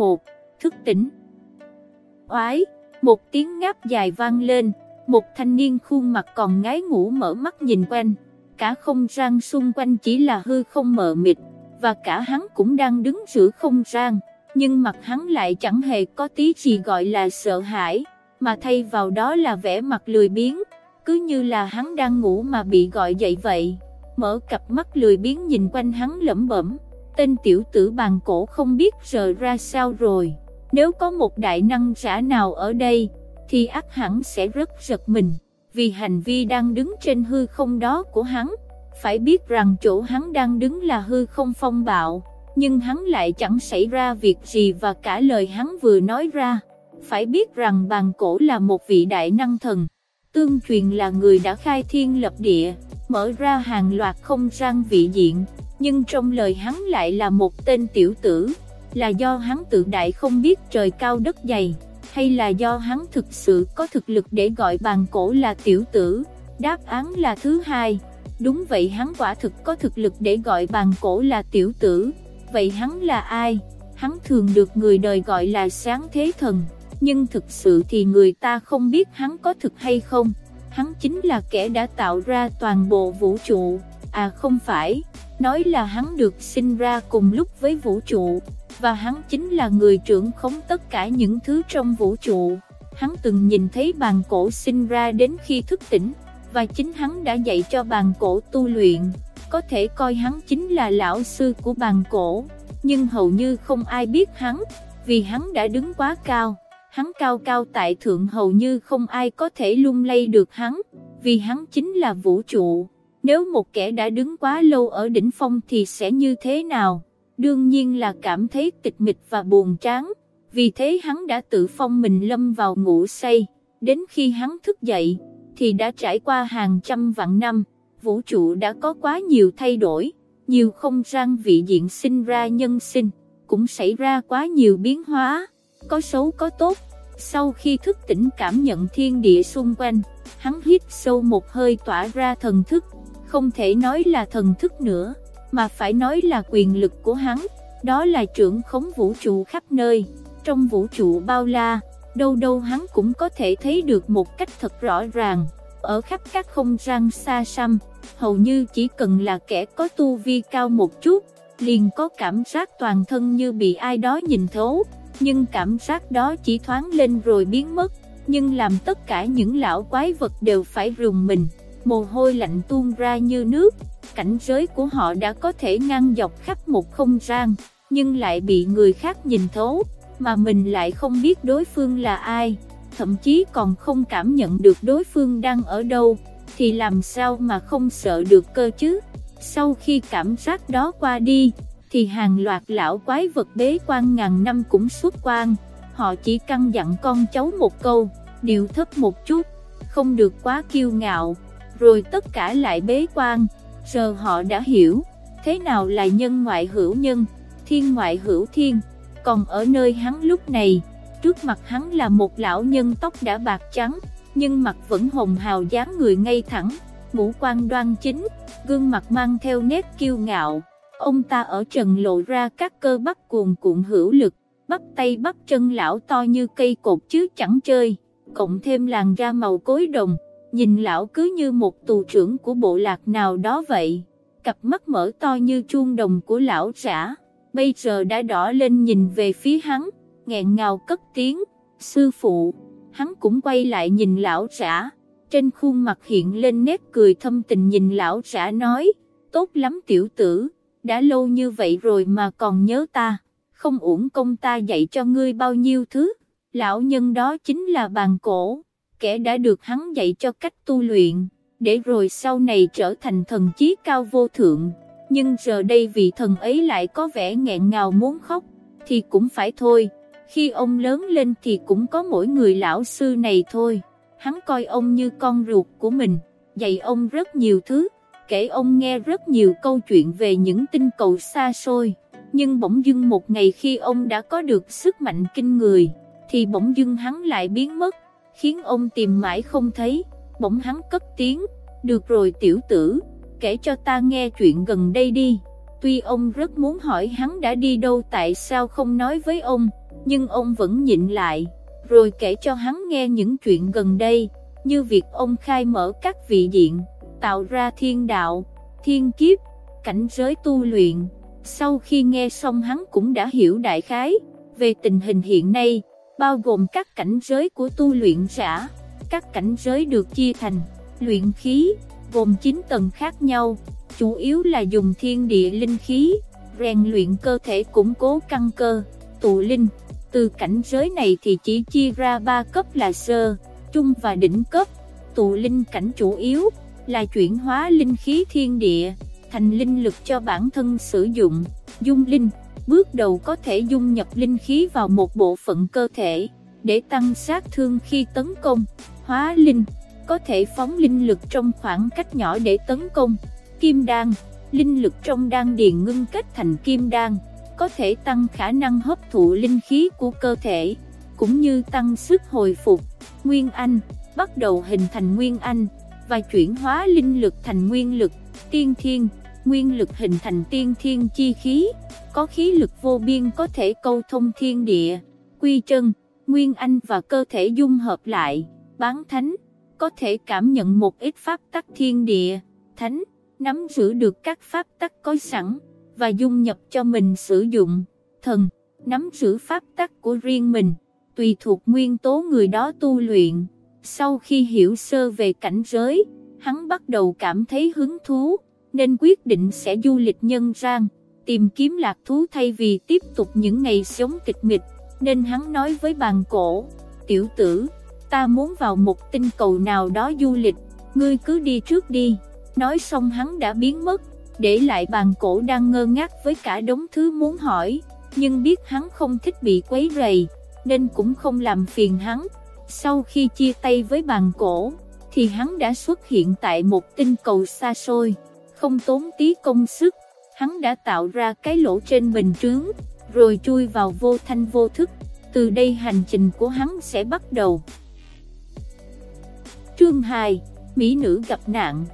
1, thức tỉnh. Oái, một tiếng ngáp dài vang lên, một thanh niên khuôn mặt còn ngái ngủ mở mắt nhìn quanh, cả không gian xung quanh chỉ là hư không mờ mịt, và cả hắn cũng đang đứng giữa không gian, nhưng mặt hắn lại chẳng hề có tí gì gọi là sợ hãi, mà thay vào đó là vẻ mặt lười biếng, cứ như là hắn đang ngủ mà bị gọi dậy vậy. Mở cặp mắt lười biếng nhìn quanh hắn lẩm bẩm, tên tiểu tử bàn cổ không biết rời ra sao rồi. Nếu có một đại năng giả nào ở đây, thì ác hẳn sẽ rất giật mình, vì hành vi đang đứng trên hư không đó của hắn. Phải biết rằng chỗ hắn đang đứng là hư không phong bạo, nhưng hắn lại chẳng xảy ra việc gì và cả lời hắn vừa nói ra. Phải biết rằng bàn cổ là một vị đại năng thần, tương truyền là người đã khai thiên lập địa, mở ra hàng loạt không gian vị diện, nhưng trong lời hắn lại là một tên tiểu tử, là do hắn tự đại không biết trời cao đất dày, hay là do hắn thực sự có thực lực để gọi bàn cổ là tiểu tử, đáp án là thứ hai, đúng vậy hắn quả thực có thực lực để gọi bàn cổ là tiểu tử, vậy hắn là ai? Hắn thường được người đời gọi là sáng thế thần. Nhưng thực sự thì người ta không biết hắn có thực hay không. Hắn chính là kẻ đã tạo ra toàn bộ vũ trụ, à không phải, nói là hắn được sinh ra cùng lúc với vũ trụ, và hắn chính là người trưởng khống tất cả những thứ trong vũ trụ. Hắn từng nhìn thấy bàn cổ sinh ra đến khi thức tỉnh, và chính hắn đã dạy cho bàn cổ tu luyện, có thể coi hắn chính là lão sư của bàn cổ, nhưng hầu như không ai biết hắn, vì hắn đã đứng quá cao hắn cao cao tại thượng hầu như không ai có thể lung lay được hắn, vì hắn chính là vũ trụ. Nếu một kẻ đã đứng quá lâu ở đỉnh phong thì sẽ như thế nào? Đương nhiên là cảm thấy tịch mịch và buồn chán, vì thế hắn đã tự phong mình lâm vào ngủ say. Đến khi hắn thức dậy, thì đã trải qua hàng trăm vạn năm, vũ trụ đã có quá nhiều thay đổi, nhiều không gian vị diện sinh ra nhân sinh, cũng xảy ra quá nhiều biến hóa có xấu có tốt. Sau khi thức tỉnh cảm nhận thiên địa xung quanh, hắn hít sâu một hơi tỏa ra thần thức, không thể nói là thần thức nữa, mà phải nói là quyền lực của hắn, đó là trưởng khống vũ trụ khắp nơi, trong vũ trụ bao la, đâu đâu hắn cũng có thể thấy được một cách thật rõ ràng, ở khắp các không gian xa xăm, hầu như chỉ cần là kẻ có tu vi cao một chút, liền có cảm giác toàn thân như bị ai đó nhìn thấu. Nhưng cảm giác đó chỉ thoáng lên rồi biến mất, nhưng làm tất cả những lão quái vật đều phải rùng mình, mồ hôi lạnh tuôn ra như nước, cảnh giới của họ đã có thể ngăn dọc khắp một không gian, nhưng lại bị người khác nhìn thấu, mà mình lại không biết đối phương là ai, thậm chí còn không cảm nhận được đối phương đang ở đâu, thì làm sao mà không sợ được cơ chứ? Sau khi cảm giác đó qua đi, thì hàng loạt lão quái vật bế quan ngàn năm cũng xuất quan, họ chỉ căn dặn con cháu một câu, điệu thấp một chút, không được quá kiêu ngạo, rồi tất cả lại bế quan, giờ họ đã hiểu, thế nào là nhân ngoại hữu nhân, thiên ngoại hữu thiên, còn ở nơi hắn lúc này, trước mặt hắn là một lão nhân tóc đã bạc trắng, nhưng mặt vẫn hồng hào dáng người ngay thẳng, ngũ quan đoan chính, gương mặt mang theo nét kiêu ngạo. Ông ta ở trần lộ ra các cơ bắp cuồn cuộn hữu lực, bắp tay bắp chân lão to như cây cột chứ chẳng chơi, cộng thêm làn da màu cối đồng, nhìn lão cứ như một tù trưởng của bộ lạc nào đó vậy. Cặp mắt mở to như chuông đồng của lão giả, bây giờ đã đỏ lên nhìn về phía hắn, nghẹn ngào cất tiếng, sư phụ, hắn cũng quay lại nhìn lão giả, trên khuôn mặt hiện lên nét cười thâm tình nhìn lão giả nói, tốt lắm tiểu tử đã lâu như vậy rồi mà còn nhớ ta, không uổng công ta dạy cho ngươi bao nhiêu thứ, lão nhân đó chính là bàn cổ, kẻ đã được hắn dạy cho cách tu luyện, để rồi sau này trở thành thần chí cao vô thượng, nhưng giờ đây vị thần ấy lại có vẻ nghẹn ngào muốn khóc, thì cũng phải thôi, khi ông lớn lên thì cũng có mỗi người lão sư này thôi, hắn coi ông như con ruột của mình, dạy ông rất nhiều thứ kể ông nghe rất nhiều câu chuyện về những tinh cầu xa xôi, nhưng bỗng dưng một ngày khi ông đã có được sức mạnh kinh người, thì bỗng dưng hắn lại biến mất, khiến ông tìm mãi không thấy, bỗng hắn cất tiếng, được rồi tiểu tử, kể cho ta nghe chuyện gần đây đi. Tuy ông rất muốn hỏi hắn đã đi đâu tại sao không nói với ông, nhưng ông vẫn nhịn lại, rồi kể cho hắn nghe những chuyện gần đây, như việc ông khai mở các vị diện, tạo ra thiên đạo, thiên kiếp, cảnh giới tu luyện. Sau khi nghe xong hắn cũng đã hiểu đại khái về tình hình hiện nay, bao gồm các cảnh giới của tu luyện giả. Các cảnh giới được chia thành luyện khí, gồm 9 tầng khác nhau, chủ yếu là dùng thiên địa linh khí, rèn luyện cơ thể củng cố căn cơ, tụ linh. Từ cảnh giới này thì chỉ chia ra 3 cấp là sơ, trung và đỉnh cấp. Tụ linh cảnh chủ yếu là chuyển hóa linh khí thiên địa thành linh lực cho bản thân sử dụng. Dung linh, bước đầu có thể dung nhập linh khí vào một bộ phận cơ thể để tăng sát thương khi tấn công. Hóa linh, có thể phóng linh lực trong khoảng cách nhỏ để tấn công. Kim đan, linh lực trong đan điền ngưng kết thành kim đan, có thể tăng khả năng hấp thụ linh khí của cơ thể, cũng như tăng sức hồi phục. Nguyên Anh, bắt đầu hình thành Nguyên Anh, và chuyển hóa linh lực thành nguyên lực, tiên thiên, nguyên lực hình thành tiên thiên chi khí, có khí lực vô biên có thể câu thông thiên địa, quy chân, nguyên anh và cơ thể dung hợp lại, bán thánh, có thể cảm nhận một ít pháp tắc thiên địa, thánh, nắm giữ được các pháp tắc có sẵn, và dung nhập cho mình sử dụng, thần, nắm giữ pháp tắc của riêng mình, tùy thuộc nguyên tố người đó tu luyện. Sau khi hiểu sơ về cảnh giới, hắn bắt đầu cảm thấy hứng thú, nên quyết định sẽ du lịch nhân gian, tìm kiếm lạc thú thay vì tiếp tục những ngày sống tịch mịch, nên hắn nói với bàn cổ, tiểu tử, ta muốn vào một tinh cầu nào đó du lịch, ngươi cứ đi trước đi, nói xong hắn đã biến mất, để lại bàn cổ đang ngơ ngác với cả đống thứ muốn hỏi, nhưng biết hắn không thích bị quấy rầy, nên cũng không làm phiền hắn. Sau khi chia tay với bàn cổ, thì hắn đã xuất hiện tại một tinh cầu xa xôi, không tốn tí công sức, hắn đã tạo ra cái lỗ trên bình trướng, rồi chui vào vô thanh vô thức, từ đây hành trình của hắn sẽ bắt đầu. Chương 2 Mỹ nữ gặp nạn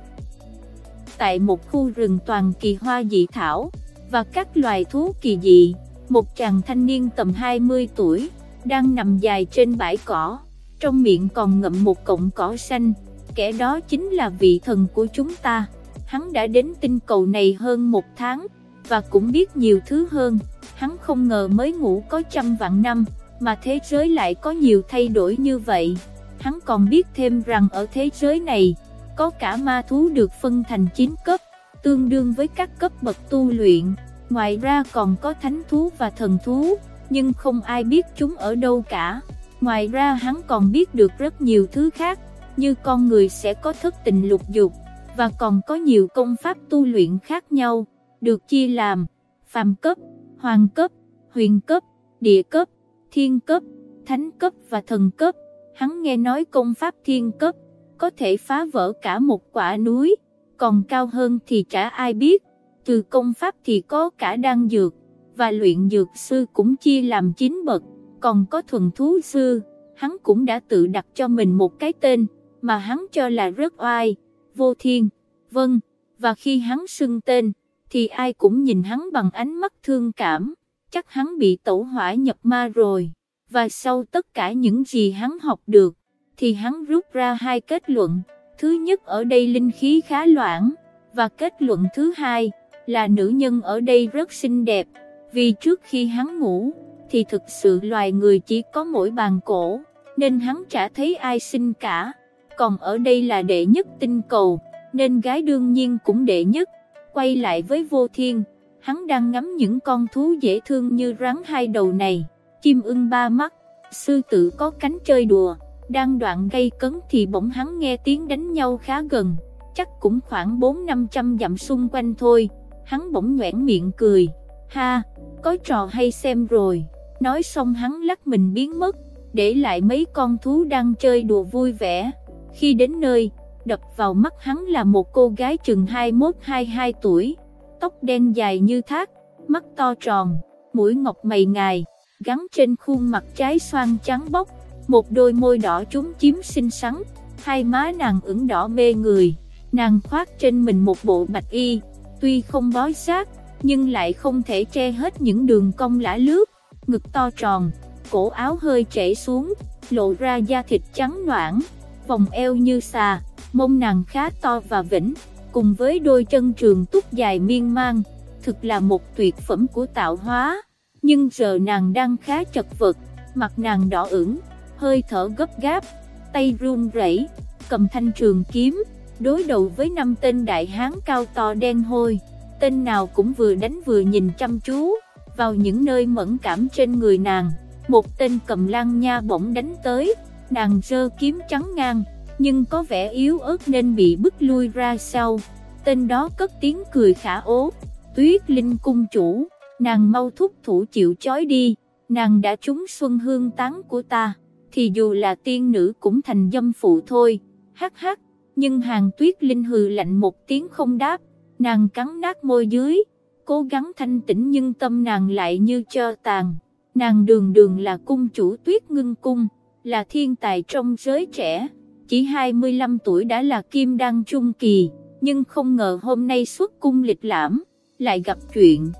Tại một khu rừng toàn kỳ hoa dị thảo, và các loài thú kỳ dị, một chàng thanh niên tầm 20 tuổi, đang nằm dài trên bãi cỏ, trong miệng còn ngậm một cọng cỏ xanh, kẻ đó chính là vị thần của chúng ta. Hắn đã đến tinh cầu này hơn một tháng, và cũng biết nhiều thứ hơn. Hắn không ngờ mới ngủ có trăm vạn năm, mà thế giới lại có nhiều thay đổi như vậy. Hắn còn biết thêm rằng ở thế giới này, có cả ma thú được phân thành 9 cấp, tương đương với các cấp bậc tu luyện. Ngoài ra còn có thánh thú và thần thú, nhưng không ai biết chúng ở đâu cả. Ngoài ra hắn còn biết được rất nhiều thứ khác, như con người sẽ có thất tình lục dục, và còn có nhiều công pháp tu luyện khác nhau, được chia làm phàm cấp, hoàng cấp, huyền cấp, địa cấp, thiên cấp, thánh cấp và thần cấp. Hắn nghe nói công pháp thiên cấp có thể phá vỡ cả một quả núi, còn cao hơn thì chả ai biết. Từ công pháp thì có cả đan dược, và luyện dược sư cũng chia làm 9 bậc, còn có thuần thú sư, hắn cũng đã tự đặt cho mình một cái tên, mà hắn cho là rất oai, vô thiên, vâng, và khi hắn xưng tên, thì ai cũng nhìn hắn bằng ánh mắt thương cảm, chắc hắn bị tẩu hỏa nhập ma rồi, và sau tất cả những gì hắn học được, thì hắn rút ra hai kết luận, thứ nhất ở đây linh khí khá loãng, và kết luận thứ hai là nữ nhân ở đây rất xinh đẹp, vì trước khi hắn ngủ, thì thực sự loài người chỉ có mỗi bàn cổ, nên hắn chả thấy ai xinh cả còn ở đây là đệ nhất tinh cầu, nên gái đương nhiên cũng đệ nhất. Quay lại với vô thiên, hắn đang ngắm những con thú dễ thương như rắn hai đầu này, chim ưng ba mắt, sư tử có cánh chơi đùa, đang đoạn gây cấn thì bỗng hắn nghe tiếng đánh nhau khá gần, chắc cũng khoảng 4-500 dặm xung quanh thôi, hắn bỗng nhoẻn miệng cười, ha, có trò hay xem rồi, nói xong hắn lắc mình biến mất, để lại mấy con thú đang chơi đùa vui vẻ. Khi đến nơi, đập vào mắt hắn là một cô gái chừng 21-22 tuổi, tóc đen dài như thác, mắt to tròn, mũi ngọc mày ngài, gắn trên khuôn mặt trái xoan trắng bóc, một đôi môi đỏ trúng chiếm xinh xắn, hai má nàng ửng đỏ mê người, nàng khoác trên mình một bộ bạch y, tuy không bó sát, nhưng lại không thể che hết những đường cong lã lướt, ngực to tròn, cổ áo hơi trễ xuống, lộ ra da thịt trắng noãn, vòng eo như xà, mông nàng khá to và vĩnh, cùng với đôi chân trường túc dài miên man, thực là một tuyệt phẩm của tạo hóa, nhưng giờ nàng đang khá chật vật, mặt nàng đỏ ửng, hơi thở gấp gáp, tay run rẩy, cầm thanh trường kiếm, đối đầu với năm tên đại hán cao to đen hôi, tên nào cũng vừa đánh vừa nhìn chăm chú, vào những nơi mẫn cảm trên người nàng, một tên cầm lan nha bỗng đánh tới, nàng rơ kiếm trắng ngang, nhưng có vẻ yếu ớt nên bị bức lui ra sau, tên đó cất tiếng cười khả ố, tuyết linh cung chủ, nàng mau thúc thủ chịu chói đi, nàng đã trúng xuân hương tán của ta, thì dù là tiên nữ cũng thành dâm phụ thôi, hắc hắc, nhưng hàng tuyết linh hừ lạnh một tiếng không đáp, nàng cắn nát môi dưới, cố gắng thanh tĩnh nhưng tâm nàng lại như cho tàn, nàng đường đường là cung chủ tuyết ngưng cung, là thiên tài trong giới trẻ, chỉ 25 tuổi đã là kim đăng trung kỳ, nhưng không ngờ hôm nay xuất cung lịch lãm, lại gặp chuyện.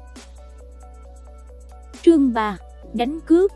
Trương 3, đánh cướp.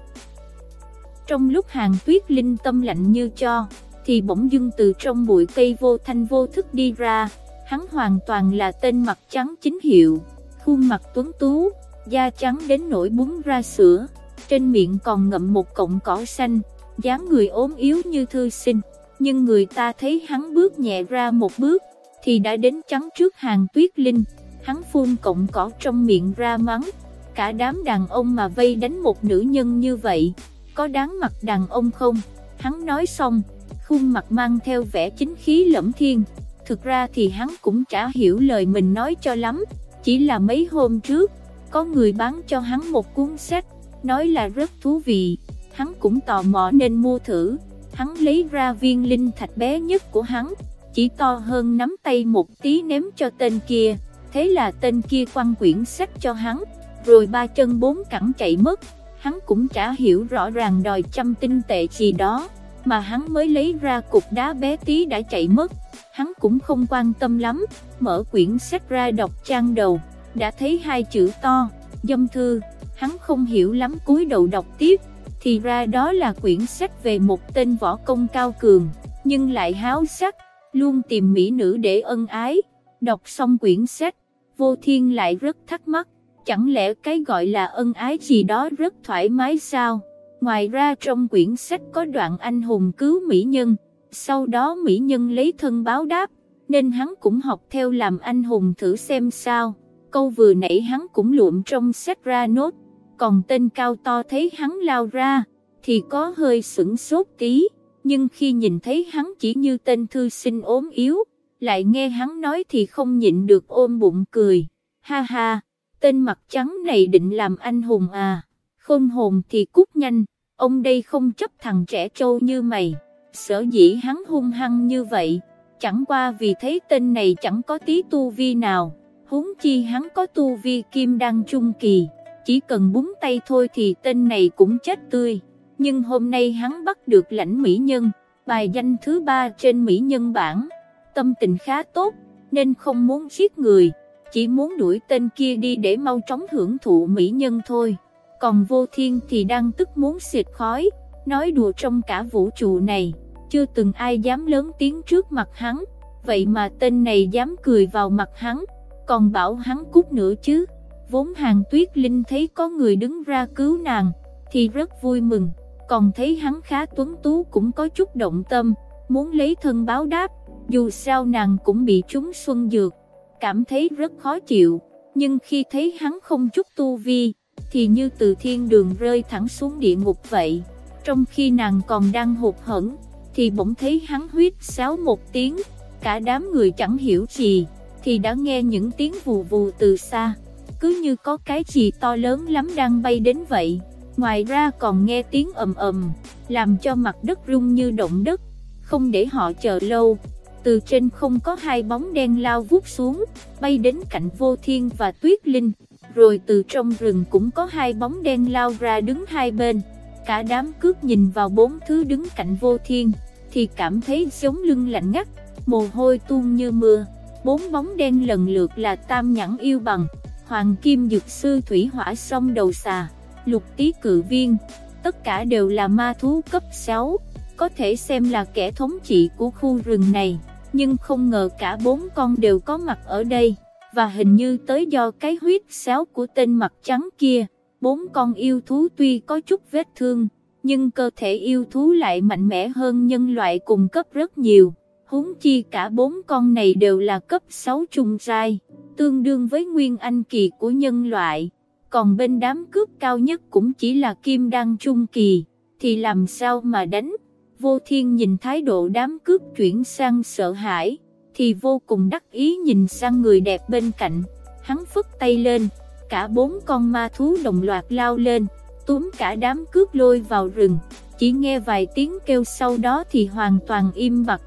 Trong lúc hàng tuyết linh tâm lạnh như cho, thì bỗng dưng từ trong bụi cây vô thanh vô thức đi ra, hắn hoàn toàn là tên mặt trắng chính hiệu, khuôn mặt tuấn tú, da trắng đến nỗi búng ra sữa, trên miệng còn ngậm một cọng cỏ xanh, dáng người ốm yếu như thư sinh, nhưng người ta thấy hắn bước nhẹ ra một bước, thì đã đến chắn trước hàng tuyết linh, hắn phun cọng cỏ trong miệng ra mắng, cả đám đàn ông mà vây đánh một nữ nhân như vậy, có đáng mặt đàn ông không? Hắn nói xong, khuôn mặt mang theo vẻ chính khí lẫm thiên, thực ra thì hắn cũng chả hiểu lời mình nói cho lắm, chỉ là mấy hôm trước, có người bán cho hắn một cuốn sách, nói là rất thú vị, hắn cũng tò mò nên mua thử, hắn lấy ra viên linh thạch bé nhất của hắn, chỉ to hơn nắm tay một tí ném cho tên kia, thế là tên kia quăng quyển sách cho hắn, rồi ba chân bốn cẳng chạy mất, hắn cũng chả hiểu rõ ràng đòi trăm tinh tệ gì đó, mà hắn mới lấy ra cục đá bé tí đã chạy mất, hắn cũng không quan tâm lắm, mở quyển sách ra đọc trang đầu, đã thấy hai chữ to, dâm thư, hắn không hiểu lắm cúi đầu đọc tiếp, thì ra đó là quyển sách về một tên võ công cao cường, nhưng lại háo sắc, luôn tìm mỹ nữ để ân ái, đọc xong quyển sách, vô thiên lại rất thắc mắc, chẳng lẽ cái gọi là ân ái gì đó rất thoải mái sao? Ngoài ra trong quyển sách có đoạn anh hùng cứu mỹ nhân, sau đó mỹ nhân lấy thân báo đáp, nên hắn cũng học theo làm anh hùng thử xem sao. Câu vừa nãy hắn cũng luộm trong sách ra nốt, còn tên cao to thấy hắn lao ra, thì có hơi sửng sốt tí, nhưng khi nhìn thấy hắn chỉ như tên thư sinh ốm yếu, lại nghe hắn nói thì không nhịn được ôm bụng cười, ha ha, tên mặt trắng này định làm anh hùng à, khôn hồn thì cút nhanh, ông đây không chấp thằng trẻ trâu như mày, sở dĩ hắn hung hăng như vậy, chẳng qua vì thấy tên này chẳng có tí tu vi nào, huống chi hắn có tu vi kim đăng trung kỳ, chỉ cần búng tay thôi thì tên này cũng chết tươi, nhưng hôm nay hắn bắt được lãnh mỹ nhân, bài danh thứ ba trên mỹ nhân bảng, tâm tình khá tốt, nên không muốn giết người, chỉ muốn đuổi tên kia đi để mau chóng hưởng thụ mỹ nhân thôi. Còn vô thiên thì đang tức muốn xịt khói, nói đùa trong cả vũ trụ này, chưa từng ai dám lớn tiếng trước mặt hắn, vậy mà tên này dám cười vào mặt hắn, còn bảo hắn cút nữa chứ. Vốn hàng tuyết linh thấy có người đứng ra cứu nàng, thì rất vui mừng, còn thấy hắn khá tuấn tú cũng có chút động tâm, muốn lấy thân báo đáp, dù sao nàng cũng bị trúng xuân dược, cảm thấy rất khó chịu, nhưng khi thấy hắn không chút tu vi, thì như từ thiên đường rơi thẳng xuống địa ngục vậy. Trong khi nàng còn đang hụt hẫng, thì bỗng thấy hắn huyết sáo một tiếng, cả đám người chẳng hiểu gì, thì đã nghe những tiếng vù vù từ xa, cứ như có cái gì to lớn lắm đang bay đến vậy. Ngoài ra còn nghe tiếng ầm ầm, làm cho mặt đất rung như động đất, không để họ chờ lâu, từ trên không có hai bóng đen lao vút xuống, bay đến cạnh vô thiên và tuyết linh, rồi từ trong rừng cũng có hai bóng đen lao ra đứng hai bên, cả đám cướp nhìn vào bốn thứ đứng cạnh vô thiên, thì cảm thấy sống lưng lạnh ngắt, mồ hôi tuôn như mưa, bốn bóng đen lần lượt là tam nhãn yêu bằng, hoàng kim dược sư thủy hỏa song đầu xà, lục tí cự viên, tất cả đều là ma thú cấp 6, có thể xem là kẻ thống trị của khu rừng này, nhưng không ngờ cả bốn con đều có mặt ở đây, và hình như tới do cái huyết sáo của tên mặt trắng kia, bốn con yêu thú tuy có chút vết thương, nhưng cơ thể yêu thú lại mạnh mẽ hơn nhân loại cùng cấp rất nhiều, huống chi cả bốn con này đều là cấp 6 trung giai, tương đương với nguyên anh kỳ của nhân loại, còn bên đám cướp cao nhất cũng chỉ là kim đăng trung kỳ, thì làm sao mà đánh, vô thiên nhìn thái độ đám cướp chuyển sang sợ hãi, thì vô cùng đắc ý nhìn sang người đẹp bên cạnh, hắn phất tay lên, cả bốn con ma thú đồng loạt lao lên, túm cả đám cướp lôi vào rừng, chỉ nghe vài tiếng kêu sau đó thì hoàn toàn im bặt.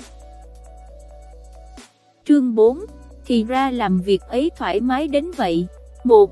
Chương 4, thì ra làm việc ấy thoải mái đến vậy. 1.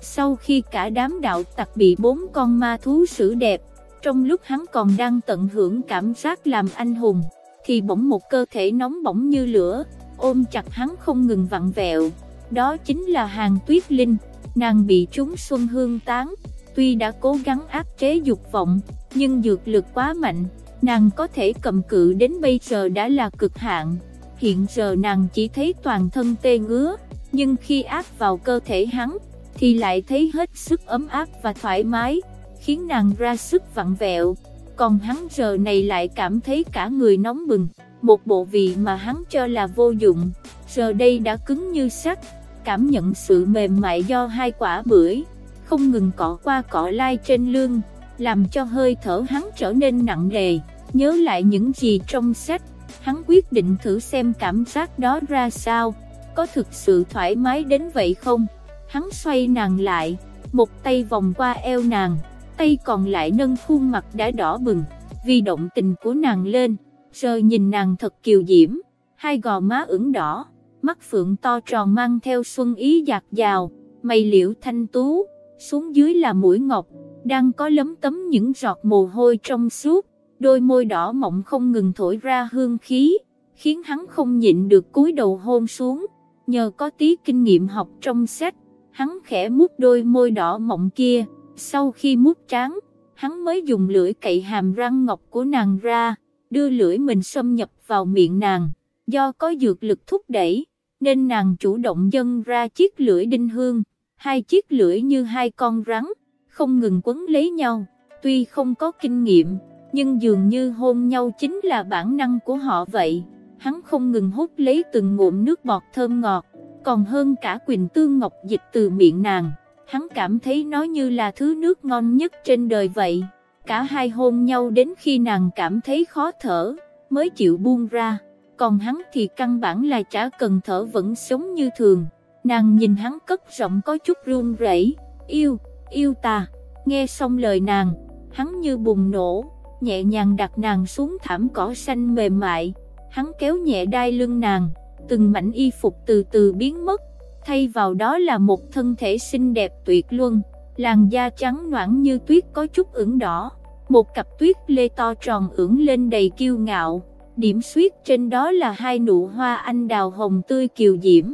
Sau khi cả đám đạo tặc bị bốn con ma thú xử đẹp, trong lúc hắn còn đang tận hưởng cảm giác làm anh hùng, thì bỗng một cơ thể nóng bỏng như lửa, ôm chặt hắn không ngừng vặn vẹo. Đó chính là hàng tuyết linh, nàng bị chúng xuân hương tán, tuy đã cố gắng áp chế dục vọng, nhưng dược lực quá mạnh, nàng có thể cầm cự đến bây giờ đã là cực hạn. Hiện giờ nàng chỉ thấy toàn thân tê ngứa, nhưng khi áp vào cơ thể hắn, thì lại thấy hết sức ấm áp và thoải mái, khiến nàng ra sức vặn vẹo. Còn hắn giờ này lại cảm thấy cả người nóng bừng, một bộ vị mà hắn cho là vô dụng, giờ đây đã cứng như sắt, cảm nhận sự mềm mại do hai quả bưởi không ngừng cọ qua cọ lai trên lưng, làm cho hơi thở hắn trở nên nặng nề, nhớ lại những gì trong sách, hắn quyết định thử xem cảm giác đó ra sao, có thực sự thoải mái đến vậy không? Hắn xoay nàng lại, một tay vòng qua eo nàng, tay còn lại nâng khuôn mặt đã đỏ bừng, vì động tình của nàng lên, giờ nhìn nàng thật kiều diễm, hai gò má ửng đỏ, mắt phượng to tròn mang theo xuân ý dạt dào, mày liễu thanh tú, xuống dưới là mũi ngọc, đang có lấm tấm những giọt mồ hôi trong suốt, đôi môi đỏ mọng không ngừng thổi ra hương khí, khiến hắn không nhịn được cúi đầu hôn xuống, nhờ có tí kinh nghiệm học trong sách, hắn khẽ mút đôi môi đỏ mọng kia, sau khi mút tráng, hắn mới dùng lưỡi cậy hàm răng ngọc của nàng ra, đưa lưỡi mình xâm nhập vào miệng nàng, do có dược lực thúc đẩy, nên nàng chủ động dâng ra chiếc lưỡi đinh hương. Hai chiếc lưỡi như hai con rắn, không ngừng quấn lấy nhau, tuy không có kinh nghiệm, nhưng dường như hôn nhau chính là bản năng của họ vậy, hắn không ngừng hút lấy từng ngụm nước bọt thơm ngọt, còn hơn cả quỳnh tương ngọc dịch từ miệng nàng, hắn cảm thấy nó như là thứ nước ngon nhất trên đời vậy, cả hai hôn nhau đến khi nàng cảm thấy khó thở, mới chịu buông ra, còn hắn thì căn bản là chả cần thở vẫn sống như thường. Nàng nhìn hắn cất giọng có chút run rẩy, yêu, yêu ta, nghe xong lời nàng, hắn như bùng nổ, nhẹ nhàng đặt nàng xuống thảm cỏ xanh mềm mại, hắn kéo nhẹ đai lưng nàng, từng mảnh y phục từ từ biến mất, thay vào đó là một thân thể xinh đẹp tuyệt luân, làn da trắng noãn như tuyết có chút ửng đỏ, một cặp tuyết lê to tròn ửng lên đầy kiêu ngạo, điểm xuyết trên đó là hai nụ hoa anh đào hồng tươi kiều diễm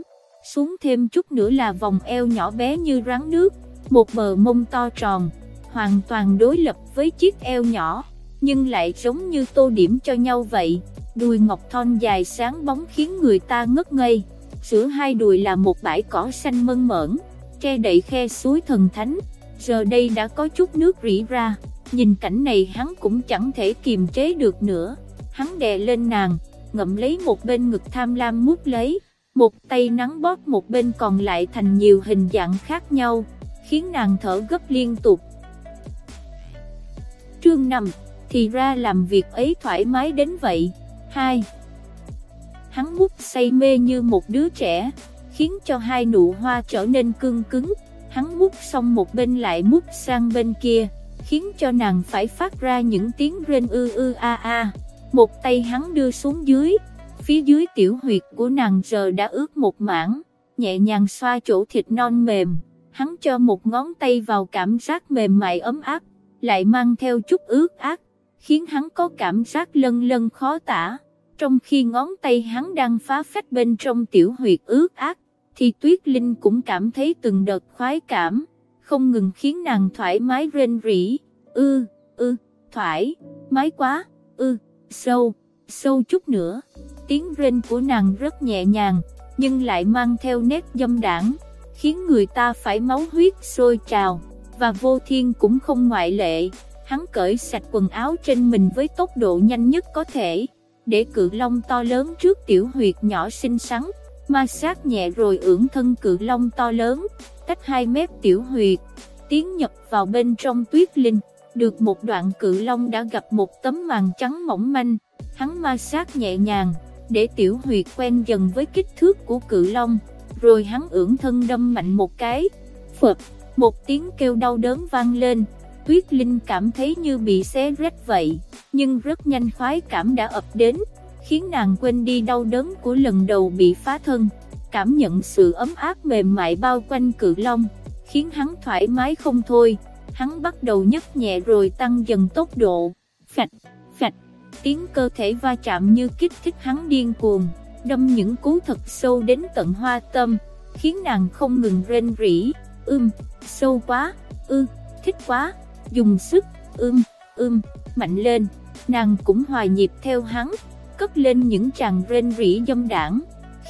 xuống thêm chút nữa là vòng eo nhỏ bé như rắn nước, một bờ mông to tròn, hoàn toàn đối lập với chiếc eo nhỏ, nhưng lại giống như tô điểm cho nhau vậy, đùi ngọc thon dài sáng bóng khiến người ta ngất ngây, giữa hai đùi là một bãi cỏ xanh mơn mởn, che đậy khe suối thần thánh, giờ đây đã có chút nước rỉ ra, nhìn cảnh này hắn cũng chẳng thể kiềm chế được nữa, hắn đè lên nàng, ngậm lấy một bên ngực tham lam mút lấy, một tay nắng bóp một bên còn lại thành nhiều hình dạng khác nhau, khiến nàng thở gấp liên tục. Trương 5, thì ra làm việc ấy thoải mái đến vậy. 2. Hắn mút say mê như một đứa trẻ, khiến cho hai nụ hoa trở nên cương cứng, hắn mút xong một bên lại mút sang bên kia, khiến cho nàng phải phát ra những tiếng rên ư ư a a. Một tay hắn đưa xuống dưới, Phía dưới tiểu huyệt của nàng giờ đã ướt một mảng, nhẹ nhàng xoa chỗ thịt non mềm, hắn cho một ngón tay vào cảm giác mềm mại ấm áp, lại mang theo chút ướt át, khiến hắn có cảm giác lân lân khó tả. Trong khi ngón tay hắn đang phá phách bên trong tiểu huyệt ướt át, thì Tuyết Linh cũng cảm thấy từng đợt khoái cảm, không ngừng khiến nàng thoải mái rên rỉ. ư, ư, thoải, mái quá, ư, sâu, sâu chút nữa. Tiếng rên của nàng rất nhẹ nhàng, nhưng lại mang theo nét dâm đảng, khiến người ta phải máu huyết sôi trào, và vô thiên cũng không ngoại lệ. Hắn cởi sạch quần áo trên mình với tốc độ nhanh nhất có thể, để cự long to lớn trước tiểu huyệt nhỏ xinh xắn, ma sát nhẹ rồi ưỡng thân cự long to lớn, cách hai mép tiểu huyệt, tiến nhập vào bên trong tuyết linh. Được một đoạn cự long đã gặp một tấm màn trắng mỏng manh, hắn ma sát nhẹ nhàng, để tiểu huyệt quen dần với kích thước của cự long, rồi hắn ưỡng thân đâm mạnh một cái, phật, một tiếng kêu đau đớn vang lên, Tuyết Linh cảm thấy như bị xé rách vậy, nhưng rất nhanh khoái cảm đã ập đến, khiến nàng quên đi đau đớn của lần đầu bị phá thân, cảm nhận sự ấm áp mềm mại bao quanh cự long, khiến hắn thoải mái không thôi, hắn bắt đầu nhấc nhẹ rồi tăng dần tốc độ, phạch, phạch, tiếng cơ thể va chạm như kích thích hắn điên cuồng, đâm những cú thật sâu đến tận hoa tâm, khiến nàng không ngừng rên rỉ, ưm, sâu quá, ư, thích quá dùng sức, ưm, ưm, mạnh lên, nàng cũng hòa nhịp theo hắn, cất lên những tràng rên rỉ dâm đảng,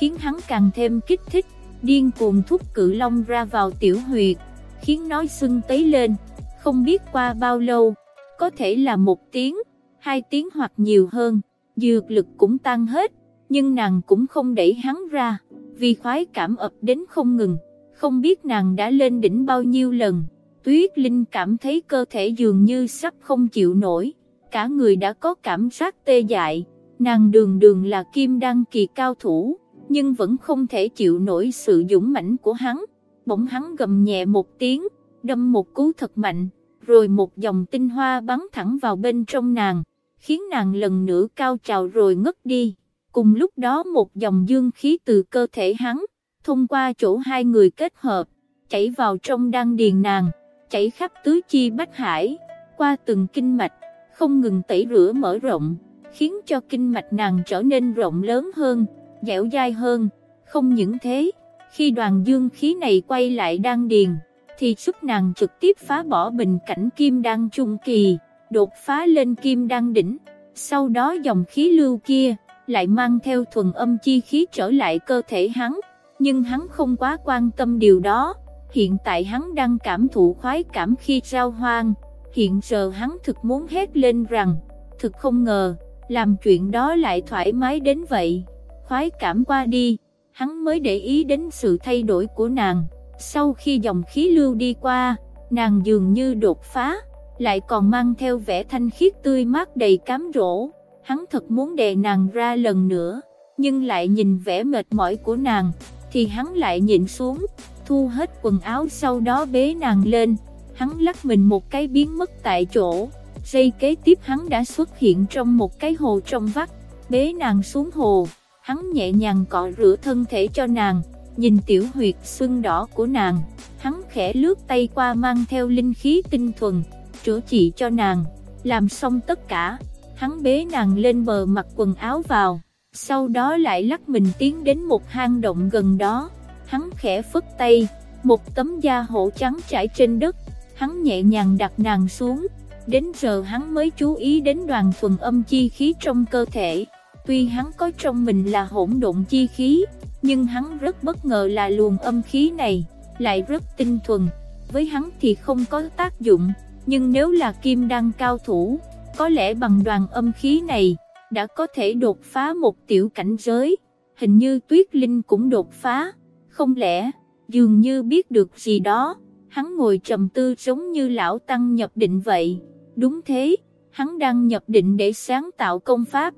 khiến hắn càng thêm kích thích, điên cuồng thúc cự long ra vào tiểu huyệt, khiến nói sưng tấy lên, không biết qua bao lâu, có thể là một tiếng, hai tiếng hoặc nhiều hơn, dược lực cũng tan hết, nhưng nàng cũng không đẩy hắn ra, vì khoái cảm ập đến không ngừng, không biết nàng đã lên đỉnh bao nhiêu lần. Tuyết Linh cảm thấy cơ thể dường như sắp không chịu nổi, cả người đã có cảm giác tê dại, nàng đường đường là kim đăng kỳ cao thủ, nhưng vẫn không thể chịu nổi sự dũng mãnh của hắn, bỗng hắn gầm nhẹ một tiếng, đâm một cú thật mạnh, rồi một dòng tinh hoa bắn thẳng vào bên trong nàng, khiến nàng lần nữa cao trào rồi ngất đi, cùng lúc đó một dòng dương khí từ cơ thể hắn, thông qua chỗ hai người kết hợp, chảy vào trong đan điền nàng chảy khắp tứ chi bách hải, qua từng kinh mạch, không ngừng tẩy rửa mở rộng, khiến cho kinh mạch nàng trở nên rộng lớn hơn, dẻo dai hơn. Không những thế, khi đoàn dương khí này quay lại đan điền, thì giúp nàng trực tiếp phá bỏ bình cảnh kim đan trung kỳ, đột phá lên kim đan đỉnh. Sau đó dòng khí lưu kia, lại mang theo thuần âm chi khí trở lại cơ thể hắn, nhưng hắn không quá quan tâm điều đó hiện tại hắn đang cảm thụ khoái cảm khi giao hoang, hiện giờ hắn thực muốn hét lên rằng, thực không ngờ, làm chuyện đó lại thoải mái đến vậy, khoái cảm qua đi, hắn mới để ý đến sự thay đổi của nàng, sau khi dòng khí lưu đi qua, nàng dường như đột phá, lại còn mang theo vẻ thanh khiết tươi mát đầy cám rỗ. Hắn thật muốn đè nàng ra lần nữa, nhưng lại nhìn vẻ mệt mỏi của nàng, thì hắn lại nhịn xuống, thu hết quần áo sau đó bế nàng lên, hắn lắc mình một cái biến mất tại chỗ, giây kế tiếp hắn đã xuất hiện trong một cái hồ trong vắt, bế nàng xuống hồ, hắn nhẹ nhàng cọ rửa thân thể cho nàng, nhìn tiểu huyệt xuân đỏ của nàng, hắn khẽ lướt tay qua mang theo linh khí tinh thuần, chữa trị cho nàng, làm xong tất cả, hắn bế nàng lên bờ mặc quần áo vào, sau đó lại lắc mình tiến đến một hang động gần đó hắn khẽ phất tay, một tấm da hổ trắng trải trên đất, hắn nhẹ nhàng đặt nàng xuống, đến giờ hắn mới chú ý đến đoàn thuần âm chi khí trong cơ thể, tuy hắn có trong mình là hỗn độn chi khí, nhưng hắn rất bất ngờ là luồng âm khí này, lại rất tinh thuần, với hắn thì không có tác dụng, nhưng nếu là kim đăng cao thủ, có lẽ bằng đoàn âm khí này, đã có thể đột phá một tiểu cảnh giới, hình như tuyết linh cũng đột phá không lẽ, dường như biết được gì đó, hắn ngồi trầm tư giống như lão tăng nhập định vậy, đúng thế, hắn đang nhập định để sáng tạo công pháp.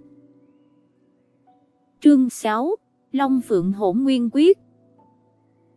Chương 6 Long Phượng Hỗn Nguyên Quyết.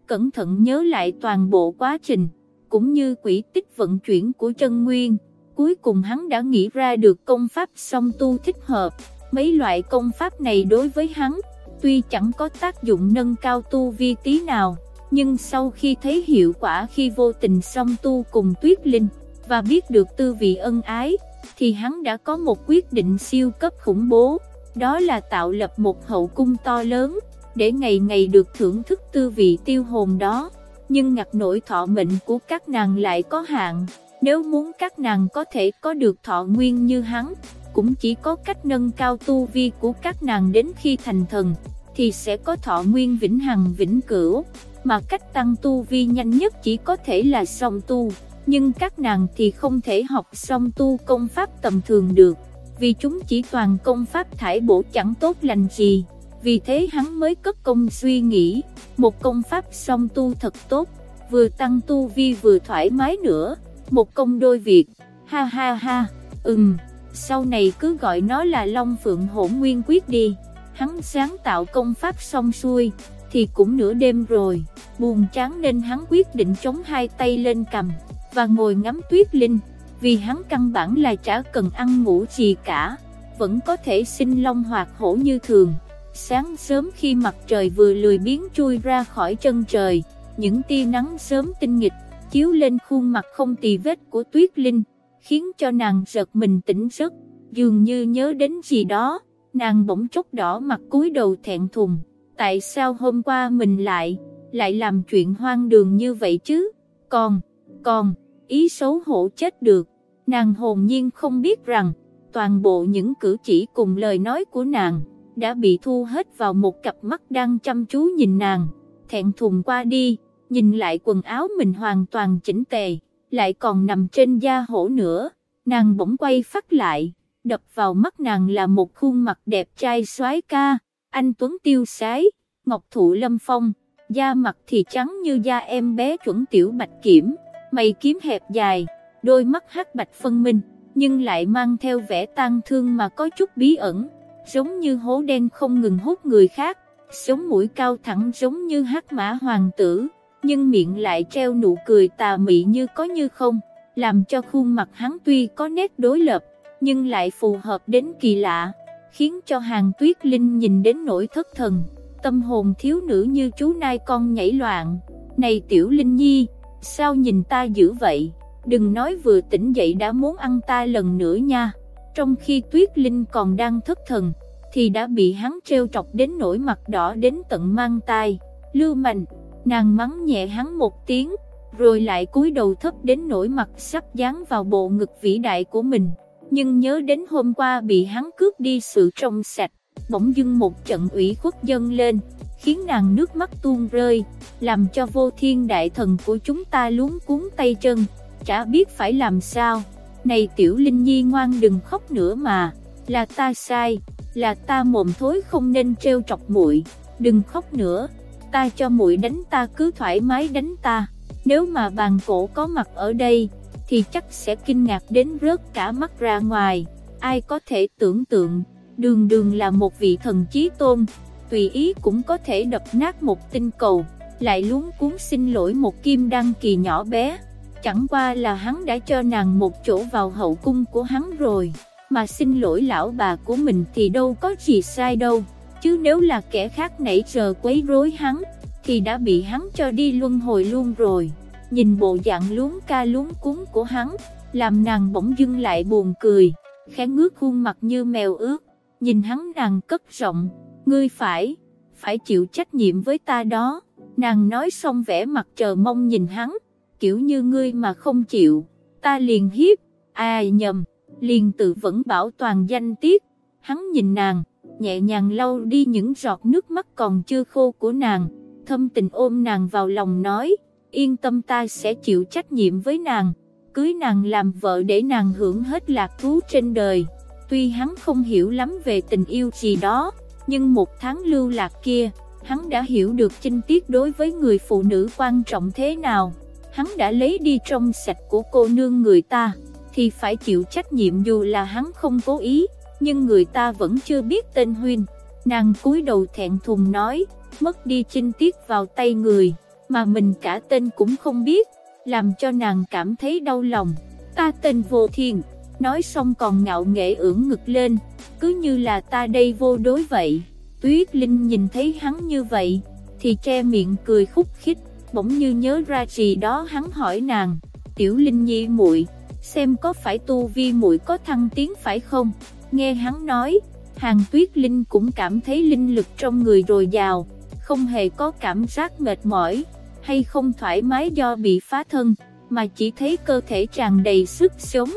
Cẩn thận nhớ lại toàn bộ quá trình, cũng như quỹ tích vận chuyển của chân nguyên, cuối cùng hắn đã nghĩ ra được công pháp song tu thích hợp, mấy loại công pháp này đối với hắn tuy chẳng có tác dụng nâng cao tu vi tí nào, nhưng sau khi thấy hiệu quả khi vô tình song tu cùng Tuyết Linh, và biết được tư vị ân ái, thì hắn đã có một quyết định siêu cấp khủng bố, đó là tạo lập một hậu cung to lớn, để ngày ngày được thưởng thức tư vị tiêu hồn đó. Nhưng ngặt nỗi thọ mệnh của các nàng lại có hạn, nếu muốn các nàng có thể có được thọ nguyên như hắn, cũng chỉ có cách nâng cao tu vi của các nàng đến khi thành thần, thì sẽ có thọ nguyên vĩnh hằng vĩnh cửu, mà cách tăng tu vi nhanh nhất chỉ có thể là song tu, nhưng các nàng thì không thể học song tu công pháp tầm thường được, vì chúng chỉ toàn công pháp thải bổ chẳng tốt lành gì, vì thế hắn mới cất công suy nghĩ, một công pháp song tu thật tốt, vừa tăng tu vi vừa thoải mái nữa, một công đôi việc, ha ha ha, ừm, sau này cứ gọi nó là Long Phượng Hỗn Nguyên Quyết đi, hắn sáng tạo công pháp xong xuôi, thì cũng nửa đêm rồi, buồn chán nên hắn quyết định chống hai tay lên cầm, và ngồi ngắm tuyết linh, vì hắn căn bản là chả cần ăn ngủ gì cả, vẫn có thể sinh long hoạt hổ như thường. Sáng sớm khi mặt trời vừa lười biến chui ra khỏi chân trời, những tia nắng sớm tinh nghịch, chiếu lên khuôn mặt không tì vết của tuyết linh, khiến cho nàng giật mình tỉnh giấc, dường như nhớ đến gì đó, nàng bỗng chốc đỏ mặt cúi đầu thẹn thùng, tại sao hôm qua mình lại, lại làm chuyện hoang đường như vậy chứ, còn, còn, ý xấu hổ chết được, nàng hồn nhiên không biết rằng, toàn bộ những cử chỉ cùng lời nói của nàng, đã bị thu hết vào một cặp mắt đang chăm chú nhìn nàng, thẹn thùng qua đi, nhìn lại quần áo mình hoàn toàn chỉnh tề, lại còn nằm trên da hổ nữa, nàng bỗng quay phát lại, đập vào mắt nàng là một khuôn mặt đẹp trai soái ca, anh Tuấn tiêu sái, ngọc thụ lâm phong, da mặt thì trắng như da em bé chuẩn tiểu bạch kiểm, mày kiếm hẹp dài, đôi mắt hắc bạch phân minh, nhưng lại mang theo vẻ tang thương mà có chút bí ẩn, giống như hố đen không ngừng hút người khác, sống mũi cao thẳng giống như hắc mã hoàng tử, nhưng miệng lại treo nụ cười tà mị như có như không, làm cho khuôn mặt hắn tuy có nét đối lập, nhưng lại phù hợp đến kỳ lạ, khiến cho hàng tuyết linh nhìn đến nỗi thất thần, tâm hồn thiếu nữ như chú nai con nhảy loạn, này tiểu linh nhi, sao nhìn ta dữ vậy, đừng nói vừa tỉnh dậy đã muốn ăn ta lần nữa nha, trong khi tuyết linh còn đang thất thần, thì đã bị hắn treo trọc đến nỗi mặt đỏ đến tận mang tai, lưu mạnh, nàng mắng nhẹ hắn một tiếng, rồi lại cúi đầu thấp đến nỗi mặt sắp dán vào bộ ngực vĩ đại của mình, nhưng nhớ đến hôm qua bị hắn cướp đi sự trong sạch, bỗng dưng một trận ủy khuất dâng lên, khiến nàng nước mắt tuôn rơi, làm cho vô thiên đại thần của chúng ta luống cuốn tay chân, chả biết phải làm sao. Này tiểu linh nhi ngoan đừng khóc nữa mà, là ta sai, là ta mồm thối không nên treo chọc muội, đừng khóc nữa, ta cho muội đánh ta cứ thoải mái đánh ta, nếu mà bàn cổ có mặt ở đây, thì chắc sẽ kinh ngạc đến rớt cả mắt ra ngoài, ai có thể tưởng tượng, đường đường là một vị thần chí tôn, tùy ý cũng có thể đập nát một tinh cầu, lại luống cuốn xin lỗi một kim đăng kỳ nhỏ bé, chẳng qua là hắn đã cho nàng một chỗ vào hậu cung của hắn rồi, mà xin lỗi lão bà của mình thì đâu có gì sai đâu, chứ nếu là kẻ khác nãy giờ quấy rối hắn, thì đã bị hắn cho đi luân hồi luôn rồi, nhìn bộ dạng luống ca luống cúng của hắn, làm nàng bỗng dưng lại buồn cười, khẽ ngước khuôn mặt như mèo ướt, nhìn hắn nàng cất giọng, ngươi phải, phải chịu trách nhiệm với ta đó, nàng nói xong vẻ mặt chờ mong nhìn hắn, kiểu như ngươi mà không chịu, ta liền hiếp, à nhầm, liền tự vẫn bảo toàn danh tiết, hắn nhìn nàng, nhẹ nhàng lau đi những giọt nước mắt còn chưa khô của nàng, thâm tình ôm nàng vào lòng nói, yên tâm ta sẽ chịu trách nhiệm với nàng, cưới nàng làm vợ để nàng hưởng hết lạc thú trên đời. Tuy hắn không hiểu lắm về tình yêu gì đó, nhưng một tháng lưu lạc kia, hắn đã hiểu được chinh tiết đối với người phụ nữ quan trọng thế nào. Hắn đã lấy đi trong sạch của cô nương người ta, thì phải chịu trách nhiệm dù là hắn không cố ý, nhưng người ta vẫn chưa biết tên Huynh. Nàng cúi đầu thẹn thùng nói, mất đi chinh tiết vào tay người, mà mình cả tên cũng không biết, làm cho nàng cảm thấy đau lòng. Ta tên Vô thiền, nói xong còn ngạo nghệ ưỡn ngực lên, cứ như là ta đây vô đối vậy. Tuyết Linh nhìn thấy hắn như vậy, thì che miệng cười khúc khích, bỗng như nhớ ra gì đó hắn hỏi nàng, tiểu Linh nhi muội xem có phải tu vi muội có thăng tiến phải không? Nghe hắn nói, hàng Tuyết Linh cũng cảm thấy linh lực trong người dồi dào, không hề có cảm giác mệt mỏi, hay không thoải mái do bị phá thân, mà chỉ thấy cơ thể tràn đầy sức sống,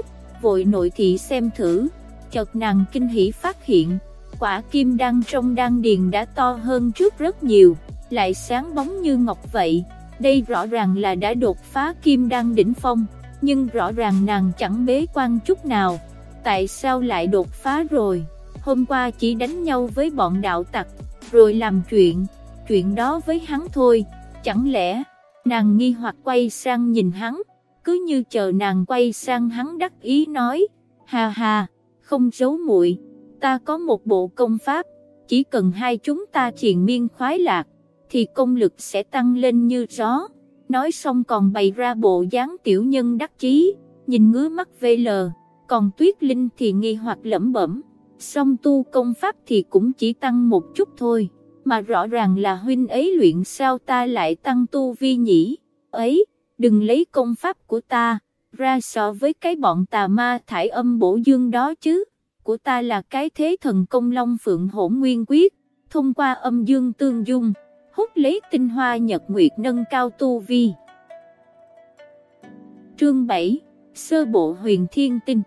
vội nội thị xem thử, chợt nàng kinh hỉ phát hiện, quả kim đăng trong đan điền đã to hơn trước rất nhiều, lại sáng bóng như ngọc vậy, đây rõ ràng là đã đột phá kim đăng đỉnh phong, nhưng rõ ràng nàng chẳng bế quan chút nào, tại sao lại đột phá rồi, hôm qua chỉ đánh nhau với bọn đạo tặc, rồi làm chuyện, chuyện đó với hắn thôi, chẳng lẽ, nàng nghi hoặc quay sang nhìn hắn, cứ như chờ nàng quay sang hắn đắc ý nói, hà hà, không giấu muội, ta có một bộ công pháp, chỉ cần hai chúng ta triền miên khoái lạc, thì công lực sẽ tăng lên như gió. Nói xong còn bày ra bộ dáng tiểu nhân đắc chí, nhìn ngứa mắt VL, còn Tuyết Linh thì nghi hoặc lẩm bẩm, song tu công pháp thì cũng chỉ tăng một chút thôi, mà rõ ràng là huynh ấy luyện sao ta lại tăng tu vi nhỉ, ấy, đừng lấy công pháp của ta, ra so với cái bọn tà ma thải âm bổ dương đó chứ, của ta là cái thế thần công long phượng hỗn nguyên quyết, thông qua âm dương tương dung, hút lấy tinh hoa nhật nguyệt nâng cao tu vi. Chương 7 Sơ bộ huyền thiên tinh.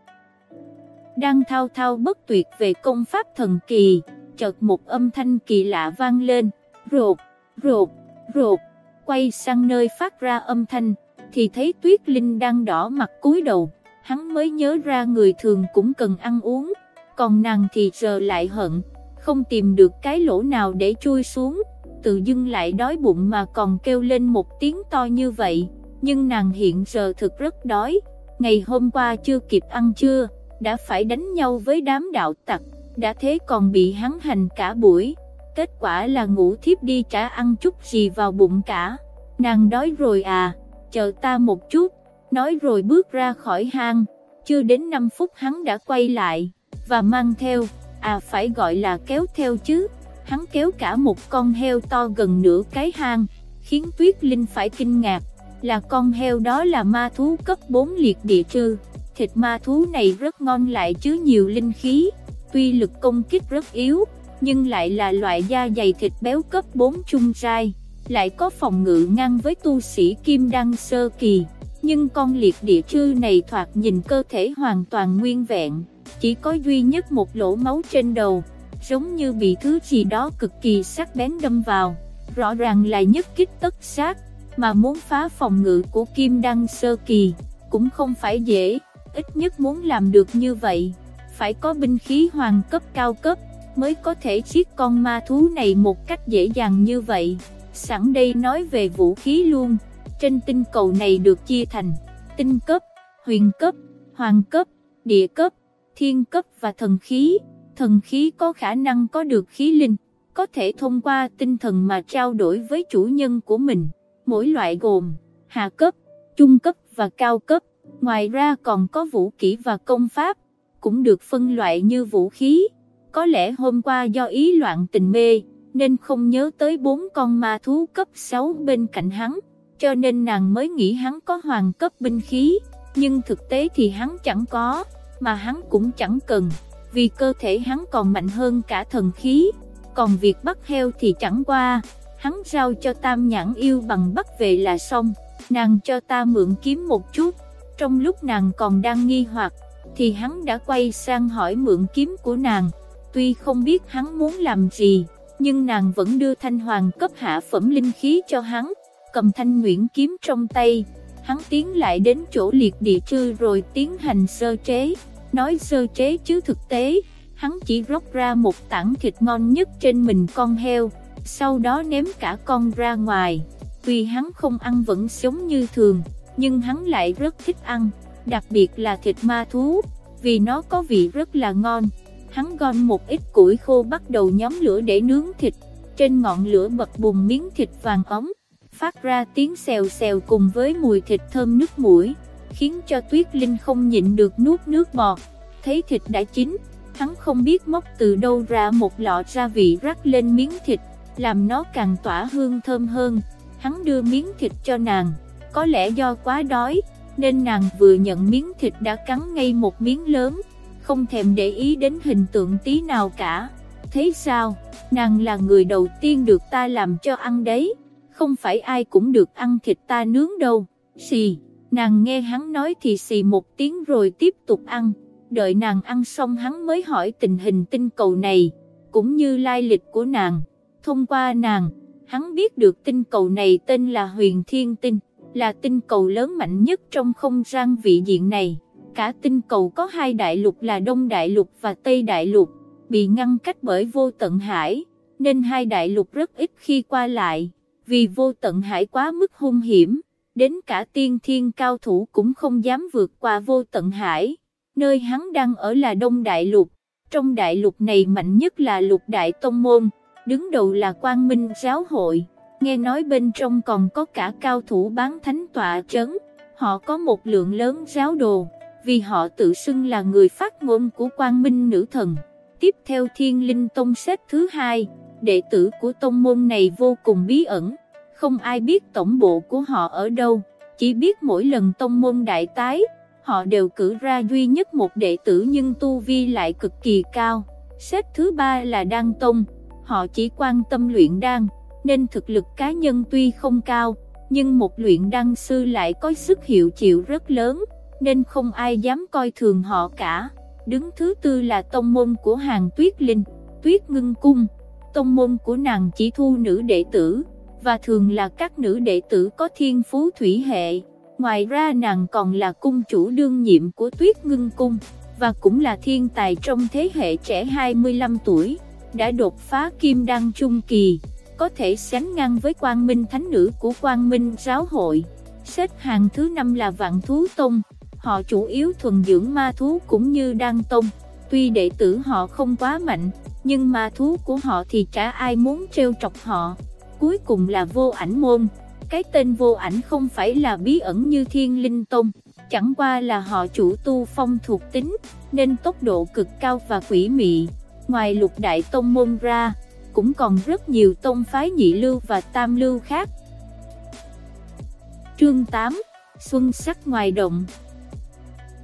Đang thao thao bất tuyệt về công pháp thần kỳ, chợt một âm thanh kỳ lạ vang lên, rột, rột, rột, quay sang nơi phát ra âm thanh, thì thấy Tuyết Linh đang đỏ mặt cúi đầu, hắn mới nhớ ra người thường cũng cần ăn uống, còn nàng thì giờ lại hận, không tìm được cái lỗ nào để chui xuống, tự dưng lại đói bụng mà còn kêu lên một tiếng to như vậy, nhưng nàng hiện giờ thực rất đói, ngày hôm qua chưa kịp ăn chưa đã phải đánh nhau với đám đạo tặc, đã thế còn bị hắn hành cả buổi, kết quả là ngủ thiếp đi chả ăn chút gì vào bụng cả, nàng đói rồi à, chờ ta một chút, nói rồi bước ra khỏi hang, chưa đến 5 phút hắn đã quay lại, và mang theo, à phải gọi là kéo theo chứ, hắn kéo cả một con heo to gần nửa cái hang, khiến Tuyết Linh phải kinh ngạc, là con heo đó là ma thú cấp 4 liệt địa trư, thịt ma thú này rất ngon lại chứa nhiều linh khí, tuy lực công kích rất yếu, nhưng lại là loại da dày thịt béo cấp 4 trung trai, lại có phòng ngự ngang với tu sĩ kim đăng sơ kỳ, nhưng con liệt địa chư này thoạt nhìn cơ thể hoàn toàn nguyên vẹn, chỉ có duy nhất một lỗ máu trên đầu. Giống như bị thứ gì đó cực kỳ sắc bén đâm vào, rõ ràng là nhất kích tất sát, mà muốn phá phòng ngự của Kim Đăng Sơ Kỳ, cũng không phải dễ, ít nhất muốn làm được như vậy, phải có binh khí hoàng cấp cao cấp, mới có thể giết con ma thú này một cách dễ dàng như vậy. Sẵn đây nói về vũ khí luôn, trên tinh cầu này được chia thành tinh cấp, huyền cấp, hoàng cấp, địa cấp, thiên cấp và thần khí thần khí có khả năng có được khí linh, có thể thông qua tinh thần mà trao đổi với chủ nhân của mình. Mỗi loại gồm hạ cấp, trung cấp và cao cấp, ngoài ra còn có vũ kỹ và công pháp, cũng được phân loại như vũ khí. Có lẽ hôm qua do ý loạn tình mê, nên không nhớ tới bốn con ma thú cấp 6 bên cạnh hắn, cho nên nàng mới nghĩ hắn có hoàng cấp binh khí, nhưng thực tế thì hắn chẳng có, mà hắn cũng chẳng cần vì cơ thể hắn còn mạnh hơn cả thần khí, còn việc bắt heo thì chẳng qua, hắn giao cho tam nhãn yêu bằng bắt về là xong, nàng cho ta mượn kiếm một chút, trong lúc nàng còn đang nghi hoặc, thì hắn đã quay sang hỏi mượn kiếm của nàng, tuy không biết hắn muốn làm gì, nhưng nàng vẫn đưa thanh hoàng cấp hạ phẩm linh khí cho hắn, cầm thanh nguyễn kiếm trong tay, hắn tiến lại đến chỗ liệt địa trư rồi tiến hành sơ chế. Nói sơ chế chứ thực tế, hắn chỉ róc ra một tảng thịt ngon nhất trên mình con heo, sau đó ném cả con ra ngoài. vì hắn không ăn vẫn sống như thường, nhưng hắn lại rất thích ăn, đặc biệt là thịt ma thú, vì nó có vị rất là ngon. Hắn gom một ít củi khô bắt đầu nhóm lửa để nướng thịt, trên ngọn lửa bật bùng miếng thịt vàng ống, phát ra tiếng xèo xèo cùng với mùi thịt thơm nước mũi khiến cho Tuyết Linh không nhịn được nuốt nước bọt. Thấy thịt đã chín, hắn không biết móc từ đâu ra một lọ gia vị rắc lên miếng thịt, làm nó càng tỏa hương thơm hơn. Hắn đưa miếng thịt cho nàng, có lẽ do quá đói, nên nàng vừa nhận miếng thịt đã cắn ngay một miếng lớn, không thèm để ý đến hình tượng tí nào cả. Thế sao, nàng là người đầu tiên được ta làm cho ăn đấy, không phải ai cũng được ăn thịt ta nướng đâu, xì nàng nghe hắn nói thì xì một tiếng rồi tiếp tục ăn, đợi nàng ăn xong hắn mới hỏi tình hình tinh cầu này, cũng như lai lịch của nàng, thông qua nàng, hắn biết được tinh cầu này tên là huyền thiên tinh, là tinh cầu lớn mạnh nhất trong không gian vị diện này, cả tinh cầu có hai đại lục là Đông Đại Lục và Tây Đại Lục, bị ngăn cách bởi vô tận hải, nên hai đại lục rất ít khi qua lại, vì vô tận hải quá mức hung hiểm, đến cả tiên thiên cao thủ cũng không dám vượt qua vô tận hải. Nơi hắn đang ở là Đông Đại Lục, trong đại lục này mạnh nhất là lục đại tông môn, đứng đầu là quang minh giáo hội, nghe nói bên trong còn có cả cao thủ bán thánh tọa trấn, họ có một lượng lớn giáo đồ, vì họ tự xưng là người phát ngôn của quang minh nữ thần. Tiếp theo thiên linh tông xếp thứ hai, đệ tử của tông môn này vô cùng bí ẩn, không ai biết tổng bộ của họ ở đâu, chỉ biết mỗi lần tông môn đại tái, họ đều cử ra duy nhất một đệ tử nhưng tu vi lại cực kỳ cao. Xếp thứ ba là Đan Tông, họ chỉ quan tâm luyện đan, nên thực lực cá nhân tuy không cao, nhưng một luyện đăng sư lại có sức hiệu chịu rất lớn, nên không ai dám coi thường họ cả. Đứng thứ tư là tông môn của hàng Tuyết Linh, Tuyết Ngưng Cung, tông môn của nàng chỉ thu nữ đệ tử, và thường là các nữ đệ tử có thiên phú thủy hệ. Ngoài ra nàng còn là cung chủ đương nhiệm của Tuyết Ngưng Cung, và cũng là thiên tài trong thế hệ trẻ 25 tuổi, đã đột phá kim đăng trung kỳ, có thể sánh ngang với quang minh thánh nữ của quang minh giáo hội. Xếp hàng thứ năm là Vạn Thú Tông, họ chủ yếu thuần dưỡng ma thú cũng như đăng tông, tuy đệ tử họ không quá mạnh, nhưng ma thú của họ thì chả ai muốn trêu trọc họ. Cuối cùng là vô ảnh môn, cái tên vô ảnh không phải là bí ẩn như thiên linh tông, chẳng qua là họ chủ tu phong thuộc tính, nên tốc độ cực cao và quỷ mị. Ngoài lục đại tông môn ra, cũng còn rất nhiều tông phái nhị lưu và tam lưu khác. Chương 8 Xuân sắc ngoài động.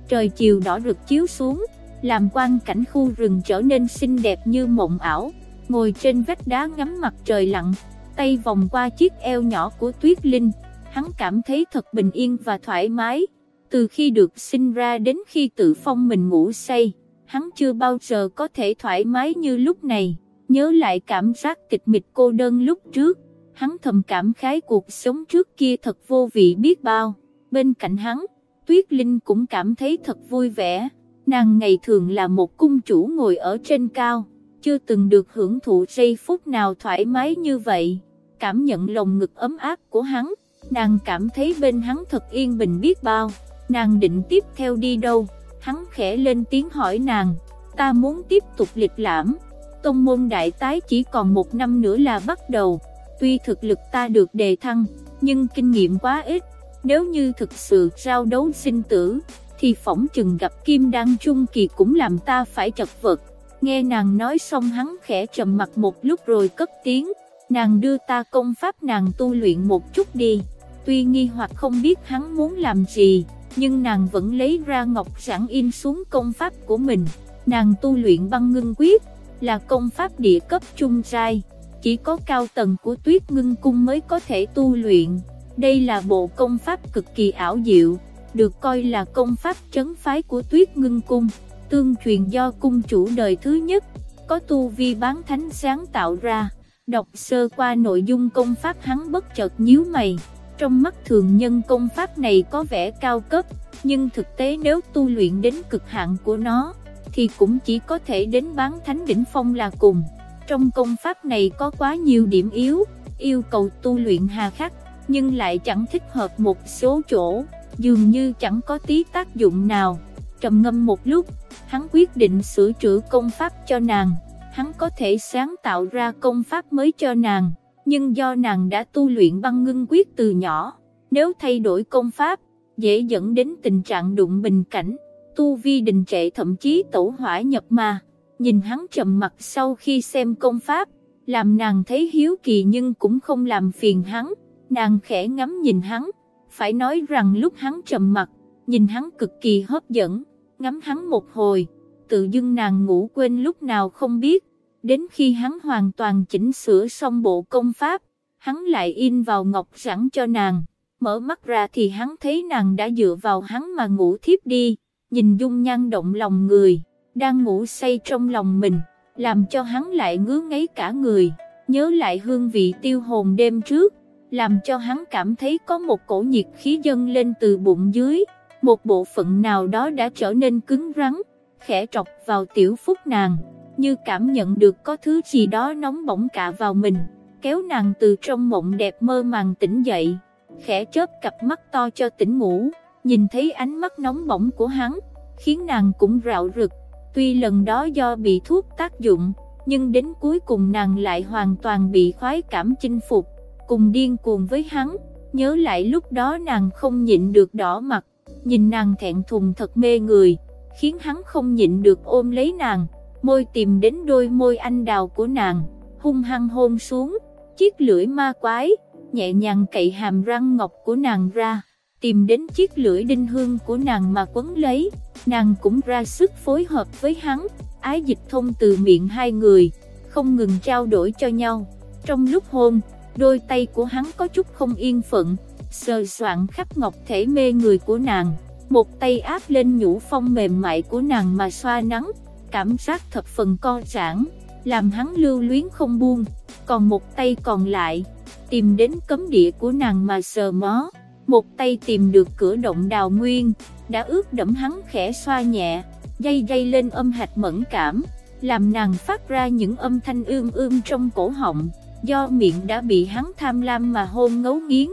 Trời chiều đỏ rực chiếu xuống, làm quang cảnh khu rừng trở nên xinh đẹp như mộng ảo, ngồi trên vách đá ngắm mặt trời lặn, tay vòng qua chiếc eo nhỏ của Tuyết Linh, hắn cảm thấy thật bình yên và thoải mái, từ khi được sinh ra đến khi tự phong mình ngủ say, hắn chưa bao giờ có thể thoải mái như lúc này, nhớ lại cảm giác tịch mịch cô đơn lúc trước, hắn thầm cảm khái cuộc sống trước kia thật vô vị biết bao, bên cạnh hắn, Tuyết Linh cũng cảm thấy thật vui vẻ. Nàng ngày thường là một cung chủ ngồi ở trên cao, chưa từng được hưởng thụ giây phút nào thoải mái như vậy. Cảm nhận lồng ngực ấm áp của hắn, nàng cảm thấy bên hắn thật yên bình biết bao. Nàng định tiếp theo đi đâu, hắn khẽ lên tiếng hỏi nàng, ta muốn tiếp tục lịch lãm. Tông môn đại tái chỉ còn một năm nữa là bắt đầu, tuy thực lực ta được đề thăng, nhưng kinh nghiệm quá ít, nếu như thực sự giao đấu sinh tử, thì phỏng chừng gặp Kim Đăng Trung Kỳ cũng làm ta phải chật vật. Nghe nàng nói xong hắn khẽ trầm mặt một lúc rồi cất tiếng, nàng đưa ta công pháp nàng tu luyện một chút đi. Tuy nghi hoặc không biết hắn muốn làm gì, nhưng nàng vẫn lấy ra ngọc sẵn in xuống công pháp của mình. Nàng tu luyện băng ngưng quyết, là công pháp địa cấp trung giai, chỉ có cao tầng của tuyết ngưng cung mới có thể tu luyện. Đây là bộ công pháp cực kỳ ảo diệu, được coi là công pháp trấn phái của tuyết ngưng cung, tương truyền do cung chủ đời thứ nhất, có tu vi bán thánh sáng tạo ra. Đọc sơ qua nội dung công pháp hắn bất chợt nhíu mày, trong mắt thường nhân công pháp này có vẻ cao cấp, nhưng thực tế nếu tu luyện đến cực hạn của nó, thì cũng chỉ có thể đến bán thánh đỉnh phong là cùng. Trong công pháp này có quá nhiều điểm yếu, yêu cầu tu luyện hà khắc, nhưng lại chẳng thích hợp một số chỗ dường như chẳng có tí tác dụng nào. Trầm ngâm một lúc, hắn quyết định sửa chữa công pháp cho nàng, hắn có thể sáng tạo ra công pháp mới cho nàng, nhưng do nàng đã tu luyện băng ngưng quyết từ nhỏ, nếu thay đổi công pháp, dễ dẫn đến tình trạng đụng bình cảnh, tu vi đình trệ thậm chí tẩu hỏa nhập ma. Nhìn hắn trầm mặt sau khi xem công pháp, làm nàng thấy hiếu kỳ nhưng cũng không làm phiền hắn, nàng khẽ ngắm nhìn hắn, phải nói rằng lúc hắn trầm mặt, nhìn hắn cực kỳ hấp dẫn, ngắm hắn một hồi, tự dưng nàng ngủ quên lúc nào không biết, đến khi hắn hoàn toàn chỉnh sửa xong bộ công pháp, hắn lại in vào ngọc sẵn cho nàng, mở mắt ra thì hắn thấy nàng đã dựa vào hắn mà ngủ thiếp đi, nhìn dung nhan động lòng người, đang ngủ say trong lòng mình, làm cho hắn lại ngứa ngáy cả người, nhớ lại hương vị tiêu hồn đêm trước, làm cho hắn cảm thấy có một cổ nhiệt khí dâng lên từ bụng dưới, một bộ phận nào đó đã trở nên cứng rắn, khẽ trọc vào tiểu phúc nàng, như cảm nhận được có thứ gì đó nóng bỏng cả vào mình, kéo nàng từ trong mộng đẹp mơ màng tỉnh dậy, khẽ chớp cặp mắt to cho tỉnh ngủ, nhìn thấy ánh mắt nóng bỏng của hắn, khiến nàng cũng rạo rực, tuy lần đó do bị thuốc tác dụng, nhưng đến cuối cùng nàng lại hoàn toàn bị khoái cảm chinh phục, cùng điên cuồng với hắn, nhớ lại lúc đó nàng không nhịn được đỏ mặt, nhìn nàng thẹn thùng thật mê người, khiến hắn không nhịn được ôm lấy nàng, môi tìm đến đôi môi anh đào của nàng, hung hăng hôn xuống, chiếc lưỡi ma quái, nhẹ nhàng cậy hàm răng ngọc của nàng ra, tìm đến chiếc lưỡi đinh hương của nàng mà quấn lấy, nàng cũng ra sức phối hợp với hắn, ái dịch thông từ miệng hai người, không ngừng trao đổi cho nhau. Trong lúc hôn, đôi tay của hắn có chút không yên phận, sờ soạn khắp ngọc thể mê người của nàng, một tay áp lên nhũ phong mềm mại của nàng mà xoa nắng, cảm giác thập phần co giãn, làm hắn lưu luyến không buông, còn một tay còn lại, tìm đến cấm địa của nàng mà sờ mó, một tay tìm được cửa động đào nguyên, đã ướt đẫm hắn khẽ xoa nhẹ, dây dây lên âm hạch mẫn cảm, làm nàng phát ra những âm thanh ưm ưm trong cổ họng, do miệng đã bị hắn tham lam mà hôn ngấu nghiến,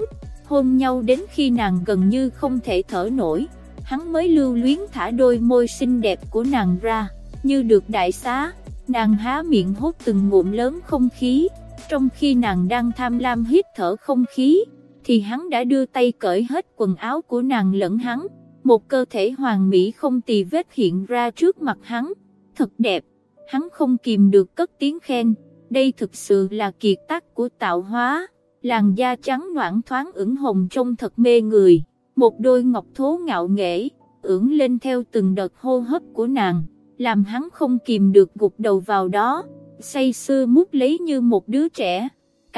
hôn nhau đến khi nàng gần như không thể thở nổi, hắn mới lưu luyến thả đôi môi xinh đẹp của nàng ra, như được đại xá, nàng há miệng hút từng ngụm lớn không khí, trong khi nàng đang tham lam hít thở không khí, thì hắn đã đưa tay cởi hết quần áo của nàng lẫn hắn, một cơ thể hoàng mỹ không tì vết hiện ra trước mặt hắn, thật đẹp, hắn không kìm được cất tiếng khen, đây thực sự là kiệt tác của tạo hóa, làn da trắng noãn thoáng ửng hồng trông thật mê người, một đôi ngọc thố ngạo nghễ, ưỡng lên theo từng đợt hô hấp của nàng, làm hắn không kìm được gục đầu vào đó, say sưa mút lấy như một đứa trẻ,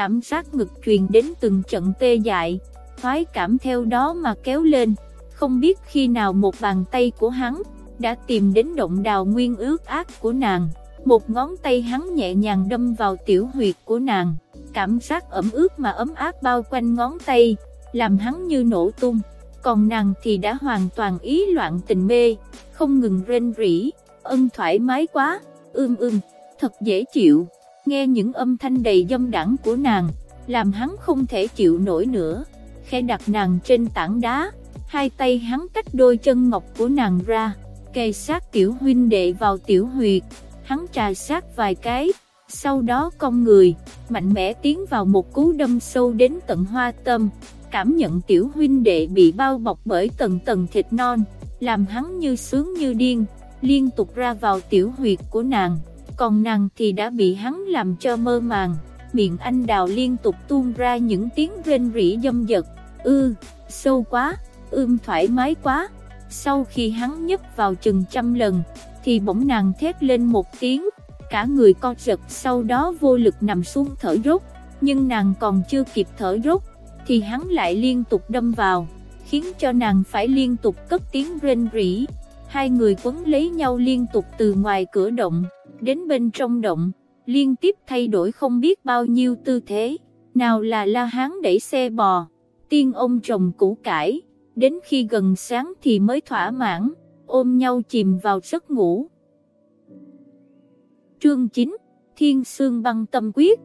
cảm giác ngực truyền đến từng trận tê dại, thoái cảm theo đó mà kéo lên. Không biết khi nào một bàn tay của hắn đã tìm đến động đào nguyên ướt ác của nàng, một ngón tay hắn nhẹ nhàng đâm vào tiểu huyệt của nàng, cảm giác ẩm ướt mà ấm áp bao quanh ngón tay, làm hắn như nổ tung, còn nàng thì đã hoàn toàn ý loạn tình mê, không ngừng rên rỉ, ân thoải mái quá, ưm ưm, thật dễ chịu, nghe những âm thanh đầy dâm đảng của nàng, làm hắn không thể chịu nổi nữa, khẽ đặt nàng trên tảng đá, hai tay hắn tách đôi chân ngọc của nàng ra, kề sát tiểu huynh đệ vào tiểu huyệt, hắn trà sát vài cái, sau đó cong người, mạnh mẽ tiến vào một cú đâm sâu đến tận hoa tâm, cảm nhận tiểu huynh đệ bị bao bọc bởi tầng tầng thịt non, làm hắn như sướng như điên, liên tục ra vào tiểu huyệt của nàng, còn nàng thì đã bị hắn làm cho mơ màng, miệng anh đào liên tục tuôn ra những tiếng rên rỉ dâm dật, ư, sâu quá ưm thoải mái quá. Sau khi hắn nhấp vào chừng trăm lần, thì bỗng nàng thét lên một tiếng, cả người co giật sau đó vô lực nằm xuống thở rốt nhưng nàng còn chưa kịp thở rốt thì hắn lại liên tục đâm vào, khiến cho nàng phải liên tục cất tiếng rên rỉ. Hai người quấn lấy nhau liên tục từ ngoài cửa động, đến bên trong động, liên tiếp thay đổi không biết bao nhiêu tư thế, nào là la hán đẩy xe bò, tiên ông trồng củ cải, đến khi gần sáng thì mới thỏa mãn, ôm nhau chìm vào giấc ngủ. Chương 9 Thiên Sương băng tâm quyết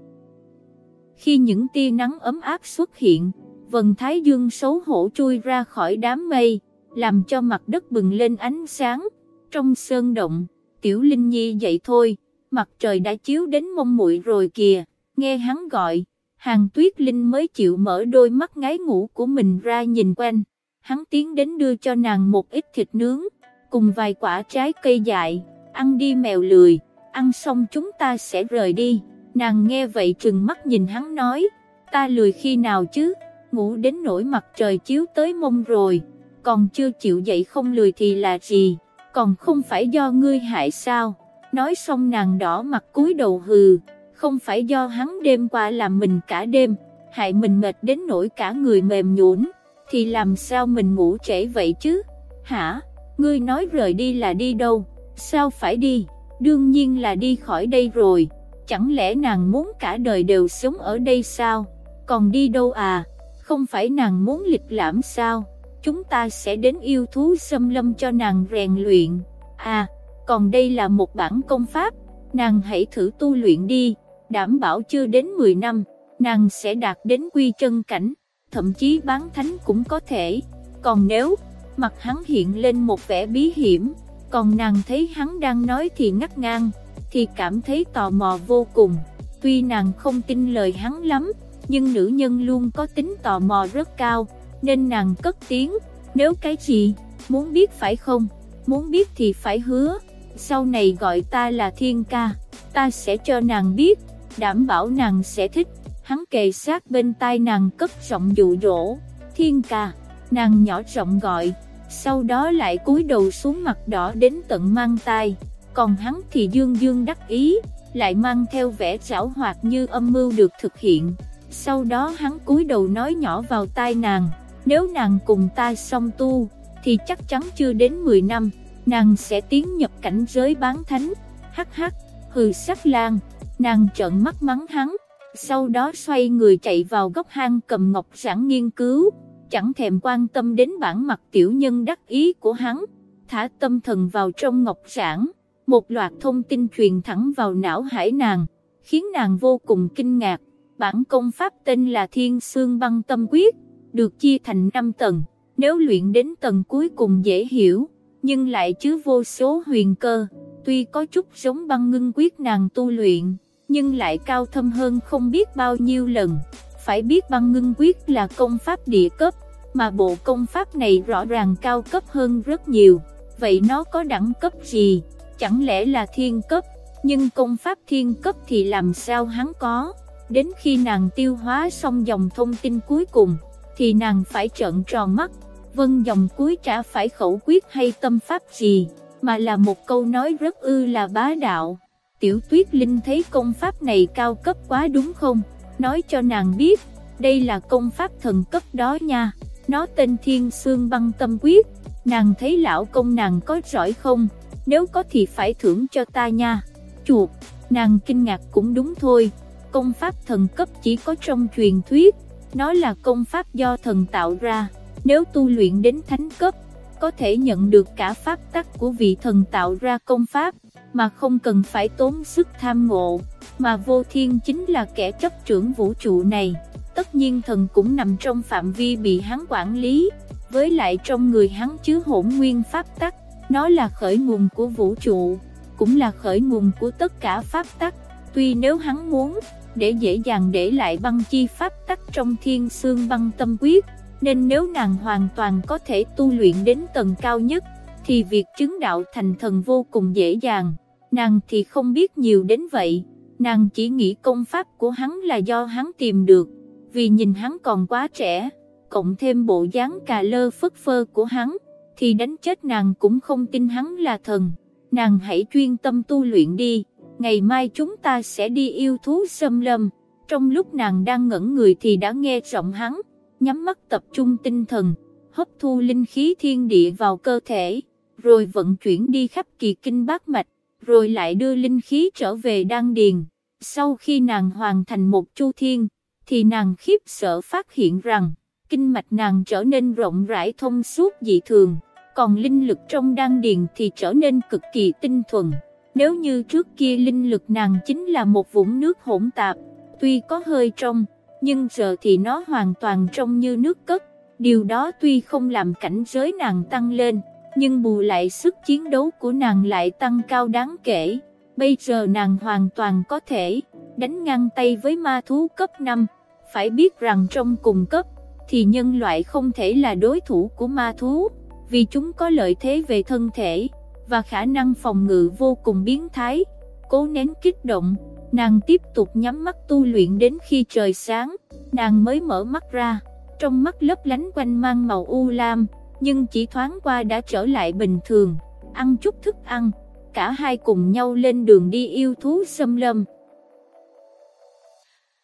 Khi những tia nắng ấm áp xuất hiện, vần thái dương xấu hổ chui ra khỏi đám mây, làm cho mặt đất bừng lên ánh sáng. Trong sơn động, Tiểu Linh Nhi dậy thôi, mặt trời đã chiếu đến mông muội rồi kìa, nghe hắn gọi, hàng tuyết linh mới chịu mở đôi mắt ngái ngủ của mình ra nhìn quanh hắn tiến đến đưa cho nàng một ít thịt nướng, cùng vài quả trái cây dại, ăn đi mèo lười, ăn xong chúng ta sẽ rời đi, nàng nghe vậy trừng mắt nhìn hắn nói, ta lười khi nào chứ, ngủ đến nỗi mặt trời chiếu tới mông rồi, còn chưa chịu dậy không lười thì là gì, còn không phải do ngươi hại sao, nói xong nàng đỏ mặt cúi đầu hừ, không phải do hắn đêm qua làm mình cả đêm, hại mình mệt đến nỗi cả người mềm nhũn thì làm sao mình ngủ trễ vậy chứ? Hả? Ngươi nói rời đi là đi đâu? Sao phải đi? Đương nhiên là đi khỏi đây rồi. Chẳng lẽ nàng muốn cả đời đều sống ở đây sao? Còn đi đâu à? Không phải nàng muốn lịch lãm sao? Chúng ta sẽ đến yêu thú xâm lâm cho nàng rèn luyện. À, còn đây là một bản công pháp. Nàng hãy thử tu luyện đi. Đảm bảo chưa đến 10 năm, nàng sẽ đạt đến quy chân cảnh. Thậm chí bán thánh cũng có thể. Còn nếu, mặt hắn hiện lên một vẻ bí hiểm, còn nàng thấy hắn đang nói thì ngắt ngang, thì cảm thấy tò mò vô cùng. Tuy nàng không tin lời hắn lắm, nhưng nữ nhân luôn có tính tò mò rất cao, nên nàng cất tiếng, nếu cái gì, muốn biết phải không, muốn biết thì phải hứa, sau này gọi ta là thiên ca, ta sẽ cho nàng biết, đảm bảo nàng sẽ thích, hắn kề sát bên tai nàng cất giọng dụ dỗ, thiên ca, nàng nhỏ giọng gọi, sau đó lại cúi đầu xuống mặt đỏ đến tận mang tai, còn hắn thì dương dương đắc ý, lại mang theo vẻ giảo hoạt như âm mưu được thực hiện. Sau đó hắn cúi đầu nói nhỏ vào tai nàng, nếu nàng cùng ta song tu, thì chắc chắn chưa đến 10 năm, nàng sẽ tiến nhập cảnh giới bán thánh. Hắc hắc, hừ sắc lan, nàng trợn mắt mắng hắn, sau đó xoay người chạy vào góc hang cầm ngọc sản nghiên cứu chẳng thèm quan tâm đến bản mặt tiểu nhân đắc ý của hắn, thả tâm thần vào trong ngọc sản, một loạt thông tin truyền thẳng vào não hải nàng, khiến nàng vô cùng kinh ngạc. Bản công pháp tên là Thiên Sương Băng Tâm Quyết, được chia thành 5 tầng, nếu luyện đến tầng cuối cùng dễ hiểu, nhưng lại chứa vô số huyền cơ, tuy có chút giống băng ngưng quyết nàng tu luyện, nhưng lại cao thâm hơn không biết bao nhiêu lần. Phải biết băng ngưng quyết là công pháp địa cấp, mà bộ công pháp này rõ ràng cao cấp hơn rất nhiều, vậy nó có đẳng cấp gì, chẳng lẽ là thiên cấp, nhưng công pháp thiên cấp thì làm sao hắn có, đến khi nàng tiêu hóa xong dòng thông tin cuối cùng, thì nàng phải trợn tròn mắt, vân dòng cuối trả phải khẩu quyết hay tâm pháp gì, mà là một câu nói rất ư là bá đạo. Tiểu tuyết linh thấy công pháp này cao cấp quá đúng không? nói cho nàng biết, đây là công pháp thần cấp đó nha, nó tên Thiên Sương Băng Tâm Quyết, nàng thấy lão công nàng có giỏi không, nếu có thì phải thưởng cho ta nha, chuột, nàng kinh ngạc cũng đúng thôi, công pháp thần cấp chỉ có trong truyền thuyết, nó là công pháp do thần tạo ra, nếu tu luyện đến thánh cấp, có thể nhận được cả pháp tắc của vị thần tạo ra công pháp, mà không cần phải tốn sức tham ngộ mà vô thiên chính là kẻ chấp trưởng vũ trụ này. Tất nhiên thần cũng nằm trong phạm vi bị hắn quản lý, với lại trong người hắn chứa hỗn nguyên pháp tắc, nó là khởi nguồn của vũ trụ, cũng là khởi nguồn của tất cả pháp tắc. Tuy nếu hắn muốn, để dễ dàng để lại băng chi pháp tắc trong thiên xương băng tâm quyết, nên nếu nàng hoàn toàn có thể tu luyện đến tầng cao nhất, thì việc chứng đạo thành thần vô cùng dễ dàng, nàng thì không biết nhiều đến vậy nàng chỉ nghĩ công pháp của hắn là do hắn tìm được, vì nhìn hắn còn quá trẻ, cộng thêm bộ dáng cà lơ phất phơ của hắn, thì đánh chết nàng cũng không tin hắn là thần. Nàng hãy chuyên tâm tu luyện đi, ngày mai chúng ta sẽ đi yêu thú xâm lâm. Trong lúc nàng đang ngẩn người thì đã nghe giọng hắn, nhắm mắt tập trung tinh thần, hấp thu linh khí thiên địa vào cơ thể, rồi vận chuyển đi khắp kỳ kinh bát mạch rồi lại đưa linh khí trở về đan điền. Sau khi nàng hoàn thành một chu thiên, thì nàng khiếp sợ phát hiện rằng, kinh mạch nàng trở nên rộng rãi thông suốt dị thường, còn linh lực trong đan điền thì trở nên cực kỳ tinh thuần. Nếu như trước kia linh lực nàng chính là một vũng nước hỗn tạp, tuy có hơi trong, nhưng giờ thì nó hoàn toàn trong như nước cất. Điều đó tuy không làm cảnh giới nàng tăng lên, nhưng bù lại sức chiến đấu của nàng lại tăng cao đáng kể. Bây giờ nàng hoàn toàn có thể đánh ngang tay với ma thú cấp 5. Phải biết rằng trong cùng cấp, thì nhân loại không thể là đối thủ của ma thú, vì chúng có lợi thế về thân thể, và khả năng phòng ngự vô cùng biến thái. Cố nén kích động, nàng tiếp tục nhắm mắt tu luyện đến khi trời sáng, nàng mới mở mắt ra, trong mắt lấp lánh quanh mang màu u lam nhưng chỉ thoáng qua đã trở lại bình thường, ăn chút thức ăn, cả hai cùng nhau lên đường đi yêu thú xâm lâm.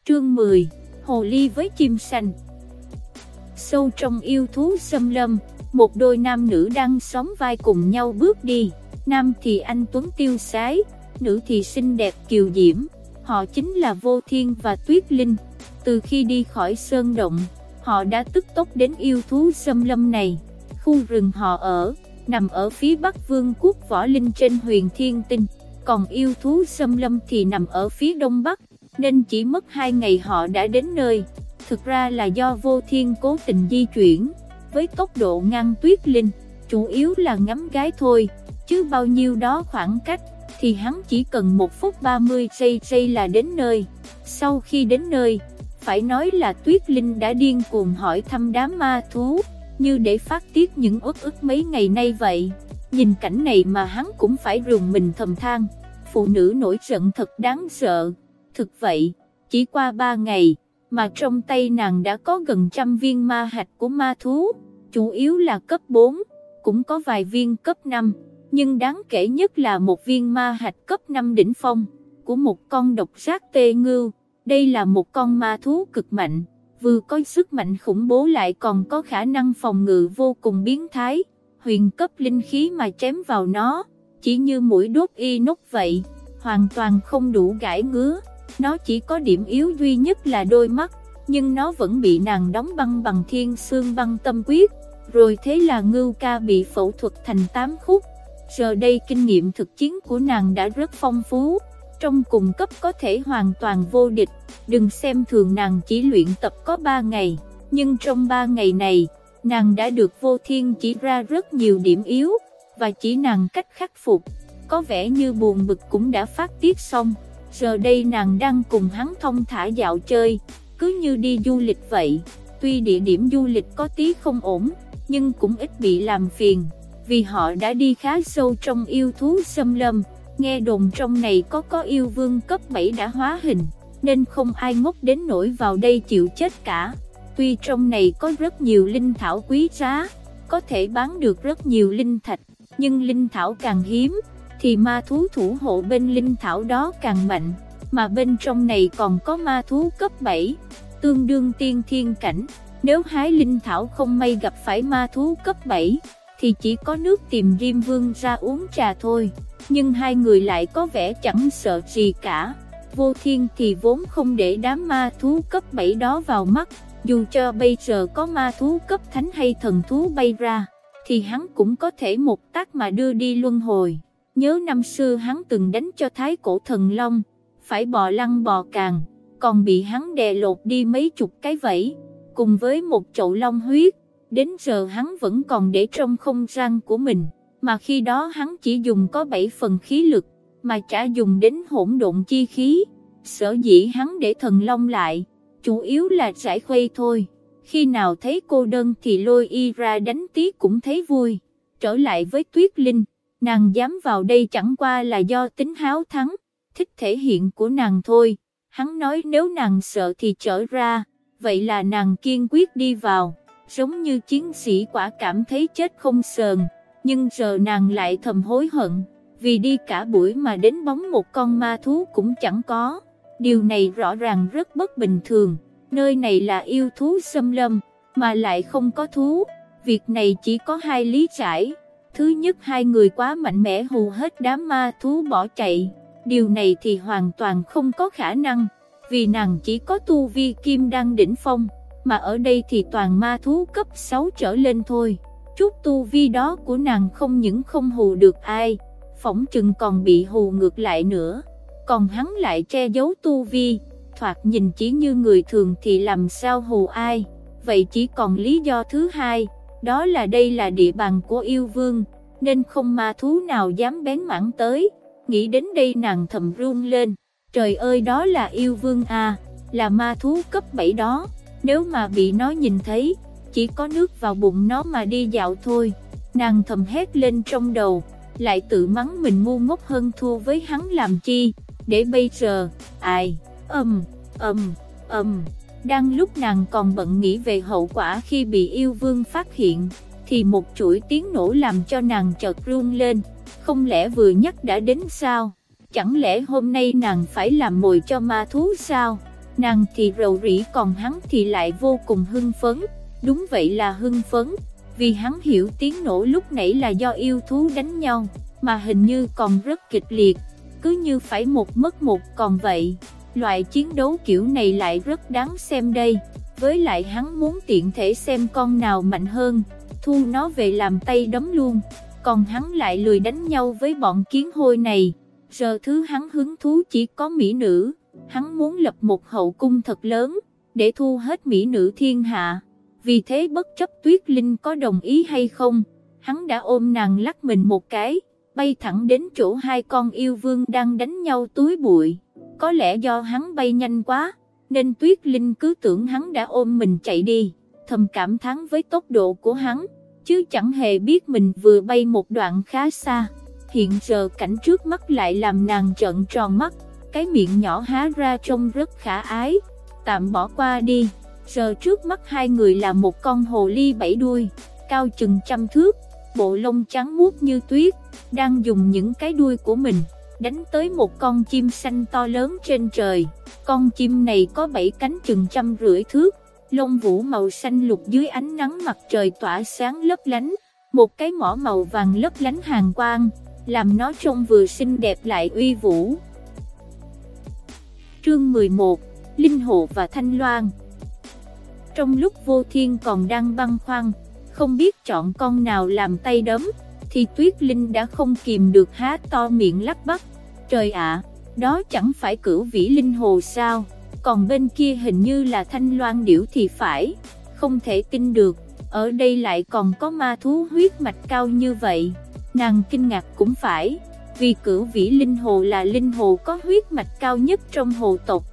Chương 10 Hồ ly với chim xanh sâu trong yêu thú xâm lâm, một đôi nam nữ đang sóng vai cùng nhau bước đi, nam thì anh Tuấn tiêu sái, nữ thì xinh đẹp kiều diễm, họ chính là Vô Thiên và Tuyết Linh. Từ khi đi khỏi Sơn Động, họ đã tức tốc đến yêu thú xâm lâm này, khu rừng họ ở, nằm ở phía bắc vương quốc Võ Linh trên huyền Thiên Tinh, còn yêu thú xâm lâm thì nằm ở phía đông bắc, nên chỉ mất hai ngày họ đã đến nơi. Thực ra là do vô thiên cố tình di chuyển, với tốc độ ngang tuyết linh, chủ yếu là ngắm gái thôi, chứ bao nhiêu đó khoảng cách, thì hắn chỉ cần 1 phút 30 giây giây là đến nơi. Sau khi đến nơi, phải nói là tuyết linh đã điên cuồng hỏi thăm đám ma thú, như để phát tiết những uất ức mấy ngày nay vậy. Nhìn cảnh này mà hắn cũng phải rùng mình thầm than, phụ nữ nổi giận thật đáng sợ. Thực vậy, chỉ qua ba ngày, mà trong tay nàng đã có gần trăm viên ma hạch của ma thú, chủ yếu là cấp 4, cũng có vài viên cấp 5, nhưng đáng kể nhất là một viên ma hạch cấp 5 đỉnh phong, của một con độc giác tê ngưu. Đây là một con ma thú cực mạnh, vừa có sức mạnh khủng bố lại còn có khả năng phòng ngự vô cùng biến thái, huyền cấp linh khí mà chém vào nó, chỉ như mũi đốt y nốt vậy, hoàn toàn không đủ gãi ngứa. Nó chỉ có điểm yếu duy nhất là đôi mắt, nhưng nó vẫn bị nàng đóng băng bằng thiên xương băng tâm quyết, rồi thế là ngưu ca bị phẫu thuật thành 8 khúc. Giờ đây kinh nghiệm thực chiến của nàng đã rất phong phú, trong cùng cấp có thể hoàn toàn vô địch, đừng xem thường nàng chỉ luyện tập có 3 ngày, nhưng trong 3 ngày này, nàng đã được vô thiên chỉ ra rất nhiều điểm yếu, và chỉ nàng cách khắc phục, có vẻ như buồn bực cũng đã phát tiết xong giờ đây nàng đang cùng hắn thông thả dạo chơi, cứ như đi du lịch vậy. Tuy địa điểm du lịch có tí không ổn, nhưng cũng ít bị làm phiền, vì họ đã đi khá sâu trong yêu thú xâm lâm, nghe đồn trong này có có yêu vương cấp 7 đã hóa hình, nên không ai ngốc đến nỗi vào đây chịu chết cả. Tuy trong này có rất nhiều linh thảo quý giá, có thể bán được rất nhiều linh thạch, nhưng linh thảo càng hiếm, thì ma thú thủ hộ bên linh thảo đó càng mạnh, mà bên trong này còn có ma thú cấp 7, tương đương tiên thiên cảnh, nếu hái linh thảo không may gặp phải ma thú cấp 7, thì chỉ có nước tìm Diêm Vương ra uống trà thôi, nhưng hai người lại có vẻ chẳng sợ gì cả. Vô Thiên thì vốn không để đám ma thú cấp 7 đó vào mắt, dù cho bây giờ có ma thú cấp thánh hay thần thú bay ra, thì hắn cũng có thể một tác mà đưa đi luân hồi. Nhớ năm xưa hắn từng đánh cho thái cổ thần long, phải bò lăn bò càng, còn bị hắn đè lột đi mấy chục cái vẫy, cùng với một chậu long huyết, đến giờ hắn vẫn còn để trong không gian của mình, mà khi đó hắn chỉ dùng có 7 phần khí lực, mà chả dùng đến hỗn độn chi khí, sở dĩ hắn để thần long lại, chủ yếu là giải khuây thôi, khi nào thấy cô đơn thì lôi y ra đánh tí cũng thấy vui, trở lại với tuyết linh nàng dám vào đây chẳng qua là do tính háo thắng, thích thể hiện của nàng thôi, hắn nói nếu nàng sợ thì trở ra, vậy là nàng kiên quyết đi vào, giống như chiến sĩ quả cảm thấy chết không sờn, nhưng giờ nàng lại thầm hối hận, vì đi cả buổi mà đến bóng một con ma thú cũng chẳng có, điều này rõ ràng rất bất bình thường, nơi này là yêu thú xâm lâm, mà lại không có thú, việc này chỉ có hai lý giải. Thứ nhất hai người quá mạnh mẽ hù hết đám ma thú bỏ chạy, điều này thì hoàn toàn không có khả năng, vì nàng chỉ có tu vi kim đăng đỉnh phong, mà ở đây thì toàn ma thú cấp 6 trở lên thôi. Chút tu vi đó của nàng không những không hù được ai, phỏng chừng còn bị hù ngược lại nữa, còn hắn lại che giấu tu vi, thoạt nhìn chỉ như người thường thì làm sao hù ai, vậy chỉ còn lý do thứ hai đó là đây là địa bàn của yêu vương, nên không ma thú nào dám bén mảng tới, nghĩ đến đây nàng thầm run lên, trời ơi đó là yêu vương à, là ma thú cấp 7 đó, nếu mà bị nó nhìn thấy, chỉ có nước vào bụng nó mà đi dạo thôi, nàng thầm hét lên trong đầu, lại tự mắng mình ngu ngốc hơn thua với hắn làm chi, để bây giờ, ai, ầm, ầm, ầm. Đang lúc nàng còn bận nghĩ về hậu quả khi bị yêu vương phát hiện, thì một chuỗi tiếng nổ làm cho nàng chợt run lên, không lẽ vừa nhắc đã đến sao? Chẳng lẽ hôm nay nàng phải làm mồi cho ma thú sao? Nàng thì rầu rĩ còn hắn thì lại vô cùng hưng phấn, đúng vậy là hưng phấn, vì hắn hiểu tiếng nổ lúc nãy là do yêu thú đánh nhau, mà hình như còn rất kịch liệt, cứ như phải một mất một còn vậy. Loại chiến đấu kiểu này lại rất đáng xem đây, với lại hắn muốn tiện thể xem con nào mạnh hơn, thu nó về làm tay đấm luôn, còn hắn lại lười đánh nhau với bọn kiến hôi này, giờ thứ hắn hứng thú chỉ có mỹ nữ, hắn muốn lập một hậu cung thật lớn, để thu hết mỹ nữ thiên hạ, vì thế bất chấp tuyết linh có đồng ý hay không, hắn đã ôm nàng lắc mình một cái, bay thẳng đến chỗ hai con yêu vương đang đánh nhau túi bụi, có lẽ do hắn bay nhanh quá, nên tuyết linh cứ tưởng hắn đã ôm mình chạy đi, thầm cảm thán với tốc độ của hắn chứ chẳng hề biết mình vừa bay một đoạn khá xa. Hiện giờ cảnh trước mắt lại làm nàng trợn tròn mắt, cái miệng nhỏ há ra trông rất khả ái, tạm bỏ qua đi. Giờ trước mắt hai người là một con hồ ly bảy đuôi, cao chừng trăm thước, bộ lông trắng muốt như tuyết, đang dùng những cái đuôi của mình, đánh tới một con chim xanh to lớn trên trời. Con chim này có bảy cánh chừng trăm rưỡi thước, lông vũ màu xanh lục dưới ánh nắng mặt trời tỏa sáng lấp lánh, một cái mỏ màu vàng lấp lánh hàng quang, làm nó trông vừa xinh đẹp lại uy vũ. Chương 11 Linh Hồ và Thanh Loan Trong lúc vô thiên còn đang băng khoăn, không biết chọn con nào làm tay đấm, thì Tuyết Linh đã không kìm được há to miệng lắc bắt. Trời ạ, đó chẳng phải cửu vĩ linh hồ sao? còn bên kia hình như là thanh loan điểu thì phải, không thể tin được, ở đây lại còn có ma thú huyết mạch cao như vậy, nàng kinh ngạc cũng phải, vì cửu vĩ linh hồ là linh hồ có huyết mạch cao nhất trong hồ tộc,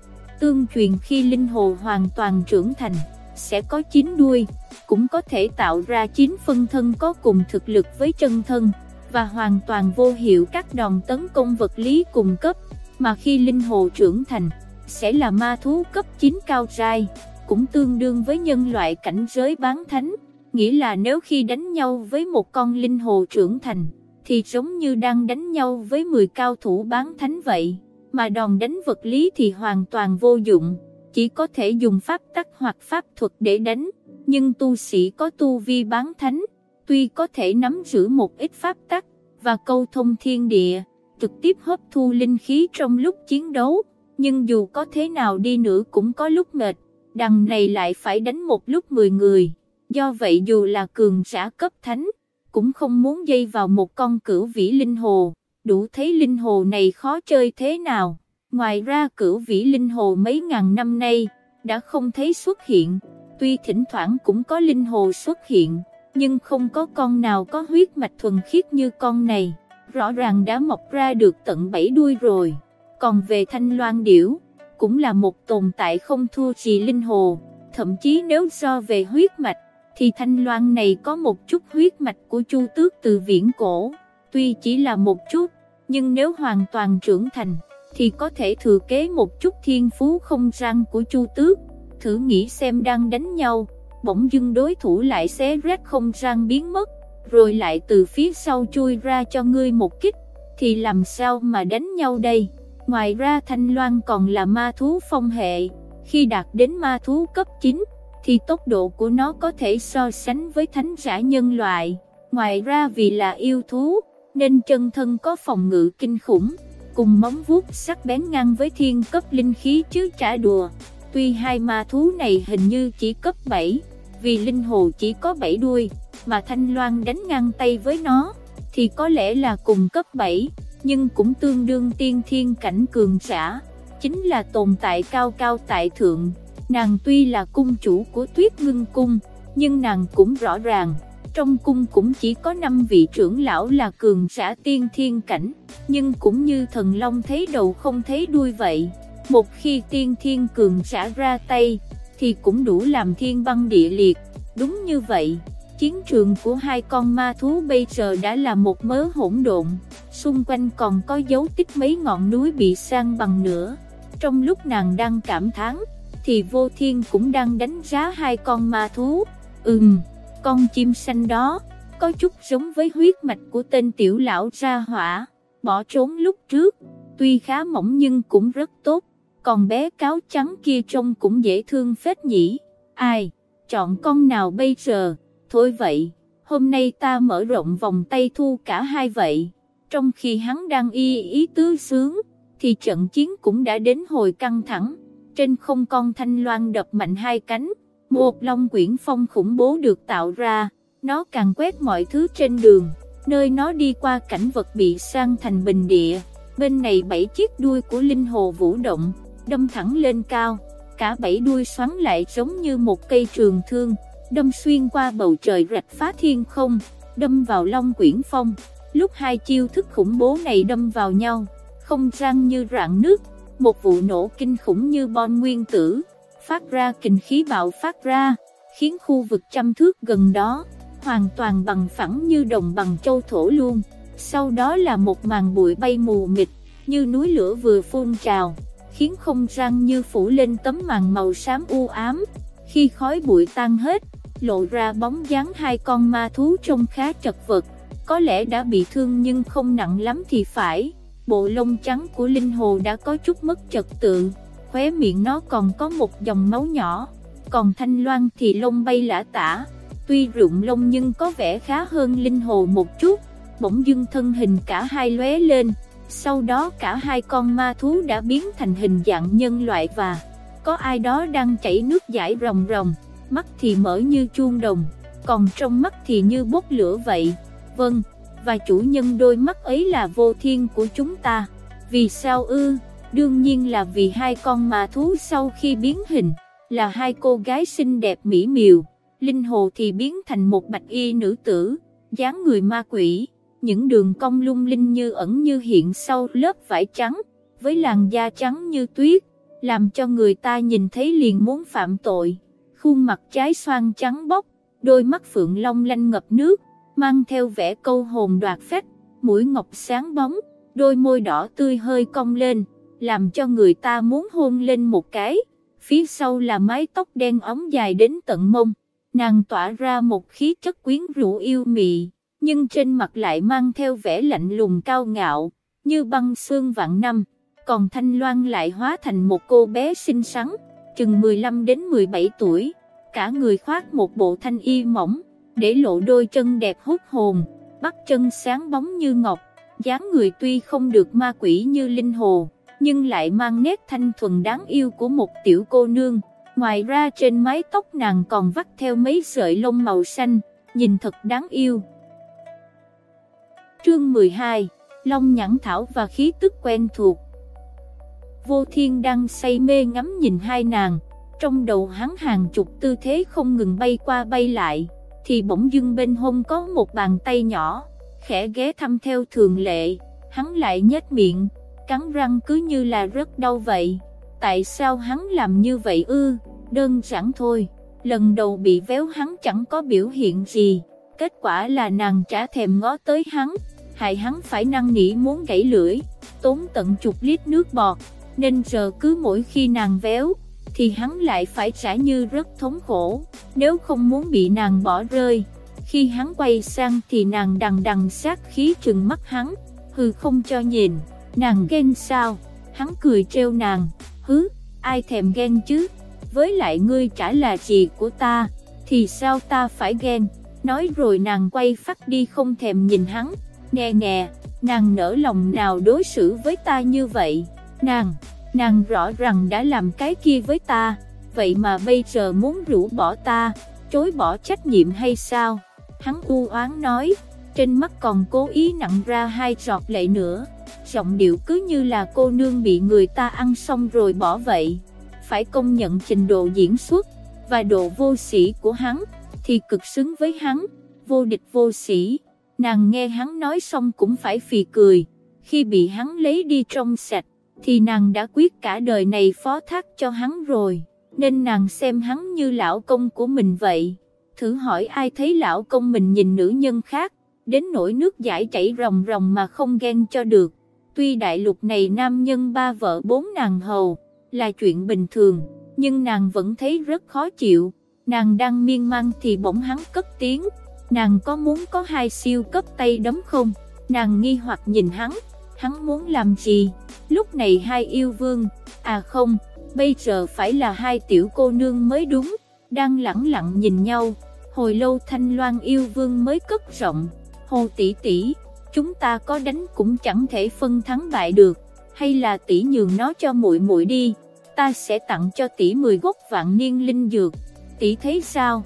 tương truyền khi linh hồ hoàn toàn trưởng thành, sẽ có 9 đuôi, cũng có thể tạo ra 9 phân thân có cùng thực lực với chân thân, và hoàn toàn vô hiệu các đòn tấn công vật lý cùng cấp, mà khi linh hồ trưởng thành, sẽ là ma thú cấp 9 cao trai, cũng tương đương với nhân loại cảnh giới bán thánh, nghĩa là nếu khi đánh nhau với một con linh hồ trưởng thành, thì giống như đang đánh nhau với 10 cao thủ bán thánh vậy, mà đòn đánh vật lý thì hoàn toàn vô dụng, chỉ có thể dùng pháp tắc hoặc pháp thuật để đánh, nhưng tu sĩ có tu vi bán thánh, tuy có thể nắm giữ một ít pháp tắc và câu thông thiên địa, trực tiếp hấp thu linh khí trong lúc chiến đấu, nhưng dù có thế nào đi nữa cũng có lúc mệt, đằng này lại phải đánh một lúc 10 người, do vậy dù là cường giả cấp thánh, cũng không muốn dây vào một con cửu vĩ linh hồ, đủ thấy linh hồ này khó chơi thế nào. Ngoài ra cửu vĩ linh hồ mấy ngàn năm nay, đã không thấy xuất hiện, tuy thỉnh thoảng cũng có linh hồ xuất hiện, nhưng không có con nào có huyết mạch thuần khiết như con này, rõ ràng đã mọc ra được tận bảy đuôi rồi. Còn về thanh loan điểu, cũng là một tồn tại không thua gì linh hồ, thậm chí nếu so về huyết mạch, thì thanh loan này có một chút huyết mạch của chu tước từ viễn cổ, tuy chỉ là một chút, nhưng nếu hoàn toàn trưởng thành, thì có thể thừa kế một chút thiên phú không răng của chu tước, thử nghĩ xem đang đánh nhau, bỗng dưng đối thủ lại xé rách không gian biến mất, rồi lại từ phía sau chui ra cho ngươi một kích, thì làm sao mà đánh nhau đây? Ngoài ra Thanh Loan còn là ma thú phong hệ, khi đạt đến ma thú cấp 9, thì tốc độ của nó có thể so sánh với thánh giả nhân loại. Ngoài ra vì là yêu thú, nên chân thân có phòng ngự kinh khủng, cùng móng vuốt sắc bén ngang với thiên cấp linh khí chứ trả đùa. Tuy hai ma thú này hình như chỉ cấp 7, vì linh hồ chỉ có 7 đuôi, mà Thanh Loan đánh ngang tay với nó, thì có lẽ là cùng cấp 7 nhưng cũng tương đương tiên thiên cảnh cường giả, chính là tồn tại cao cao tại thượng. Nàng tuy là cung chủ của tuyết ngưng cung, nhưng nàng cũng rõ ràng, trong cung cũng chỉ có 5 vị trưởng lão là cường giả tiên thiên cảnh, nhưng cũng như thần long thấy đầu không thấy đuôi vậy. Một khi tiên thiên cường giả ra tay, thì cũng đủ làm thiên băng địa liệt, đúng như vậy. Chiến trường của hai con ma thú bây giờ đã là một mớ hỗn độn, xung quanh còn có dấu tích mấy ngọn núi bị sang bằng nữa. Trong lúc nàng đang cảm thán, thì vô thiên cũng đang đánh giá hai con ma thú. Ừm, con chim xanh đó, có chút giống với huyết mạch của tên tiểu lão ra hỏa, bỏ trốn lúc trước, tuy khá mỏng nhưng cũng rất tốt, còn bé cáo trắng kia trông cũng dễ thương phết nhỉ. Ai? chọn con nào bây giờ, thôi vậy, hôm nay ta mở rộng vòng tay thu cả hai vậy, trong khi hắn đang y ý tứ sướng, thì trận chiến cũng đã đến hồi căng thẳng, trên không con thanh loan đập mạnh hai cánh, một long quyển phong khủng bố được tạo ra, nó càng quét mọi thứ trên đường, nơi nó đi qua cảnh vật bị sang thành bình địa, bên này bảy chiếc đuôi của linh hồ vũ động, đâm thẳng lên cao, cả bảy đuôi xoắn lại giống như một cây trường thương, đâm xuyên qua bầu trời rạch phá thiên không, đâm vào long quyển phong, lúc hai chiêu thức khủng bố này đâm vào nhau, không gian như rạn nước, một vụ nổ kinh khủng như bom nguyên tử, phát ra kình khí bạo phát ra, khiến khu vực trăm thước gần đó, hoàn toàn bằng phẳng như đồng bằng châu thổ luôn, sau đó là một màn bụi bay mù mịt, như núi lửa vừa phun trào, khiến không gian như phủ lên tấm màn màu xám u ám, khi khói bụi tan hết, lộ ra bóng dáng hai con ma thú trông khá chật vật, có lẽ đã bị thương nhưng không nặng lắm thì phải, bộ lông trắng của linh hồ đã có chút mất trật tự, khóe miệng nó còn có một dòng máu nhỏ, còn thanh loan thì lông bay lả tả, tuy rụng lông nhưng có vẻ khá hơn linh hồ một chút, bỗng dưng thân hình cả hai lóe lên, sau đó cả hai con ma thú đã biến thành hình dạng nhân loại và có ai đó đang chảy nước giải rồng rồng mắt thì mở như chuông đồng, còn trong mắt thì như bốc lửa vậy, vâng, và chủ nhân đôi mắt ấy là vô thiên của chúng ta, vì sao ư? đương nhiên là vì hai con ma thú sau khi biến hình, là hai cô gái xinh đẹp mỹ miều, linh hồ thì biến thành một bạch y nữ tử, dáng người ma quỷ, những đường cong lung linh như ẩn như hiện sau lớp vải trắng, với làn da trắng như tuyết, làm cho người ta nhìn thấy liền muốn phạm tội, khuôn mặt trái xoan trắng bóc, đôi mắt phượng long lanh ngập nước, mang theo vẻ câu hồn đoạt phách, mũi ngọc sáng bóng, đôi môi đỏ tươi hơi cong lên làm cho người ta muốn hôn lên một cái, phía sau là mái tóc đen ống dài đến tận mông, nàng tỏa ra một khí chất quyến rũ yêu mị, nhưng trên mặt lại mang theo vẻ lạnh lùng cao ngạo, như băng xương vạn năm, còn Thanh Loan lại hóa thành một cô bé xinh xắn, chừng 15 đến 17 tuổi, cả người khoác một bộ thanh y mỏng, để lộ đôi chân đẹp hút hồn, bắt chân sáng bóng như ngọc, dáng người tuy không được ma quỷ như linh hồ nhưng lại mang nét thanh thuần đáng yêu của một tiểu cô nương. Ngoài ra trên mái tóc nàng còn vắt theo mấy sợi lông màu xanh, nhìn thật đáng yêu. Chương 12 Long nhãn thảo và khí tức quen thuộc Vô thiên đang say mê ngắm nhìn hai nàng, trong đầu hắn hàng chục tư thế không ngừng bay qua bay lại, thì bỗng dưng bên hông có một bàn tay nhỏ, khẽ ghé thăm theo thường lệ, hắn lại nhếch miệng, cắn răng cứ như là rất đau vậy. Tại sao hắn làm như vậy ư? Đơn giản thôi, lần đầu bị véo hắn chẳng có biểu hiện gì, kết quả là nàng trả thèm ngó tới hắn, hại hắn phải năn nỉ muốn gãy lưỡi, tốn tận chục lít nước bọt, nên giờ cứ mỗi khi nàng véo, thì hắn lại phải trả như rất thống khổ, nếu không muốn bị nàng bỏ rơi. Khi hắn quay sang thì nàng đằng đằng sát khí trừng mắt hắn, hừ không cho nhìn. Nàng ghen sao, hắn cười treo nàng, hứ, ai thèm ghen chứ, với lại ngươi trả là gì của ta, thì sao ta phải ghen, nói rồi nàng quay phát đi không thèm nhìn hắn, nè nè, nàng nỡ lòng nào đối xử với ta như vậy, nàng, nàng rõ ràng đã làm cái kia với ta, vậy mà bây giờ muốn rũ bỏ ta, chối bỏ trách nhiệm hay sao, hắn u oán nói, trên mắt còn cố ý nặng ra hai giọt lệ nữa giọng điệu cứ như là cô nương bị người ta ăn xong rồi bỏ vậy. Phải công nhận trình độ diễn xuất, và độ vô sĩ của hắn, thì cực xứng với hắn, vô địch vô sĩ. Nàng nghe hắn nói xong cũng phải phì cười, khi bị hắn lấy đi trong sạch, thì nàng đã quyết cả đời này phó thác cho hắn rồi, nên nàng xem hắn như lão công của mình vậy. Thử hỏi ai thấy lão công mình nhìn nữ nhân khác, đến nỗi nước giải chảy ròng ròng mà không ghen cho được. Tuy đại lục này nam nhân ba vợ bốn nàng hầu, là chuyện bình thường, nhưng nàng vẫn thấy rất khó chịu. Nàng đang miên man thì bỗng hắn cất tiếng, nàng có muốn có hai siêu cấp tay đấm không? Nàng nghi hoặc nhìn hắn, hắn muốn làm gì? Lúc này hai yêu vương, à không, bây giờ phải là hai tiểu cô nương mới đúng, đang lẳng lặng nhìn nhau, hồi lâu Thanh Loan yêu vương mới cất giọng, Hồ tỷ tỷ, chúng ta có đánh cũng chẳng thể phân thắng bại được, hay là tỷ nhường nó cho muội muội đi, ta sẽ tặng cho tỷ 10 gốc vạn niên linh dược, tỷ thấy sao?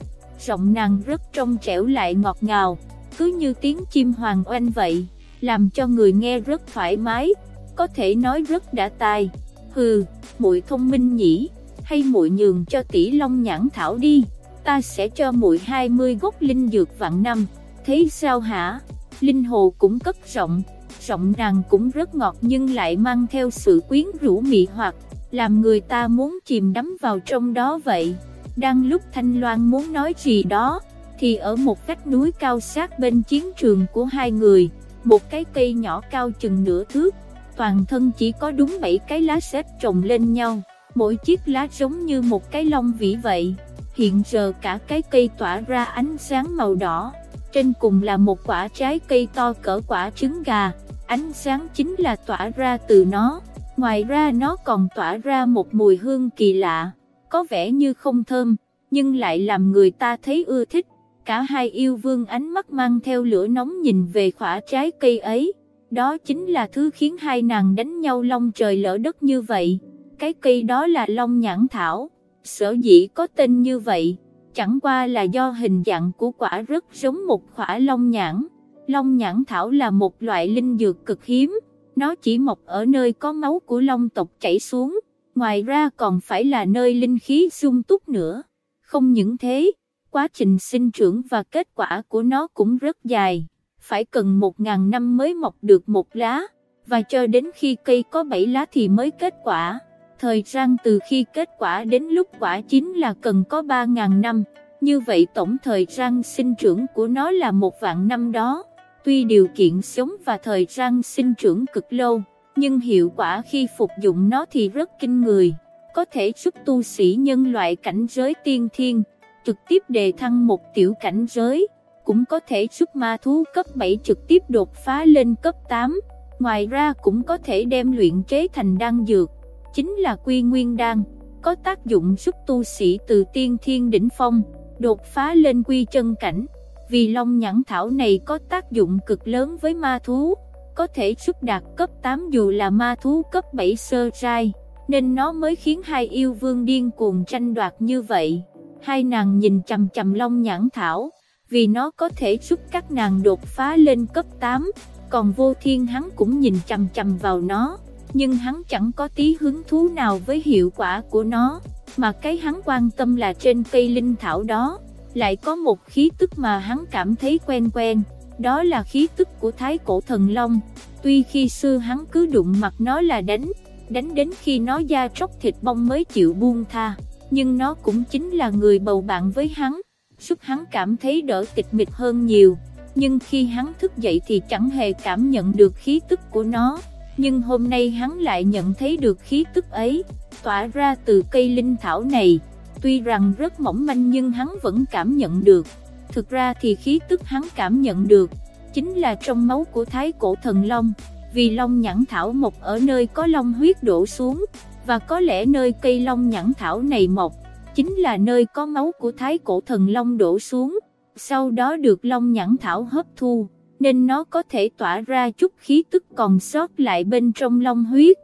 Giọng nàng rất trong trẻo lại ngọt ngào, cứ như tiếng chim hoàng oanh vậy, làm cho người nghe rất thoải mái, có thể nói rất đã tai. Hừ, muội thông minh nhỉ, hay muội nhường cho tỷ Long Nhãn Thảo đi, ta sẽ cho muội 20 gốc linh dược vạn năm, thấy sao hả? Linh Hồ cũng cất giọng, giọng nàng cũng rất ngọt nhưng lại mang theo sự quyến rũ mị hoặc, làm người ta muốn chìm đắm vào trong đó vậy. Đang lúc Thanh Loan muốn nói gì đó, thì ở một vách núi cao sát bên chiến trường của hai người, một cái cây nhỏ cao chừng nửa thước, toàn thân chỉ có đúng 7 cái lá xếp trồng lên nhau, mỗi chiếc lá giống như một cái lông vĩ vậy. Hiện giờ cả cái cây tỏa ra ánh sáng màu đỏ, trên cùng là một quả trái cây to cỡ quả trứng gà, ánh sáng chính là tỏa ra từ nó, ngoài ra nó còn tỏa ra một mùi hương kỳ lạ, có vẻ như không thơm, nhưng lại làm người ta thấy ưa thích. Cả hai yêu vương ánh mắt mang theo lửa nóng nhìn về khỏa trái cây ấy, đó chính là thứ khiến hai nàng đánh nhau long trời lỡ đất như vậy. Cái cây đó là long nhãn thảo, sở dĩ có tên như vậy, chẳng qua là do hình dạng của quả rất giống một khỏa long nhãn. Long nhãn thảo là một loại linh dược cực hiếm, nó chỉ mọc ở nơi có máu của long tộc chảy xuống, ngoài ra còn phải là nơi linh khí sung túc nữa. Không những thế, quá trình sinh trưởng và kết quả của nó cũng rất dài, phải cần một ngàn năm mới mọc được một lá, và cho đến khi cây có bảy lá thì mới kết quả. Thời gian từ khi kết quả đến lúc quả chín là cần có ba ngàn năm, như vậy tổng thời gian sinh trưởng của nó là một vạn năm đó. Tuy điều kiện sống và thời gian sinh trưởng cực lâu, nhưng hiệu quả khi phục dụng nó thì rất kinh người, có thể giúp tu sĩ nhân loại cảnh giới tiên thiên, trực tiếp đề thăng một tiểu cảnh giới, cũng có thể giúp ma thú cấp 7 trực tiếp đột phá lên cấp 8, ngoài ra cũng có thể đem luyện chế thành đan dược, chính là quy nguyên đan, có tác dụng giúp tu sĩ từ tiên thiên đỉnh phong, đột phá lên quy chân cảnh, vì long nhãn thảo này có tác dụng cực lớn với ma thú, có thể giúp đạt cấp 8 dù là ma thú cấp 7 sơ trai, nên nó mới khiến hai yêu vương điên cuồng tranh đoạt như vậy. Hai nàng nhìn chầm chầm long nhãn thảo, vì nó có thể giúp các nàng đột phá lên cấp 8, còn vô thiên hắn cũng nhìn chầm chầm vào nó, nhưng hắn chẳng có tí hứng thú nào với hiệu quả của nó, mà cái hắn quan tâm là trên cây linh thảo đó, lại có một khí tức mà hắn cảm thấy quen quen, đó là khí tức của thái cổ thần long, tuy khi xưa hắn cứ đụng mặt nó là đánh, đánh đến khi nó da tróc thịt bong mới chịu buông tha nhưng nó cũng chính là người bầu bạn với hắn, giúp hắn cảm thấy đỡ tịch mịch hơn nhiều. Nhưng khi hắn thức dậy thì chẳng hề cảm nhận được khí tức của nó, nhưng hôm nay hắn lại nhận thấy được khí tức ấy, tỏa ra từ cây linh thảo này, tuy rằng rất mỏng manh nhưng hắn vẫn cảm nhận được. Thực ra thì khí tức hắn cảm nhận được, chính là trong máu của thái cổ thần long, vì long nhãn thảo mọc ở nơi có long huyết đổ xuống, và có lẽ nơi cây long nhãn thảo này mọc, chính là nơi có máu của thái cổ thần long đổ xuống, sau đó được long nhãn thảo hấp thu, nên nó có thể tỏa ra chút khí tức còn sót lại bên trong long huyết.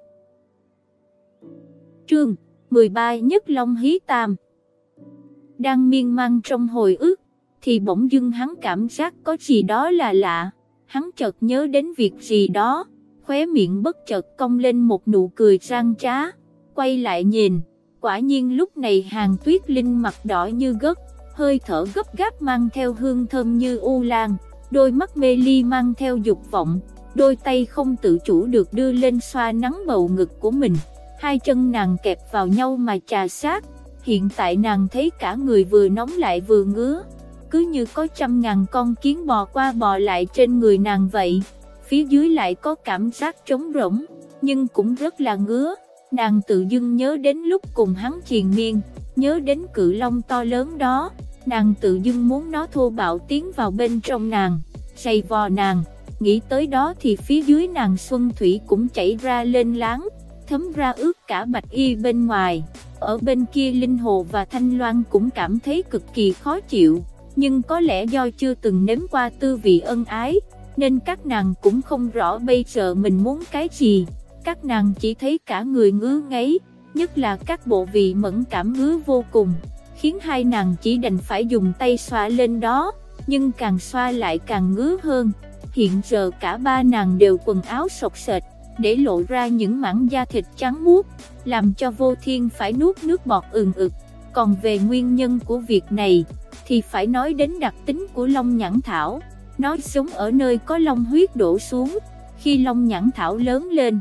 Trường 13 Nhất Long Hí Tam. Đang miên man trong hồi ức, thì bỗng dưng hắn cảm giác có gì đó là lạ, hắn chợt nhớ đến việc gì đó, khóe miệng bất chợt cong lên một nụ cười răng trá, quay lại nhìn, quả nhiên lúc này hàng tuyết linh mặt đỏ như gất, hơi thở gấp gáp mang theo hương thơm như u lan, đôi mắt mê ly mang theo dục vọng, đôi tay không tự chủ được đưa lên xoa nắng bầu ngực của mình, hai chân nàng kẹp vào nhau mà trà sát, hiện tại nàng thấy cả người vừa nóng lại vừa ngứa, cứ như có trăm ngàn con kiến bò qua bò lại trên người nàng vậy, phía dưới lại có cảm giác trống rỗng, nhưng cũng rất là ngứa. Nàng tự dưng nhớ đến lúc cùng hắn triền miên, nhớ đến cự long to lớn đó, nàng tự dưng muốn nó thô bạo tiến vào bên trong nàng, say vò nàng, nghĩ tới đó thì phía dưới nàng xuân thủy cũng chảy ra lên láng, thấm ra ướt cả bạch y bên ngoài, Ở bên kia Linh Hồ và Thanh Loan cũng cảm thấy cực kỳ khó chịu, nhưng có lẽ do chưa từng nếm qua tư vị ân ái, nên các nàng cũng không rõ bây giờ mình muốn cái gì. Các nàng chỉ thấy cả người ngứa ngáy, nhất là các bộ vị mẫn cảm ngứa vô cùng, khiến hai nàng chỉ đành phải dùng tay xoa lên đó, nhưng càng xoa lại càng ngứa hơn. Hiện giờ cả ba nàng đều quần áo sọc sệt, để lộ ra những mảng da thịt trắng muốt, làm cho vô thiên phải nuốt nước bọt ừng ực. Còn về nguyên nhân của việc này, thì phải nói đến đặc tính của long nhãn thảo. Nó sống ở nơi có long huyết đổ xuống, khi long nhãn thảo lớn lên,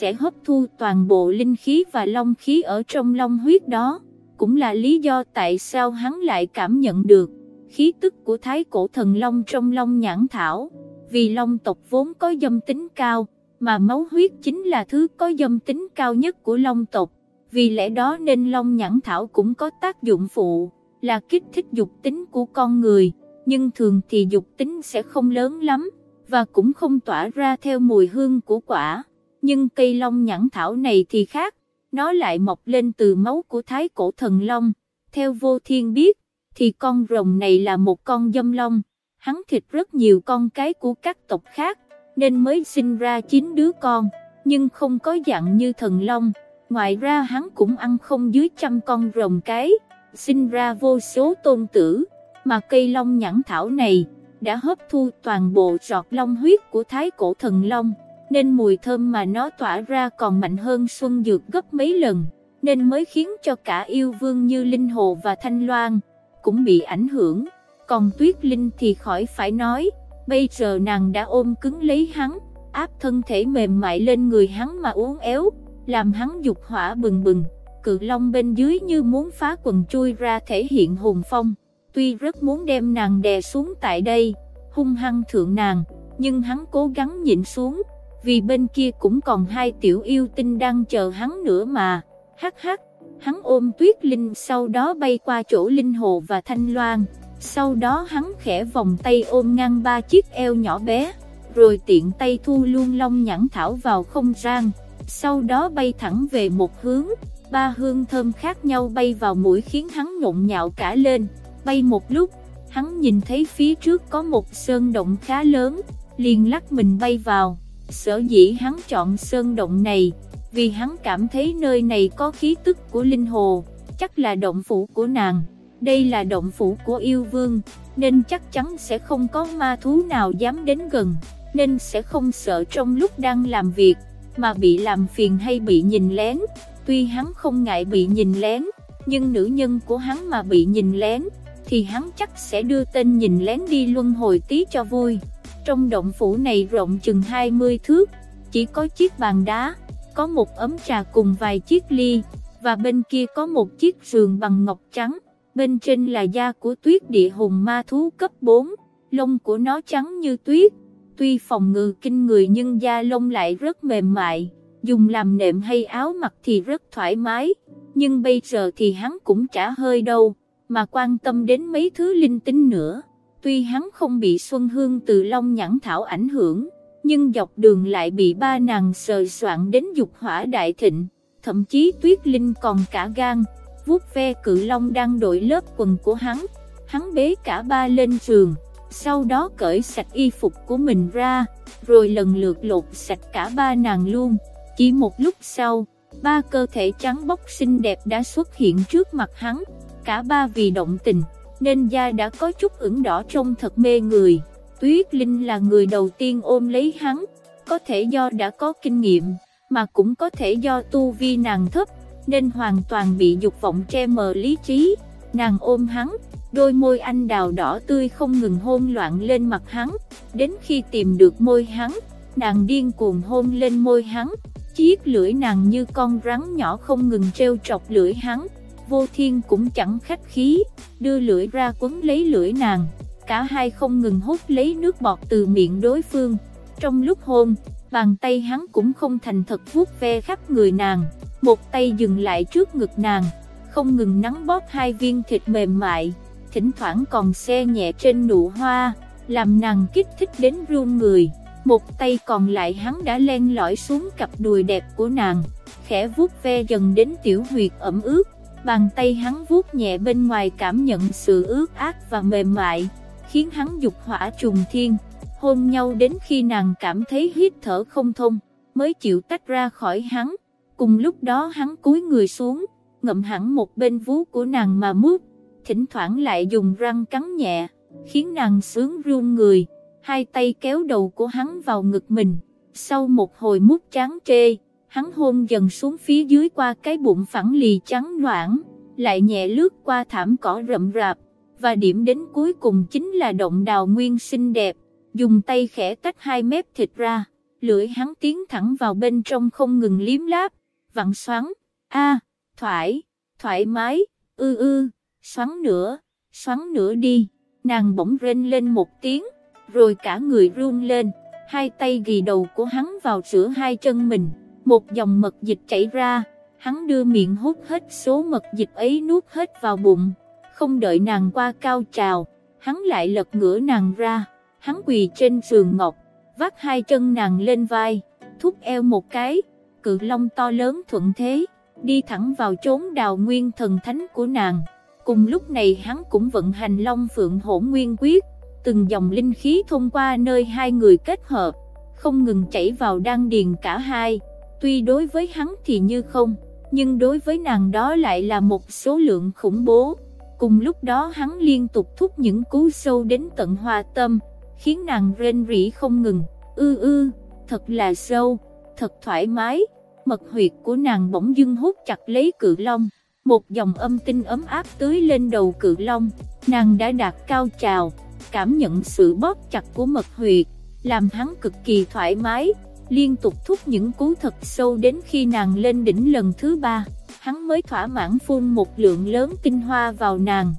sẽ hấp thu toàn bộ linh khí và long khí ở trong long huyết đó. Cũng là lý do tại sao hắn lại cảm nhận được khí tức của thái cổ thần long trong long nhãn thảo. Vì long tộc vốn có dâm tính cao, mà máu huyết chính là thứ có dâm tính cao nhất của long tộc. Vì lẽ đó nên long nhãn thảo cũng có tác dụng phụ, là kích thích dục tính của con người, nhưng thường thì dục tính sẽ không lớn lắm, và cũng không tỏa ra theo mùi hương của quả. Nhưng cây long nhãn thảo này thì khác, nó lại mọc lên từ máu của thái cổ thần long. Theo vô thiên biết, thì con rồng này là một con dâm long, hắn thịt rất nhiều con cái của các tộc khác, nên mới sinh ra 9 đứa con, nhưng không có dạng như thần long. Ngoài ra hắn cũng ăn không dưới trăm con rồng cái, sinh ra vô số tôn tử, mà cây long nhãn thảo này đã hấp thu toàn bộ giọt long huyết của thái cổ thần long, nên mùi thơm mà nó tỏa ra còn mạnh hơn xuân dược gấp mấy lần, nên mới khiến cho cả yêu vương như Linh Hồ và Thanh Loan cũng bị ảnh hưởng, còn Tuyết Linh thì khỏi phải nói, bây giờ nàng đã ôm cứng lấy hắn, áp thân thể mềm mại lên người hắn mà uốn éo, làm hắn dục hỏa bừng bừng, cự long bên dưới như muốn phá quần chui ra thể hiện hùng phong, tuy rất muốn đem nàng đè xuống tại đây, hung hăng thượng nàng, nhưng hắn cố gắng nhịn xuống, vì bên kia cũng còn hai tiểu yêu tinh đang chờ hắn nữa mà, hắc hắc, hắn ôm tuyết linh sau đó bay qua chỗ linh hồ và thanh loan, sau đó hắn khẽ vòng tay ôm ngang ba chiếc eo nhỏ bé, rồi tiện tay thu luôn long nhãn thảo vào không gian, sau đó bay thẳng về một hướng, ba hương thơm khác nhau bay vào mũi khiến hắn nhộn nhạo cả lên, bay một lúc, hắn nhìn thấy phía trước có một sơn động khá lớn, liền lắc mình bay vào, sở dĩ hắn chọn sơn động này, vì hắn cảm thấy nơi này có khí tức của linh hồ, chắc là động phủ của nàng. Đây là động phủ của yêu vương, nên chắc chắn sẽ không có ma thú nào dám đến gần, nên sẽ không sợ trong lúc đang làm việc, mà bị làm phiền hay bị nhìn lén. Tuy hắn không ngại bị nhìn lén, nhưng nữ nhân của hắn mà bị nhìn lén, thì hắn chắc sẽ đưa tên nhìn lén đi luân hồi tí cho vui. Trong động phủ này rộng chừng 20 thước, chỉ có chiếc bàn đá, có một ấm trà cùng vài chiếc ly, và bên kia có một chiếc giường bằng ngọc trắng, bên trên là da của tuyết địa hùng ma thú cấp 4, lông của nó trắng như tuyết, tuy phòng ngự kinh người nhưng da lông lại rất mềm mại, dùng làm nệm hay áo mặc thì rất thoải mái, nhưng bây giờ thì hắn cũng chả hơi đâu, mà quan tâm đến mấy thứ linh tinh nữa, tuy hắn không bị Xuân Hương từ Long Nhãn Thảo ảnh hưởng, nhưng dọc đường lại bị ba nàng sờ soạn đến dục hỏa đại thịnh, thậm chí Tuyết Linh còn cả gan, vuốt ve cự long đang đội lớp quần của hắn, hắn bế cả ba lên giường, sau đó cởi sạch y phục của mình ra, rồi lần lượt lột sạch cả ba nàng luôn, chỉ một lúc sau, ba cơ thể trắng bóc xinh đẹp đã xuất hiện trước mặt hắn, cả ba vì động tình, nên da đã có chút ửng đỏ trông thật mê người. Tuyết Linh là người đầu tiên ôm lấy hắn, có thể do đã có kinh nghiệm, mà cũng có thể do tu vi nàng thấp, nên hoàn toàn bị dục vọng che mờ lý trí. Nàng ôm hắn, đôi môi anh đào đỏ tươi không ngừng hôn loạn lên mặt hắn, đến khi tìm được môi hắn, nàng điên cuồng hôn lên môi hắn, chiếc lưỡi nàng như con rắn nhỏ không ngừng treo trọc lưỡi hắn, vô thiên cũng chẳng khách khí, đưa lưỡi ra quấn lấy lưỡi nàng. Cả hai không ngừng hút lấy nước bọt từ miệng đối phương. Trong lúc hôn, bàn tay hắn cũng không thành thật vuốt ve khắp người nàng, một tay dừng lại trước ngực nàng, không ngừng nắng bóp hai viên thịt mềm mại, thỉnh thoảng còn xe nhẹ trên nụ hoa, làm nàng kích thích đến run người. Một tay còn lại hắn đã len lỏi xuống cặp đùi đẹp của nàng, khẽ vuốt ve dần đến tiểu huyệt ẩm ướt, bàn tay hắn vuốt nhẹ bên ngoài cảm nhận sự ướt át và mềm mại, khiến hắn dục hỏa trùng thiên, hôn nhau đến khi nàng cảm thấy hít thở không thông, mới chịu tách ra khỏi hắn, cùng lúc đó hắn cúi người xuống, ngậm hẳn một bên vú của nàng mà mút, thỉnh thoảng lại dùng răng cắn nhẹ, khiến nàng sướng run người, hai tay kéo đầu của hắn vào ngực mình, sau một hồi mút chán trê, hắn hôn dần xuống phía dưới qua cái bụng phẳng lì trắng loãng lại nhẹ lướt qua thảm cỏ rậm rạp, và điểm đến cuối cùng chính là động đào nguyên xinh đẹp, dùng tay khẽ tách hai mép thịt ra, lưỡi hắn tiến thẳng vào bên trong không ngừng liếm láp, vặn xoắn, a, thoải, thoải mái, ư ư, xoắn nữa, xoắn nữa đi, nàng bỗng rên lên một tiếng, rồi cả người run lên, hai tay ghi đầu của hắn vào giữa hai chân mình, một dòng mật dịch chảy ra, hắn đưa miệng hút hết số mật dịch ấy nuốt hết vào bụng, không đợi nàng qua cao trào, hắn lại lật ngửa nàng ra, hắn quỳ trên sườn ngọc, vắt hai chân nàng lên vai, thúc eo một cái, cự long to lớn thuận thế, đi thẳng vào chốn đào nguyên thần thánh của nàng. Cùng lúc này hắn cũng vận hành long phượng hổ nguyên quyết, từng dòng linh khí thông qua nơi hai người kết hợp, không ngừng chảy vào đan điền cả hai, tuy đối với hắn thì như không, nhưng đối với nàng đó lại là một số lượng khủng bố. Cùng lúc đó hắn liên tục thúc những cú sâu đến tận hoa tâm, khiến nàng rên rỉ không ngừng, ư ư, thật là sâu, thật thoải mái, mật huyệt của nàng bỗng dưng hút chặt lấy cự long, một dòng âm tinh ấm áp tưới lên đầu cự long, nàng đã đạt cao trào, cảm nhận sự bóp chặt của mật huyệt, làm hắn cực kỳ thoải mái, liên tục thúc những cú thật sâu đến khi nàng lên đỉnh lần thứ ba, hắn mới thỏa mãn phun một lượng lớn tinh hoa vào nàng.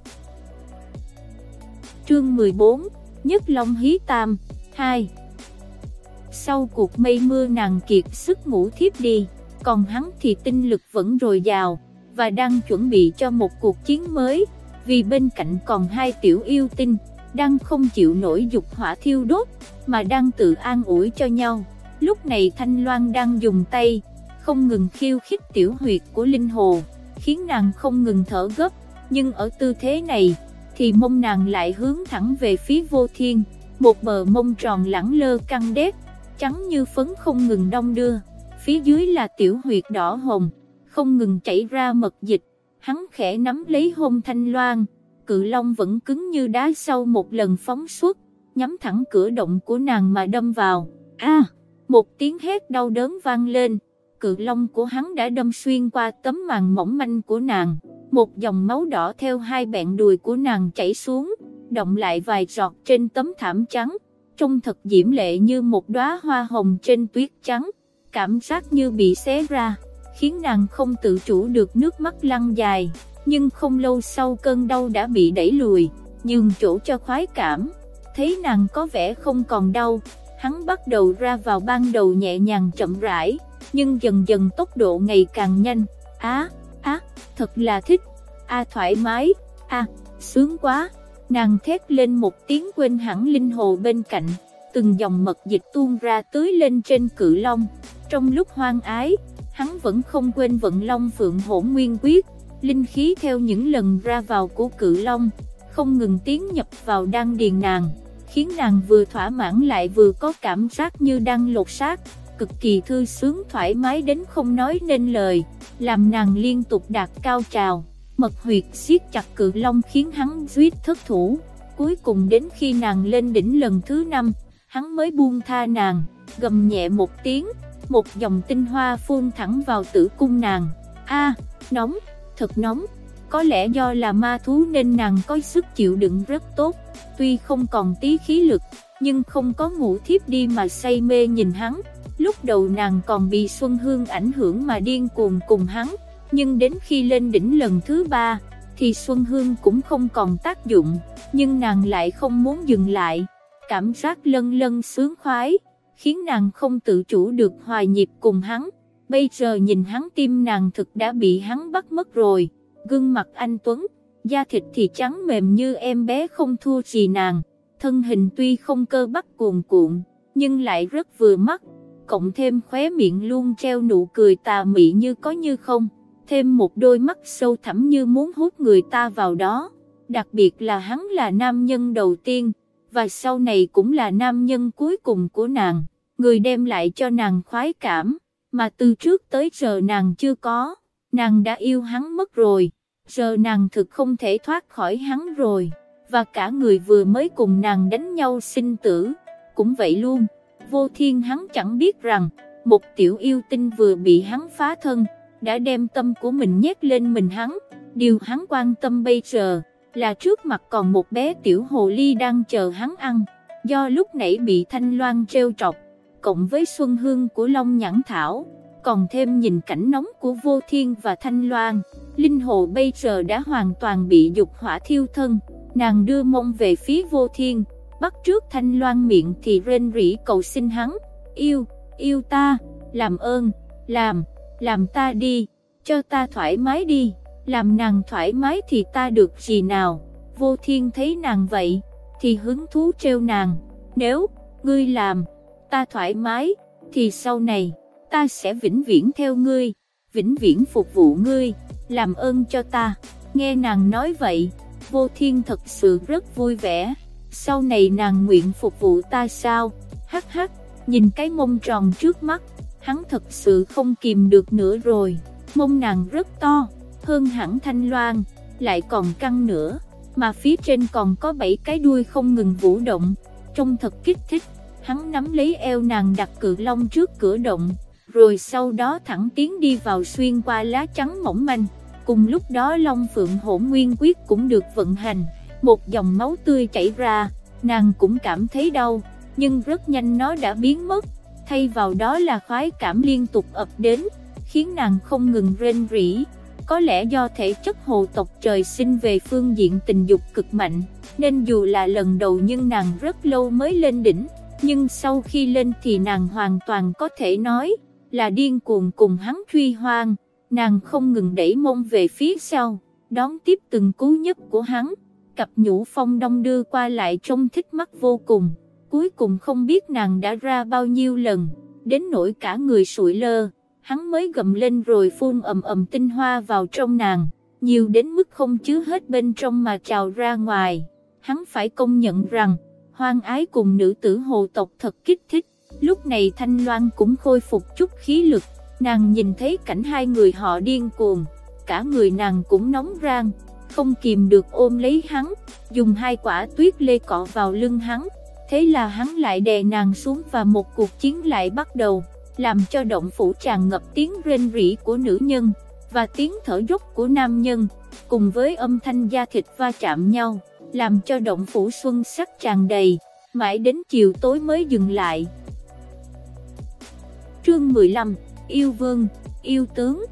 Chương 14 Nhất Long Hí Tam 2 Sau cuộc mây mưa nàng kiệt sức ngủ thiếp đi, còn hắn thì tinh lực vẫn dồi dào, và đang chuẩn bị cho một cuộc chiến mới, vì bên cạnh còn hai tiểu yêu tinh, đang không chịu nổi dục hỏa thiêu đốt, mà đang tự an ủi cho nhau. Lúc này Thanh Loan đang dùng tay, không ngừng khiêu khích tiểu huyệt của Linh Hồ, khiến nàng không ngừng thở gấp, nhưng ở tư thế này, thì mông nàng lại hướng thẳng về phía vô thiên, một bờ mông tròn lẳng lơ căng đét, trắng như phấn không ngừng đông đưa, phía dưới là tiểu huyệt đỏ hồng, không ngừng chảy ra mật dịch, hắn khẽ nắm lấy hôn thanh loan, cự long vẫn cứng như đá sau một lần phóng xuất, nhắm thẳng cửa động của nàng mà đâm vào, a! Một tiếng hét đau đớn vang lên, cự long của hắn đã đâm xuyên qua tấm màn mỏng manh của nàng, một dòng máu đỏ theo hai bẹn đùi của nàng chảy xuống, động lại vài giọt trên tấm thảm trắng, trông thật diễm lệ như một đóa hoa hồng trên tuyết trắng, cảm giác như bị xé ra, khiến nàng không tự chủ được nước mắt lăn dài, nhưng không lâu sau cơn đau đã bị đẩy lùi, nhường chỗ cho khoái cảm, thấy nàng có vẻ không còn đau, hắn bắt đầu ra vào ban đầu nhẹ nhàng chậm rãi, nhưng dần dần tốc độ ngày càng nhanh, á, á, thật là thích, a thoải mái, a, sướng quá, nàng thét lên một tiếng quên hẳn linh hồ bên cạnh, từng dòng mật dịch tuôn ra tưới lên trên cự long, trong lúc hoang ái, hắn vẫn không quên vận long phượng hổ nguyên quyết, linh khí theo những lần ra vào của cự long, không ngừng tiến nhập vào đan điền nàng, khiến nàng vừa thỏa mãn lại vừa có cảm giác như đang lột xác, cực kỳ thư sướng thoải mái đến không nói nên lời, làm nàng liên tục đạt cao trào, mật huyệt siết chặt cự long khiến hắn suýt thất thủ, cuối cùng đến khi nàng lên đỉnh lần thứ năm, hắn mới buông tha nàng, gầm nhẹ một tiếng, một dòng tinh hoa phun thẳng vào tử cung nàng, a nóng, thật nóng, có lẽ do là ma thú nên nàng có sức chịu đựng rất tốt, tuy không còn tí khí lực, nhưng không có ngủ thiếp đi mà say mê nhìn hắn, lúc đầu nàng còn bị Xuân Hương ảnh hưởng mà điên cuồng cùng hắn, nhưng đến khi lên đỉnh lần thứ ba, thì Xuân Hương cũng không còn tác dụng, nhưng nàng lại không muốn dừng lại, cảm giác lân lân sướng khoái, khiến nàng không tự chủ được hòa nhịp cùng hắn, bây giờ nhìn hắn tim nàng thực đã bị hắn bắt mất rồi, gương mặt anh Tuấn, da thịt thì trắng mềm như em bé không thua gì nàng, thân hình tuy không cơ bắp cuồn cuộn, nhưng lại rất vừa mắt, cộng thêm khóe miệng luôn treo nụ cười tà mị như có như không. Thêm một đôi mắt sâu thẳm như muốn hút người ta vào đó, đặc biệt là hắn là nam nhân đầu tiên, và sau này cũng là nam nhân cuối cùng của nàng, người đem lại cho nàng khoái cảm, mà từ trước tới giờ nàng chưa có, nàng đã yêu hắn mất rồi, giờ nàng thực không thể thoát khỏi hắn rồi, và cả người vừa mới cùng nàng đánh nhau sinh tử, cũng vậy luôn, vô thiên hắn chẳng biết rằng, một tiểu yêu tinh vừa bị hắn phá thân, đã đem tâm của mình nhét lên mình hắn, điều hắn quan tâm bây giờ, là trước mặt còn một bé tiểu hồ ly đang chờ hắn ăn, do lúc nãy bị thanh loan treo trọc, cộng với xuân hương của Long Nhãn Thảo, còn thêm nhìn cảnh nóng của Vô Thiên và Thanh Loan, Linh Hồ bây giờ đã hoàn toàn bị dục hỏa thiêu thân, nàng đưa mông về phía Vô Thiên, bắt trước Thanh Loan miệng thì rên rỉ cầu xin hắn, yêu, yêu ta, làm ơn, làm, làm ta đi, cho ta thoải mái đi, làm nàng thoải mái thì ta được gì nào, Vô Thiên thấy nàng vậy, thì hứng thú treo nàng, nếu, ngươi làm, ta thoải mái, thì sau này, ta sẽ vĩnh viễn theo ngươi, vĩnh viễn phục vụ ngươi, làm ơn cho ta. Nghe nàng nói vậy, vô thiên thật sự rất vui vẻ, sau này nàng nguyện phục vụ ta sao, hắc hắc, nhìn cái mông tròn trước mắt, hắn thật sự không kìm được nữa rồi, mông nàng rất to, hơn hẳn thanh loan, lại còn căng nữa, mà phía trên còn có bảy cái đuôi không ngừng vũ động, trông thật kích thích hắn nắm lấy eo nàng đặt cự long trước cửa động, rồi sau đó thẳng tiến đi vào xuyên qua lá trắng mỏng manh. Cùng lúc đó Long Phượng Hỗn Nguyên Quyết cũng được vận hành, một dòng máu tươi chảy ra, nàng cũng cảm thấy đau, nhưng rất nhanh nó đã biến mất, thay vào đó là khoái cảm liên tục ập đến, khiến nàng không ngừng rên rỉ. Có lẽ do thể chất hồ tộc trời sinh về phương diện tình dục cực mạnh, nên dù là lần đầu nhưng nàng rất lâu mới lên đỉnh nhưng sau khi lên thì nàng hoàn toàn có thể nói là điên cuồng cùng hắn truy hoang, nàng không ngừng đẩy mông về phía sau, đón tiếp từng cú nhất của hắn, cặp nhũ phong đông đưa qua lại trông thích mắt vô cùng, cuối cùng không biết nàng đã ra bao nhiêu lần, đến nỗi cả người sụi lơ, hắn mới gầm lên rồi phun ầm ầm tinh hoa vào trong nàng, nhiều đến mức không chứa hết bên trong mà trào ra ngoài, hắn phải công nhận rằng, hoang ái cùng nữ tử hồ tộc thật kích thích. Lúc này Thanh Loan cũng khôi phục chút khí lực, nàng nhìn thấy cảnh hai người họ điên cuồng, cả người nàng cũng nóng rang, không kìm được ôm lấy hắn, dùng hai quả tuyết lê cọ vào lưng hắn, thế là hắn lại đè nàng xuống và một cuộc chiến lại bắt đầu, làm cho động phủ tràn ngập tiếng rên rỉ của nữ nhân, và tiếng thở dốc của nam nhân, cùng với âm thanh da thịt va chạm nhau làm cho động phủ xuân sắc tràn đầy, mãi đến chiều tối mới dừng lại. Chương 15, Yêu Vương, Yêu Tướng.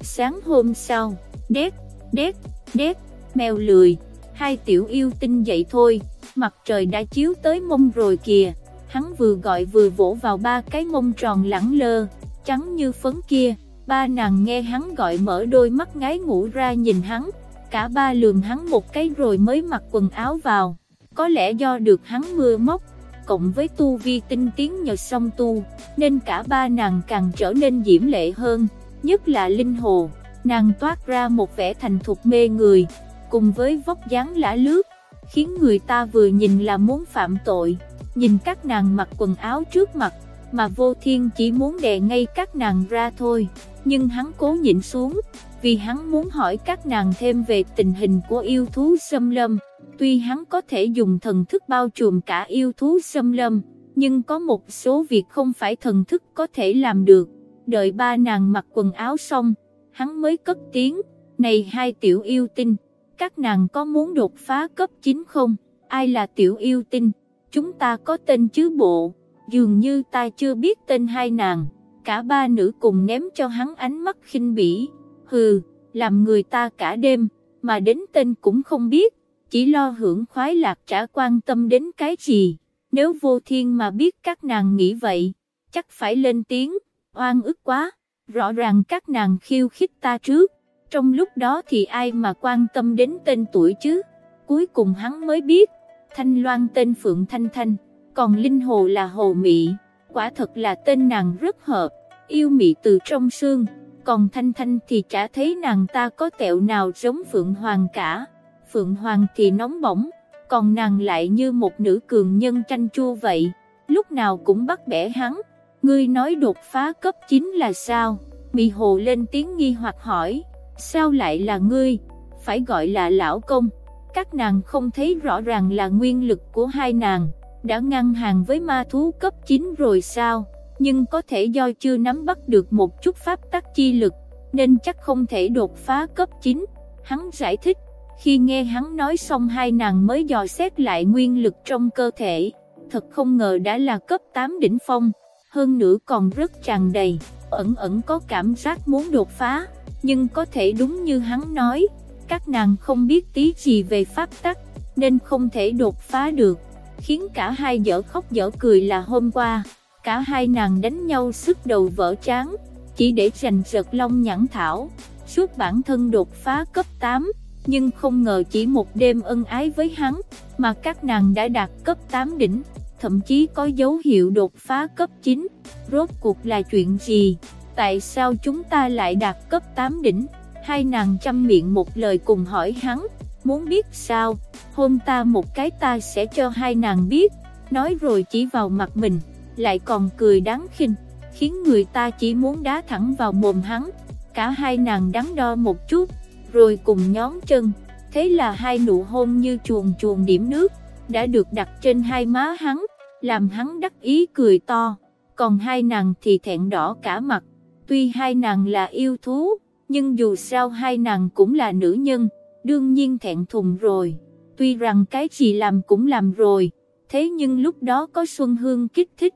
Sáng hôm sau, đét, đét, đét, mèo lười, hai tiểu yêu tinh dậy thôi, mặt trời đã chiếu tới mông rồi kìa, hắn vừa gọi vừa vỗ vào ba cái mông tròn lẳng lơ, trắng như phấn kia, ba nàng nghe hắn gọi mở đôi mắt ngái ngủ ra nhìn hắn, cả ba lườm hắn một cái rồi mới mặc quần áo vào, có lẽ do được hắn mưa móc, cộng với tu vi tinh tiến nhờ song tu, nên cả ba nàng càng trở nên diễm lệ hơn, nhất là linh hồ, nàng toát ra một vẻ thành thục mê người, cùng với vóc dáng lã lướt, khiến người ta vừa nhìn là muốn phạm tội, nhìn các nàng mặc quần áo trước mặt, mà vô thiên chỉ muốn đè ngay các nàng ra thôi, nhưng hắn cố nhịn xuống, vì hắn muốn hỏi các nàng thêm về tình hình của yêu thú xâm lâm. Tuy hắn có thể dùng thần thức bao trùm cả yêu thú xâm lâm, nhưng có một số việc không phải thần thức có thể làm được. Đợi ba nàng mặc quần áo xong, hắn mới cất tiếng, này hai tiểu yêu tinh, các nàng có muốn đột phá cấp 9 không? Ai là tiểu yêu tinh? Chúng ta có tên chứ bộ, dường như ta chưa biết tên hai nàng. Cả ba nữ cùng ném cho hắn ánh mắt khinh bỉ hừ, làm người ta cả đêm, mà đến tên cũng không biết, chỉ lo hưởng khoái lạc trả quan tâm đến cái gì, nếu vô thiên mà biết các nàng nghĩ vậy, chắc phải lên tiếng, oan ức quá, rõ ràng các nàng khiêu khích ta trước, trong lúc đó thì ai mà quan tâm đến tên tuổi chứ, cuối cùng hắn mới biết, Thanh Loan tên Phượng Thanh Thanh, còn Linh Hồ là Hồ Mị, quả thật là tên nàng rất hợp, yêu mị từ trong xương còn Thanh Thanh thì chả thấy nàng ta có tẹo nào giống Phượng Hoàng cả. Phượng Hoàng thì nóng bỏng, còn nàng lại như một nữ cường nhân tranh chua vậy, lúc nào cũng bắt bẻ hắn. Ngươi nói đột phá cấp 9 là sao? Mị hồ lên tiếng nghi hoặc hỏi, sao lại là ngươi? Phải gọi là lão công. Các nàng không thấy rõ ràng là nguyên lực của hai nàng, đã ngăn hàng với ma thú cấp 9 rồi sao? Nhưng có thể do chưa nắm bắt được một chút pháp tắc chi lực, nên chắc không thể đột phá cấp 9. Hắn giải thích, khi nghe hắn nói xong hai nàng mới dò xét lại nguyên lực trong cơ thể, thật không ngờ đã là cấp 8 đỉnh phong, hơn nữa còn rất tràn đầy, ẩn ẩn có cảm giác muốn đột phá, nhưng có thể đúng như hắn nói, các nàng không biết tí gì về pháp tắc, nên không thể đột phá được, khiến cả hai dở khóc dở cười là hôm qua, cả hai nàng đánh nhau sức đầu vỡ chán, chỉ để giành giật long nhãn thảo, suốt bản thân đột phá cấp 8 nhưng không ngờ chỉ một đêm ân ái với hắn, mà các nàng đã đạt cấp 8 đỉnh, thậm chí có dấu hiệu đột phá cấp 9. Rốt cuộc là chuyện gì? Tại sao chúng ta lại đạt cấp 8 đỉnh? Hai nàng chăm miệng một lời cùng hỏi hắn, muốn biết sao? Hôn ta một cái ta sẽ cho hai nàng biết, nói rồi chỉ vào mặt mình, lại còn cười đáng khinh, khiến người ta chỉ muốn đá thẳng vào mồm hắn. Cả hai nàng đắn đo một chút, rồi cùng nhón chân, thế là hai nụ hôn như chuồn chuồn điểm nước, đã được đặt trên hai má hắn, làm hắn đắc ý cười to, còn hai nàng thì thẹn đỏ cả mặt, tuy hai nàng là yêu thú, nhưng dù sao hai nàng cũng là nữ nhân, đương nhiên thẹn thùng rồi, tuy rằng cái gì làm cũng làm rồi, thế nhưng lúc đó có Xuân Hương kích thích,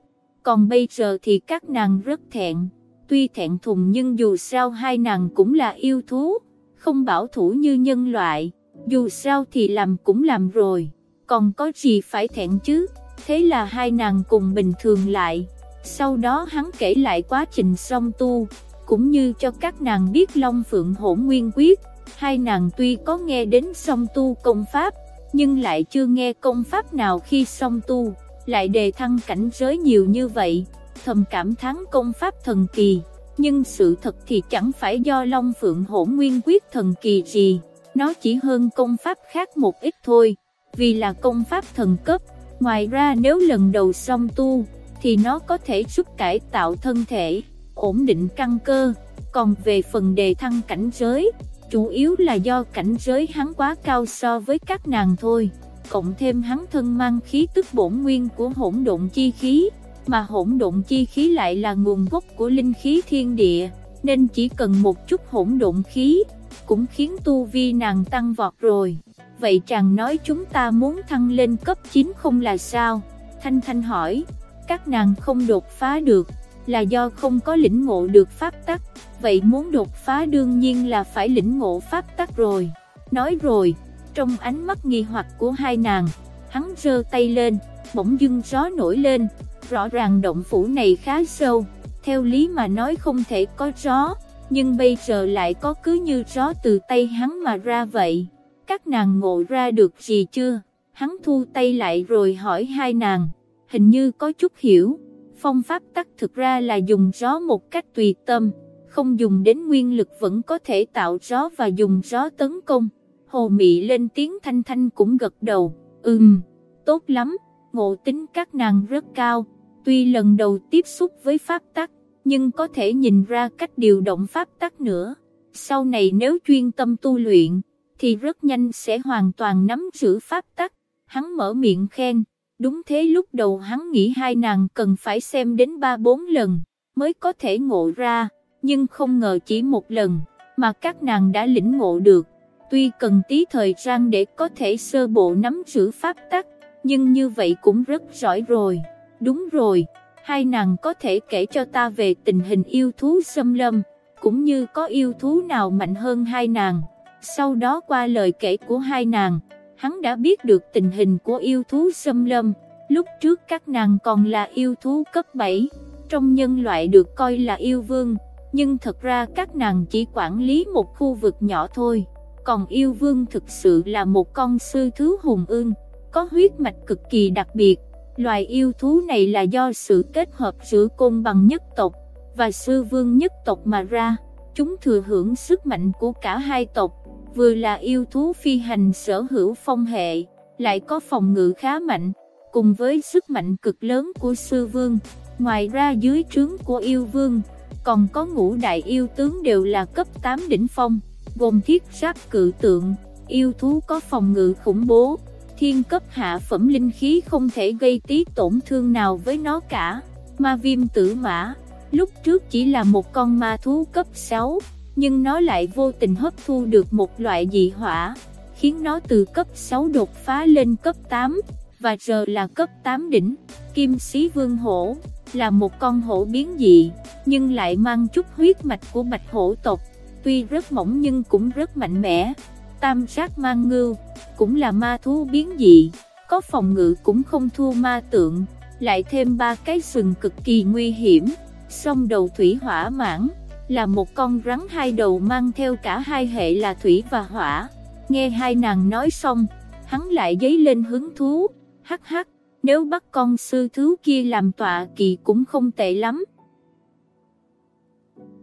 còn bây giờ thì các nàng rất thẹn, tuy thẹn thùng nhưng dù sao hai nàng cũng là yêu thú, không bảo thủ như nhân loại, dù sao thì làm cũng làm rồi, còn có gì phải thẹn chứ, thế là hai nàng cùng bình thường lại, sau đó hắn kể lại quá trình song tu, cũng như cho các nàng biết Long Phượng Hỗn Nguyên Quyết, hai nàng tuy có nghe đến song tu công pháp, nhưng lại chưa nghe công pháp nào khi song tu, lại đề thăng cảnh giới nhiều như vậy, thầm cảm thán công pháp thần kỳ. Nhưng sự thật thì chẳng phải do Long Phượng hỗn nguyên quyết thần kỳ gì, nó chỉ hơn công pháp khác một ít thôi, vì là công pháp thần cấp, ngoài ra nếu lần đầu xong tu, thì nó có thể giúp cải tạo thân thể, ổn định căn cơ, còn về phần đề thăng cảnh giới, chủ yếu là do cảnh giới hắn quá cao so với các nàng thôi, cộng thêm hắn thân mang khí tức bổn nguyên của hỗn độn chi khí mà hỗn độn chi khí lại là nguồn gốc của linh khí thiên địa, nên chỉ cần một chút hỗn độn khí, cũng khiến tu vi nàng tăng vọt rồi. Vậy chàng nói chúng ta muốn thăng lên cấp 9 không là sao? Thanh Thanh hỏi, các nàng không đột phá được, là do không có lĩnh ngộ được pháp tắc, vậy muốn đột phá đương nhiên là phải lĩnh ngộ pháp tắc rồi. Nói rồi, trong ánh mắt nghi hoặc của hai nàng, hắn giơ tay lên, bỗng dưng gió nổi lên, rõ ràng động phủ này khá sâu, theo lý mà nói không thể có gió, nhưng bây giờ lại có cứ như gió từ tay hắn mà ra vậy. Các nàng ngộ ra được gì chưa? Hắn thu tay lại rồi hỏi hai nàng, hình như có chút hiểu. Phong pháp tắc thực ra là dùng gió một cách tùy tâm, không dùng đến nguyên lực vẫn có thể tạo gió và dùng gió tấn công. Hồ Mị lên tiếng thanh thanh cũng gật đầu, ừm, tốt lắm, ngộ tính các nàng rất cao, Tuy lần đầu tiếp xúc với pháp tắc, nhưng có thể nhìn ra cách điều động pháp tắc nữa. Sau này nếu chuyên tâm tu luyện, thì rất nhanh sẽ hoàn toàn nắm giữ pháp tắc. Hắn mở miệng khen, đúng thế lúc đầu hắn nghĩ hai nàng cần phải xem đến ba bốn lần, mới có thể ngộ ra, nhưng không ngờ chỉ một lần, mà các nàng đã lĩnh ngộ được. Tuy cần tí thời gian để có thể sơ bộ nắm giữ pháp tắc, nhưng như vậy cũng rất giỏi rồi. Đúng rồi, hai nàng có thể kể cho ta về tình hình yêu thú xâm lâm, cũng như có yêu thú nào mạnh hơn hai nàng. Sau đó qua lời kể của hai nàng, hắn đã biết được tình hình của yêu thú xâm lâm. Lúc trước các nàng còn là yêu thú cấp 7, trong nhân loại được coi là yêu vương, nhưng thật ra các nàng chỉ quản lý một khu vực nhỏ thôi. Còn yêu vương thực sự là một con sư thứ hùng ương, có huyết mạch cực kỳ đặc biệt, Loài yêu thú này là do sự kết hợp giữa côn bằng nhất tộc và sư vương nhất tộc mà ra, chúng thừa hưởng sức mạnh của cả hai tộc, vừa là yêu thú phi hành sở hữu phong hệ, lại có phòng ngự khá mạnh, cùng với sức mạnh cực lớn của sư vương. Ngoài ra dưới trướng của yêu vương, còn có ngũ đại yêu tướng đều là cấp 8 đỉnh phong, gồm thiết giáp cự tượng, yêu thú có phòng ngự khủng bố, thiên cấp hạ phẩm linh khí không thể gây tí tổn thương nào với nó cả. Ma viêm tử mã, lúc trước chỉ là một con ma thú cấp 6, nhưng nó lại vô tình hấp thu được một loại dị hỏa, khiến nó từ cấp 6 đột phá lên cấp 8, và giờ là cấp 8 đỉnh. Kim sĩ vương hổ, là một con hổ biến dị, nhưng lại mang chút huyết mạch của bạch hổ tộc, tuy rất mỏng nhưng cũng rất mạnh mẽ. Tam sát mang ngưu, cũng là ma thú biến dị, có phòng ngự cũng không thua ma tượng, lại thêm ba cái sừng cực kỳ nguy hiểm. Song đầu thủy hỏa mãn, là một con rắn hai đầu mang theo cả hai hệ là thủy và hỏa. Nghe hai nàng nói xong, hắn lại dấy lên hứng thú, hắc hắc, nếu bắt con sư thứ kia làm tọa kỳ cũng không tệ lắm.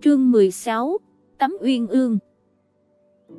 Chương 16 Tấm Uyên Ương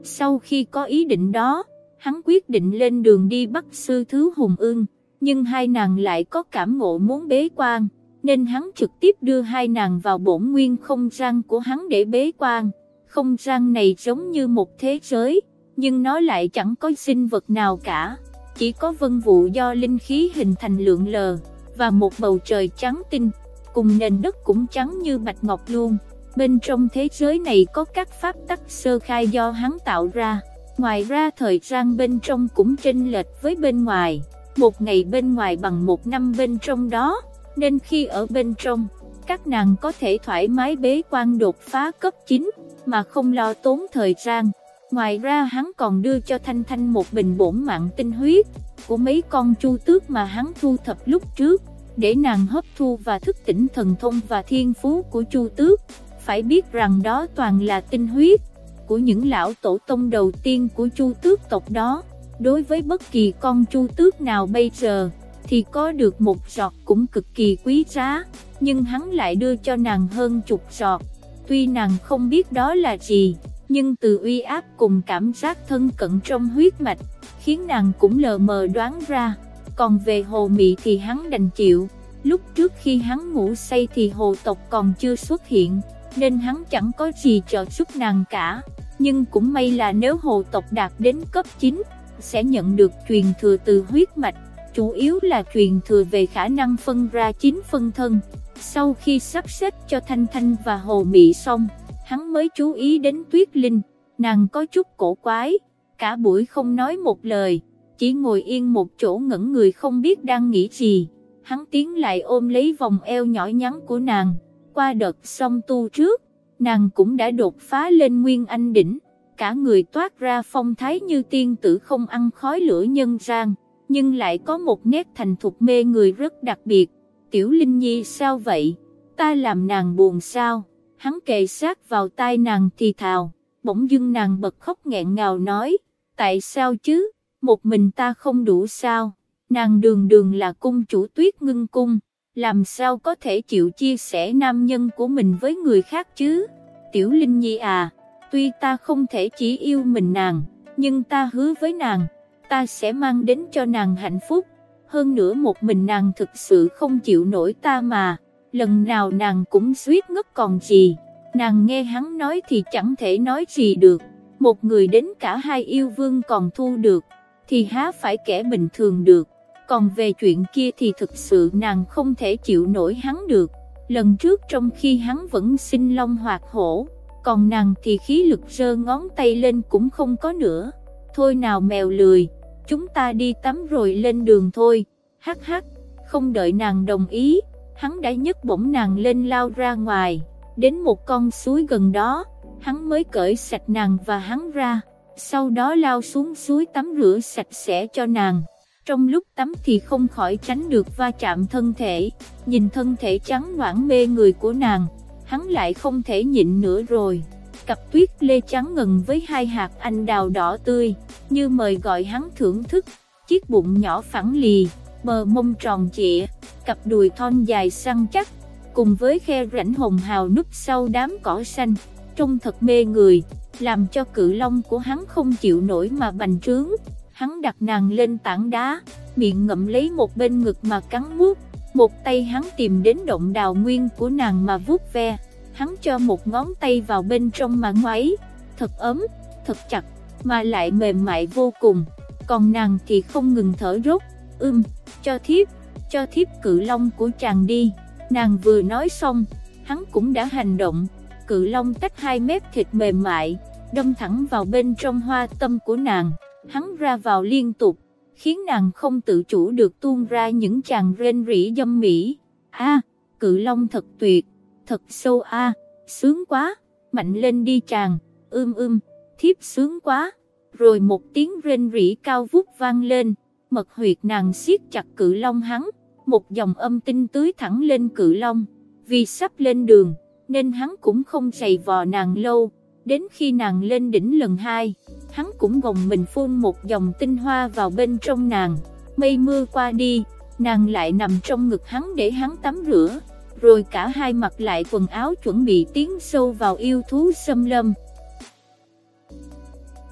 Sau khi có ý định đó, hắn quyết định lên đường đi bắt sư thứ Hùng Ương, nhưng hai nàng lại có cảm ngộ muốn bế quan, nên hắn trực tiếp đưa hai nàng vào bổn nguyên không gian của hắn để bế quan. Không gian này giống như một thế giới, nhưng nó lại chẳng có sinh vật nào cả, chỉ có vân vụ do linh khí hình thành lượng lờ, và một bầu trời trắng tinh, cùng nền đất cũng trắng như bạch ngọc luôn. Bên trong thế giới này có các pháp tắc sơ khai do hắn tạo ra, ngoài ra thời gian bên trong cũng chênh lệch với bên ngoài, một ngày bên ngoài bằng một năm bên trong đó, nên khi ở bên trong, các nàng có thể thoải mái bế quan đột phá cấp 9, mà không lo tốn thời gian. Ngoài ra hắn còn đưa cho Thanh Thanh một bình bổn mạng tinh huyết của mấy con chu tước mà hắn thu thập lúc trước, để nàng hấp thu và thức tỉnh thần thông và thiên phú của chu tước. Phải biết rằng đó toàn là tinh huyết của những lão tổ tông đầu tiên của chu tước tộc đó. Đối với bất kỳ con chu tước nào bây giờ, thì có được một giọt cũng cực kỳ quý giá, nhưng hắn lại đưa cho nàng hơn chục giọt. Tuy nàng không biết đó là gì, nhưng từ uy áp cùng cảm giác thân cận trong huyết mạch, khiến nàng cũng lờ mờ đoán ra. Còn về hồ mị thì hắn đành chịu, lúc trước khi hắn ngủ say thì hồ tộc còn chưa xuất hiện, nên hắn chẳng có gì trợ giúp nàng cả. Nhưng cũng may là nếu hồ tộc đạt đến cấp 9, sẽ nhận được truyền thừa từ huyết mạch, chủ yếu là truyền thừa về khả năng phân ra chín phân thân. Sau khi sắp xếp cho Thanh Thanh và Hồ Mị xong, hắn mới chú ý đến Tuyết Linh, nàng có chút cổ quái, cả buổi không nói một lời, chỉ ngồi yên một chỗ ngẩn người không biết đang nghĩ gì. Hắn tiến lại ôm lấy vòng eo nhỏ nhắn của nàng, qua đợt song tu trước, nàng cũng đã đột phá lên nguyên anh đỉnh, cả người toát ra phong thái như tiên tử không ăn khói lửa nhân gian nhưng lại có một nét thành thục mê người rất đặc biệt. Tiểu Linh Nhi sao vậy? Ta làm nàng buồn sao? Hắn kề sát vào tai nàng thì thào, bỗng dưng nàng bật khóc nghẹn ngào nói, tại sao chứ? Một mình ta không đủ sao? Nàng đường đường là cung chủ tuyết ngưng cung, làm sao có thể chịu chia sẻ nam nhân của mình với người khác chứ? Tiểu Linh Nhi à, tuy ta không thể chỉ yêu mình nàng, nhưng ta hứa với nàng, ta sẽ mang đến cho nàng hạnh phúc. Hơn nữa một mình nàng thực sự không chịu nổi ta mà, lần nào nàng cũng suýt ngất còn gì. Nàng nghe hắn nói thì chẳng thể nói gì được, một người đến cả hai yêu vương còn thu được, thì há phải kẻ bình thường được. Còn về chuyện kia thì thực sự nàng không thể chịu nổi hắn được. Lần trước trong khi hắn vẫn sinh long hoạt hổ, còn nàng thì khí lực rơ ngón tay lên cũng không có nữa. Thôi nào mèo lười, chúng ta đi tắm rồi lên đường thôi, hắc hắc, không đợi nàng đồng ý, hắn đã nhấc bổng nàng lên lao ra ngoài, đến một con suối gần đó, hắn mới cởi sạch nàng và hắn ra, sau đó lao xuống suối tắm rửa sạch sẽ cho nàng. Trong lúc tắm thì không khỏi tránh được va chạm thân thể, nhìn thân thể trắng noãn mê người của nàng, hắn lại không thể nhịn nữa rồi. Cặp tuyết lê trắng ngần với hai hạt anh đào đỏ tươi, như mời gọi hắn thưởng thức, chiếc bụng nhỏ phẳng lì, bờ mông tròn trịa, cặp đùi thon dài săn chắc, cùng với khe rãnh hồng hào núp sau đám cỏ xanh, trông thật mê người, làm cho cự long của hắn không chịu nổi mà bành trướng. Hắn đặt nàng lên tảng đá, miệng ngậm lấy một bên ngực mà cắn mút, một tay hắn tìm đến động đào nguyên của nàng mà vuốt ve, hắn cho một ngón tay vào bên trong mà ngoáy, thật ấm, thật chặt, mà lại mềm mại vô cùng, còn nàng thì không ngừng thở rốt, ưm, cho thiếp, cho thiếp cự long của chàng đi, nàng vừa nói xong, hắn cũng đã hành động, cự long tách hai mép thịt mềm mại, đâm thẳng vào bên trong hoa tâm của nàng, hắn ra vào liên tục, khiến nàng không tự chủ được tuôn ra những chàng rên rỉ dâm mỹ. A, cự long thật tuyệt, thật sâu a, sướng quá, mạnh lên đi chàng, ưm ưm, thiếp sướng quá. Rồi một tiếng rên rỉ cao vút vang lên, mật huyệt nàng siết chặt cự long hắn, một dòng âm tinh tưới thẳng lên cự long. Vì sắp lên đường, nên hắn cũng không giày vò nàng lâu, đến khi nàng lên đỉnh lần hai hắn cũng gồng mình phun một dòng tinh hoa vào bên trong nàng, mây mưa qua đi, nàng lại nằm trong ngực hắn để hắn tắm rửa, rồi cả hai mặc lại quần áo chuẩn bị tiến sâu vào yêu thú xâm lâm.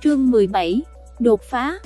Chương 17 Đột phá.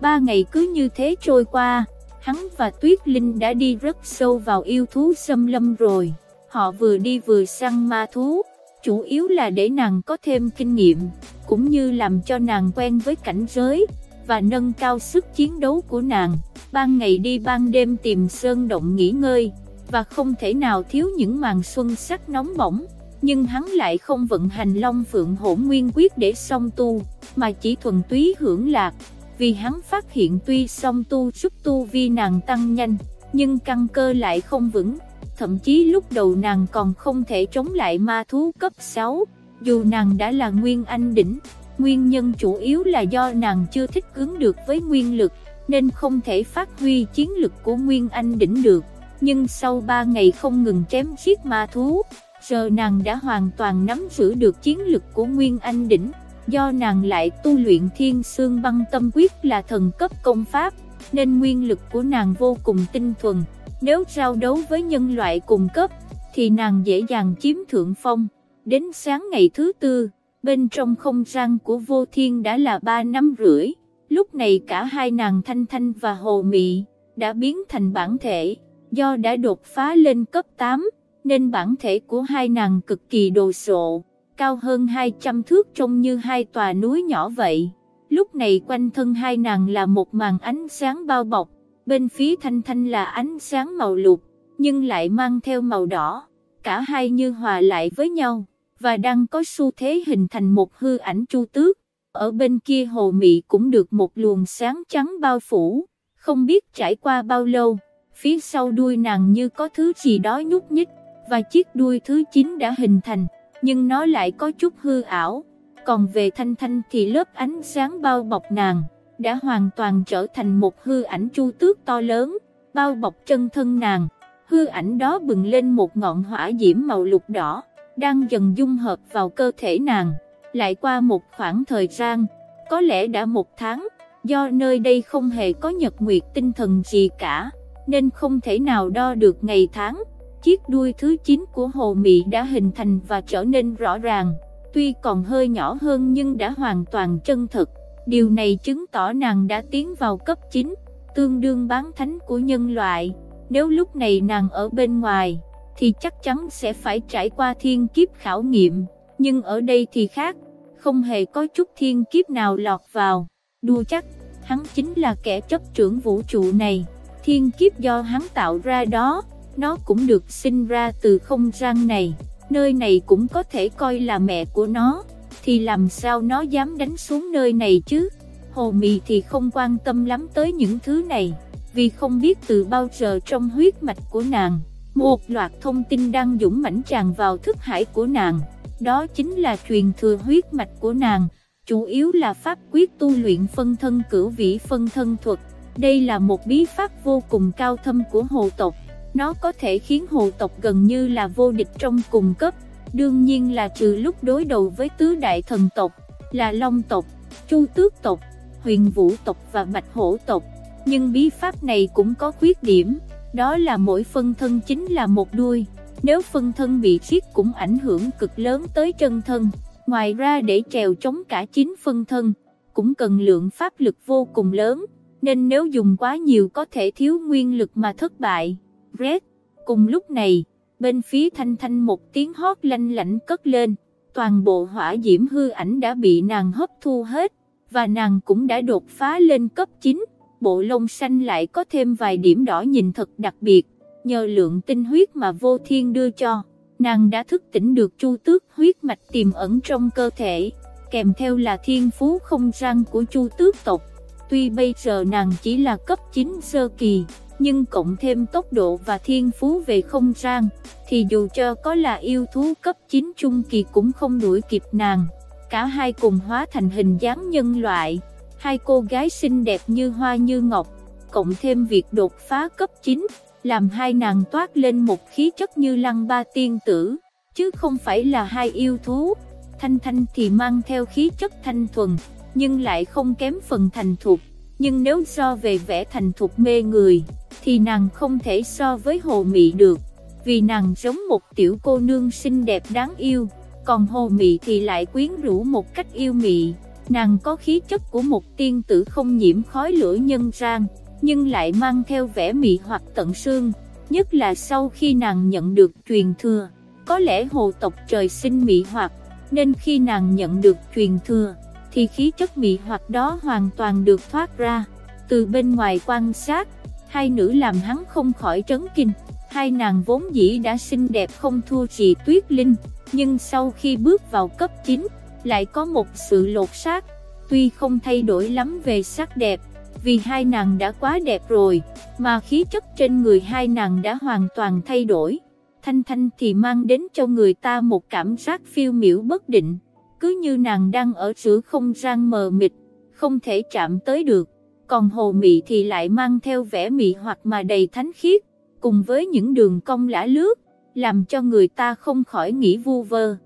Ba ngày cứ như thế trôi qua, hắn và Tuyết Linh đã đi rất sâu vào yêu thú xâm lâm rồi, họ vừa đi vừa săn ma thú, chủ yếu là để nàng có thêm kinh nghiệm, cũng như làm cho nàng quen với cảnh giới, và nâng cao sức chiến đấu của nàng, ban ngày đi ban đêm tìm sơn động nghỉ ngơi, và không thể nào thiếu những màn xuân sắc nóng bỏng, nhưng hắn lại không vận hành long phượng hỗn nguyên quyết để song tu, mà chỉ thuần túy hưởng lạc, vì hắn phát hiện tuy song tu giúp tu vi nàng tăng nhanh, nhưng căn cơ lại không vững, thậm chí lúc đầu nàng còn không thể chống lại ma thú cấp 6, dù nàng đã là nguyên anh đỉnh, nguyên nhân chủ yếu là do nàng chưa thích ứng được với nguyên lực, nên không thể phát huy chiến lực của nguyên anh đỉnh được. Nhưng sau 3 ngày không ngừng chém giết ma thú, giờ nàng đã hoàn toàn nắm giữ được chiến lực của nguyên anh đỉnh, do nàng lại tu luyện thiên sương băng tâm quyết là thần cấp công pháp, nên nguyên lực của nàng vô cùng tinh thuần. Nếu giao đấu với nhân loại cùng cấp, thì nàng dễ dàng chiếm thượng phong. Đến sáng ngày thứ tư, bên trong không gian của vô thiên đã là ba năm rưỡi. Lúc này cả hai nàng Thanh Thanh và Hồ Mị đã biến thành bản thể, do đã đột phá lên cấp 8, nên bản thể của hai nàng cực kỳ đồ sộ, cao hơn 200 thước trông như hai tòa núi nhỏ vậy. Lúc này quanh thân hai nàng là một màn ánh sáng bao bọc, bên phía thanh thanh là ánh sáng màu lục, nhưng lại mang theo màu đỏ, cả hai như hòa lại với nhau, và đang có xu thế hình thành một hư ảnh chu tước. Ở bên kia hồ mị cũng được một luồng sáng trắng bao phủ, không biết trải qua bao lâu, phía sau đuôi nàng như có thứ gì đó nhúc nhích, và chiếc đuôi thứ 9 đã hình thành, nhưng nó lại có chút hư ảo. Còn về thanh thanh thì lớp ánh sáng bao bọc nàng đã hoàn toàn trở thành một hư ảnh chu tước to lớn, bao bọc chân thân nàng. Hư ảnh đó bừng lên một ngọn hỏa diễm màu lục đỏ, đang dần dung hợp vào cơ thể nàng. Lại qua một khoảng thời gian, có lẽ đã một tháng, do nơi đây không hề có nhật nguyệt tinh thần gì cả, nên không thể nào đo được ngày tháng. Chiếc đuôi thứ 9 của hồ mị đã hình thành và trở nên rõ ràng, tuy còn hơi nhỏ hơn nhưng đã hoàn toàn chân thực. Điều này chứng tỏ nàng đã tiến vào cấp 9, tương đương bán thánh của nhân loại. Nếu lúc này nàng ở bên ngoài, thì chắc chắn sẽ phải trải qua thiên kiếp khảo nghiệm. Nhưng ở đây thì khác, không hề có chút thiên kiếp nào lọt vào. Đua chắc, hắn chính là kẻ chấp trưởng vũ trụ này. Thiên kiếp do hắn tạo ra đó, nó cũng được sinh ra từ không gian này. Nơi này cũng có thể coi là mẹ của nó thì làm sao nó dám đánh xuống nơi này chứ? Hồ Mị thì không quan tâm lắm tới những thứ này, vì không biết từ bao giờ trong huyết mạch của nàng, một loạt thông tin đang dũng mãnh tràn vào thức hải của nàng, đó chính là truyền thừa huyết mạch của nàng, chủ yếu là pháp quyết tu luyện phân thân cửu vĩ phân thân thuật. Đây là một bí pháp vô cùng cao thâm của hồ tộc, nó có thể khiến hồ tộc gần như là vô địch trong cùng cấp đương nhiên là trừ lúc đối đầu với tứ đại thần tộc, là Long tộc, Chu Tước tộc, Huyền Vũ tộc và Bạch Hổ tộc. Nhưng bí pháp này cũng có khuyết điểm, đó là mỗi phân thân chính là một đuôi, nếu phân thân bị giết cũng ảnh hưởng cực lớn tới chân thân. Ngoài ra để trèo chống cả chín phân thân, cũng cần lượng pháp lực vô cùng lớn, nên nếu dùng quá nhiều có thể thiếu nguyên lực mà thất bại. Red, cùng lúc này, bên phía thanh thanh một tiếng hót lanh lảnh cất lên, toàn bộ hỏa diễm hư ảnh đã bị nàng hấp thu hết, và nàng cũng đã đột phá lên cấp 9, bộ lông xanh lại có thêm vài điểm đỏ nhìn thật đặc biệt, nhờ lượng tinh huyết mà vô thiên đưa cho, nàng đã thức tỉnh được chu tước huyết mạch tiềm ẩn trong cơ thể, kèm theo là thiên phú không gian của chu tước tộc. Tuy bây giờ nàng chỉ là cấp 9 sơ kỳ, nhưng cộng thêm tốc độ và thiên phú về không gian, thì dù cho có là yêu thú cấp 9 trung kỳ cũng không đuổi kịp nàng. Cả hai cùng hóa thành hình dáng nhân loại, hai cô gái xinh đẹp như hoa như ngọc, cộng thêm việc đột phá cấp 9, làm hai nàng toát lên một khí chất như lăng ba tiên tử, chứ không phải là hai yêu thú. Thanh Thanh thì mang theo khí chất thanh thuần, nhưng lại không kém phần thành thục, nhưng nếu so về vẻ thành thục mê người, thì nàng không thể so với Hồ Mị được, vì nàng giống một tiểu cô nương xinh đẹp đáng yêu, còn Hồ Mị thì lại quyến rũ một cách yêu mị. Nàng có khí chất của một tiên tử không nhiễm khói lửa nhân gian, nhưng lại mang theo vẻ mị hoặc tận xương, nhất là sau khi nàng nhận được truyền thừa. Có lẽ hồ tộc trời sinh mị hoặc, nên khi nàng nhận được truyền thừa, thì khí chất mị hoặc đó hoàn toàn được thoát ra. Từ bên ngoài quan sát, hai nữ làm hắn không khỏi trấn kinh. Hai nàng vốn dĩ đã xinh đẹp không thua gì tuyết linh, nhưng sau khi bước vào cấp 9, lại có một sự lột xác, tuy không thay đổi lắm về sắc đẹp, vì hai nàng đã quá đẹp rồi, mà khí chất trên người hai nàng đã hoàn toàn thay đổi. Thanh Thanh thì mang đến cho người ta một cảm giác phiêu miểu bất định, cứ như nàng đang ở giữa không gian mờ mịt, không thể chạm tới được. Còn hồ mị thì lại mang theo vẻ mị hoặc mà đầy thánh khiết, cùng với những đường cong lã lướt, làm cho người ta không khỏi nghĩ vu vơ.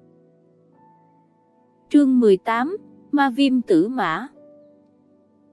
Chương 18 Ma Viêm Tử Mã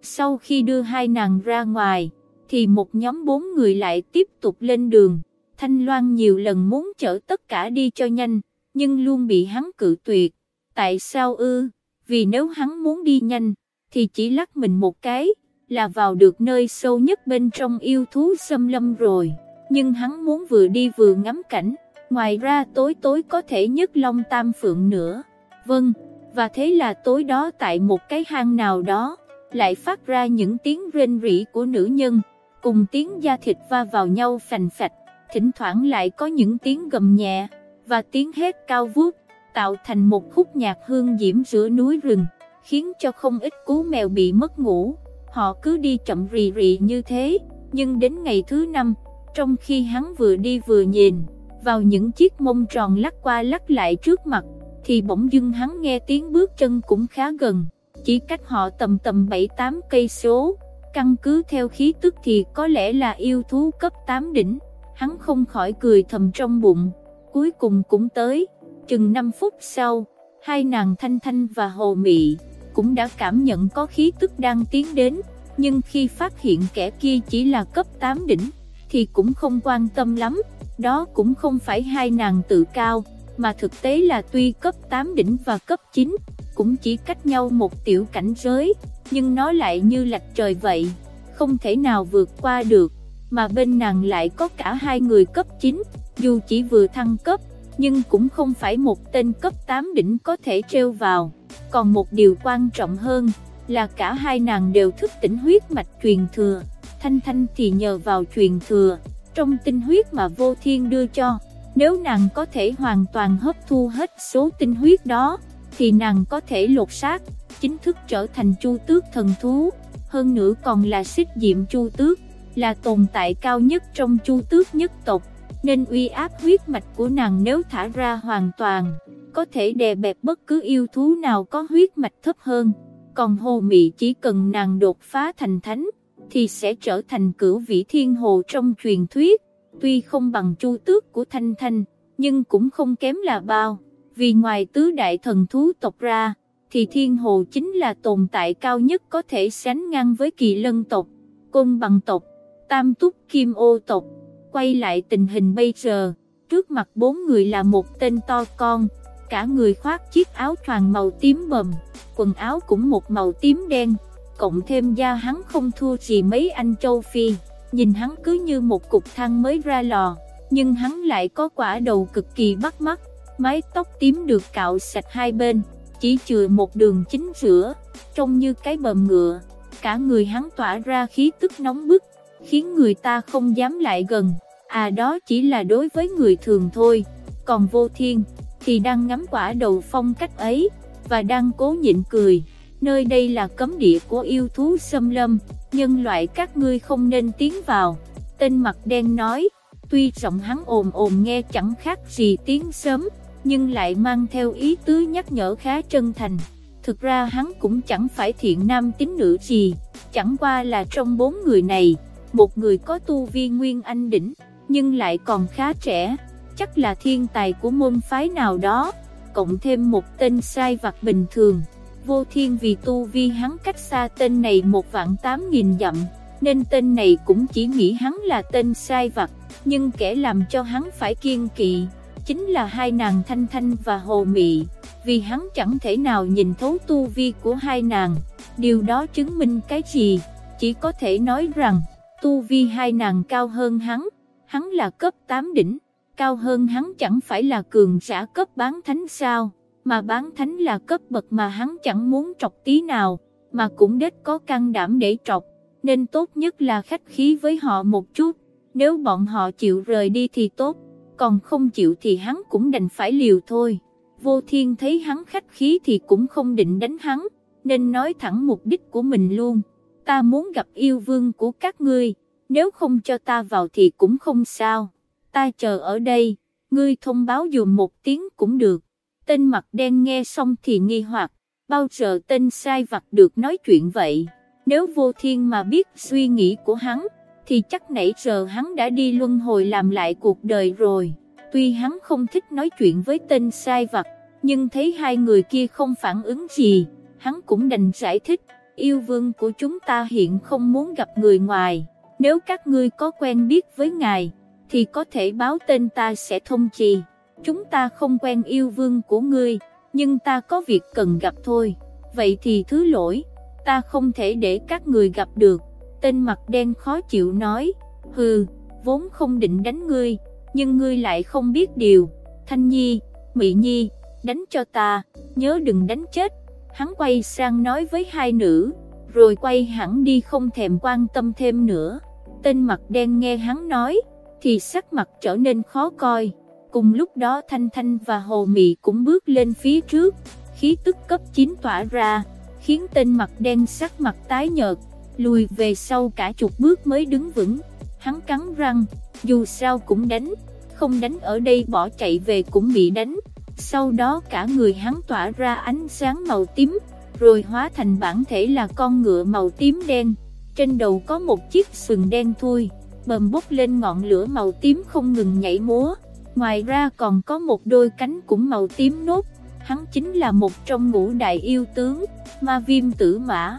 Sau khi đưa hai nàng ra ngoài, thì một nhóm bốn người lại tiếp tục lên đường. Thanh Loan nhiều lần muốn chở tất cả đi cho nhanh, nhưng luôn bị hắn cự tuyệt. Tại sao ư? Vì nếu hắn muốn đi nhanh, thì chỉ lắc mình một cái, là vào được nơi sâu nhất bên trong yêu thú xâm lâm rồi. Nhưng hắn muốn vừa đi vừa ngắm cảnh, ngoài ra tối tối có thể nhất long tam phượng nữa. Vâng, và thế là tối đó tại một cái hang nào đó, lại phát ra những tiếng rên rỉ của nữ nhân, cùng tiếng da thịt va vào nhau phành phạch, thỉnh thoảng lại có những tiếng gầm nhẹ, và tiếng hét cao vút, tạo thành một khúc nhạc hương diễm giữa núi rừng, khiến cho không ít cú mèo bị mất ngủ. Họ cứ đi chậm rì rì như thế, nhưng đến ngày thứ năm, trong khi hắn vừa đi vừa nhìn, vào những chiếc mông tròn lắc qua lắc lại trước mặt, thì bỗng dưng hắn nghe tiếng bước chân cũng khá gần, chỉ cách họ tầm tầm 7-8 cây số, căn cứ theo khí tức thì có lẽ là yêu thú cấp 8 đỉnh, hắn không khỏi cười thầm trong bụng, cuối cùng cũng tới, chừng 5 phút sau, hai nàng Thanh Thanh và Hồ Mị cũng đã cảm nhận có khí tức đang tiến đến, nhưng khi phát hiện kẻ kia chỉ là cấp 8 đỉnh, thì cũng không quan tâm lắm, đó cũng không phải hai nàng tự cao, mà thực tế là tuy cấp 8 đỉnh và cấp 9, cũng chỉ cách nhau một tiểu cảnh giới, nhưng nó lại như lạch trời vậy, không thể nào vượt qua được, mà bên nàng lại có cả hai người cấp 9, dù chỉ vừa thăng cấp, nhưng cũng không phải một tên cấp 8 đỉnh có thể treo vào. Còn một điều quan trọng hơn, là cả hai nàng đều thức tỉnh huyết mạch truyền thừa, Thanh Thanh thì nhờ vào truyền thừa, trong tinh huyết mà vô thiên đưa cho, nếu nàng có thể hoàn toàn hấp thu hết số tinh huyết đó, thì nàng có thể lột xác, chính thức trở thành chu tước thần thú, hơn nữa còn là xích diệm chu tước, là tồn tại cao nhất trong chu tước nhất tộc, nên uy áp huyết mạch của nàng nếu thả ra hoàn toàn, có thể đè bẹp bất cứ yêu thú nào có huyết mạch thấp hơn, còn hồ mị chỉ cần nàng đột phá thành thánh, thì sẽ trở thành cửu vĩ thiên hồ trong truyền thuyết, tuy không bằng chu tước của Thanh Thanh, nhưng cũng không kém là bao, vì ngoài tứ đại thần thú tộc ra, thì thiên hồ chính là tồn tại cao nhất có thể sánh ngang với kỳ lân tộc, côn bằng tộc, tam túc kim ô tộc. Quay lại tình hình bây giờ, trước mặt bốn người là một tên to con, cả người khoác chiếc áo choàng màu tím bầm, quần áo cũng một màu tím đen, cộng thêm da hắn không thua gì mấy anh châu Phi, nhìn hắn cứ như một cục than mới ra lò, nhưng hắn lại có quả đầu cực kỳ bắt mắt, mái tóc tím được cạo sạch hai bên, chỉ chừa một đường chính giữa, trông như cái bờm ngựa, cả người hắn tỏa ra khí tức nóng bức, khiến người ta không dám lại gần, à đó chỉ là đối với người thường thôi, còn vô thiên, thì đang ngắm quả đầu phong cách ấy, và đang cố nhịn cười, nơi đây là cấm địa của yêu thú xâm lâm, nhân loại các ngươi không nên tiến vào, tên mặt đen nói, tuy giọng hắn ồn ồn nghe chẳng khác gì tiếng sớm, nhưng lại mang theo ý tứ nhắc nhở khá chân thành. Thực ra hắn cũng chẳng phải thiện nam tín nữ gì, chẳng qua là trong bốn người này, một người có tu vi nguyên anh đỉnh, nhưng lại còn khá trẻ, chắc là thiên tài của môn phái nào đó, cộng thêm một tên sai vặt bình thường. Vô thiên vì tu vi hắn cách xa tên này một vạn tám nghìn dặm, nên tên này cũng chỉ nghĩ hắn là tên sai vặt, nhưng kẻ làm cho hắn phải kiên kỵ, chính là hai nàng Thanh Thanh và Hồ Mị, vì hắn chẳng thể nào nhìn thấu tu vi của hai nàng, điều đó chứng minh cái gì, chỉ có thể nói rằng, tu vi hai nàng cao hơn hắn, hắn là cấp 8 đỉnh, cao hơn hắn chẳng phải là cường giả cấp bán thánh sao, mà bán thánh là cấp bậc mà hắn chẳng muốn trọc tí nào, mà cũng đết có can đảm để trọc, nên tốt nhất là khách khí với họ một chút, nếu bọn họ chịu rời đi thì tốt, còn không chịu thì hắn cũng đành phải liều thôi. Vô thiên thấy hắn khách khí thì cũng không định đánh hắn, nên nói thẳng mục đích của mình luôn. Ta muốn gặp yêu vương của các ngươi, nếu không cho ta vào thì cũng không sao. Ta chờ ở đây, ngươi thông báo dùm một tiếng cũng được. Tên mặt đen nghe xong thì nghi hoặc, bao giờ tên sai vặt được nói chuyện vậy. Nếu vô thiên mà biết suy nghĩ của hắn, thì chắc nãy giờ hắn đã đi luân hồi làm lại cuộc đời rồi. Tuy hắn không thích nói chuyện với tên sai vặt, nhưng thấy hai người kia không phản ứng gì, hắn cũng đành giải thích, yêu vương của chúng ta hiện không muốn gặp người ngoài, nếu các ngươi có quen biết với ngài, thì có thể báo tên ta sẽ thông trì. Chúng ta không quen yêu vương của ngươi, nhưng ta có việc cần gặp thôi, vậy thì thứ lỗi, ta không thể để các người gặp được. Tên mặt đen khó chịu nói, hừ, vốn không định đánh ngươi, nhưng ngươi lại không biết điều. Thanh Nhi, Mỹ Nhi, đánh cho ta, nhớ đừng đánh chết. Hắn quay sang nói với hai nữ, rồi quay hẳn đi không thèm quan tâm thêm nữa. Tên mặt đen nghe hắn nói, thì sắc mặt trở nên khó coi. Cùng lúc đó Thanh Thanh và Hồ Mị cũng bước lên phía trước, khí tức cấp 9 tỏa ra, khiến tên mặt đen sắc mặt tái nhợt, lùi về sau cả chục bước mới đứng vững. Hắn cắn răng, dù sao cũng đánh, không đánh ở đây bỏ chạy về cũng bị đánh. Sau đó cả người hắn tỏa ra ánh sáng màu tím, rồi hóa thành bản thể là con ngựa màu tím đen. Trên đầu có một chiếc sừng đen thui, bầm bốc lên ngọn lửa màu tím không ngừng nhảy múa. Ngoài ra còn có một đôi cánh cũng màu tím nốt, hắn chính là một trong ngũ đại yêu tướng, ma viêm tử mã.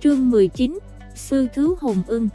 Chương 19, Sư Thứ Hồn ưng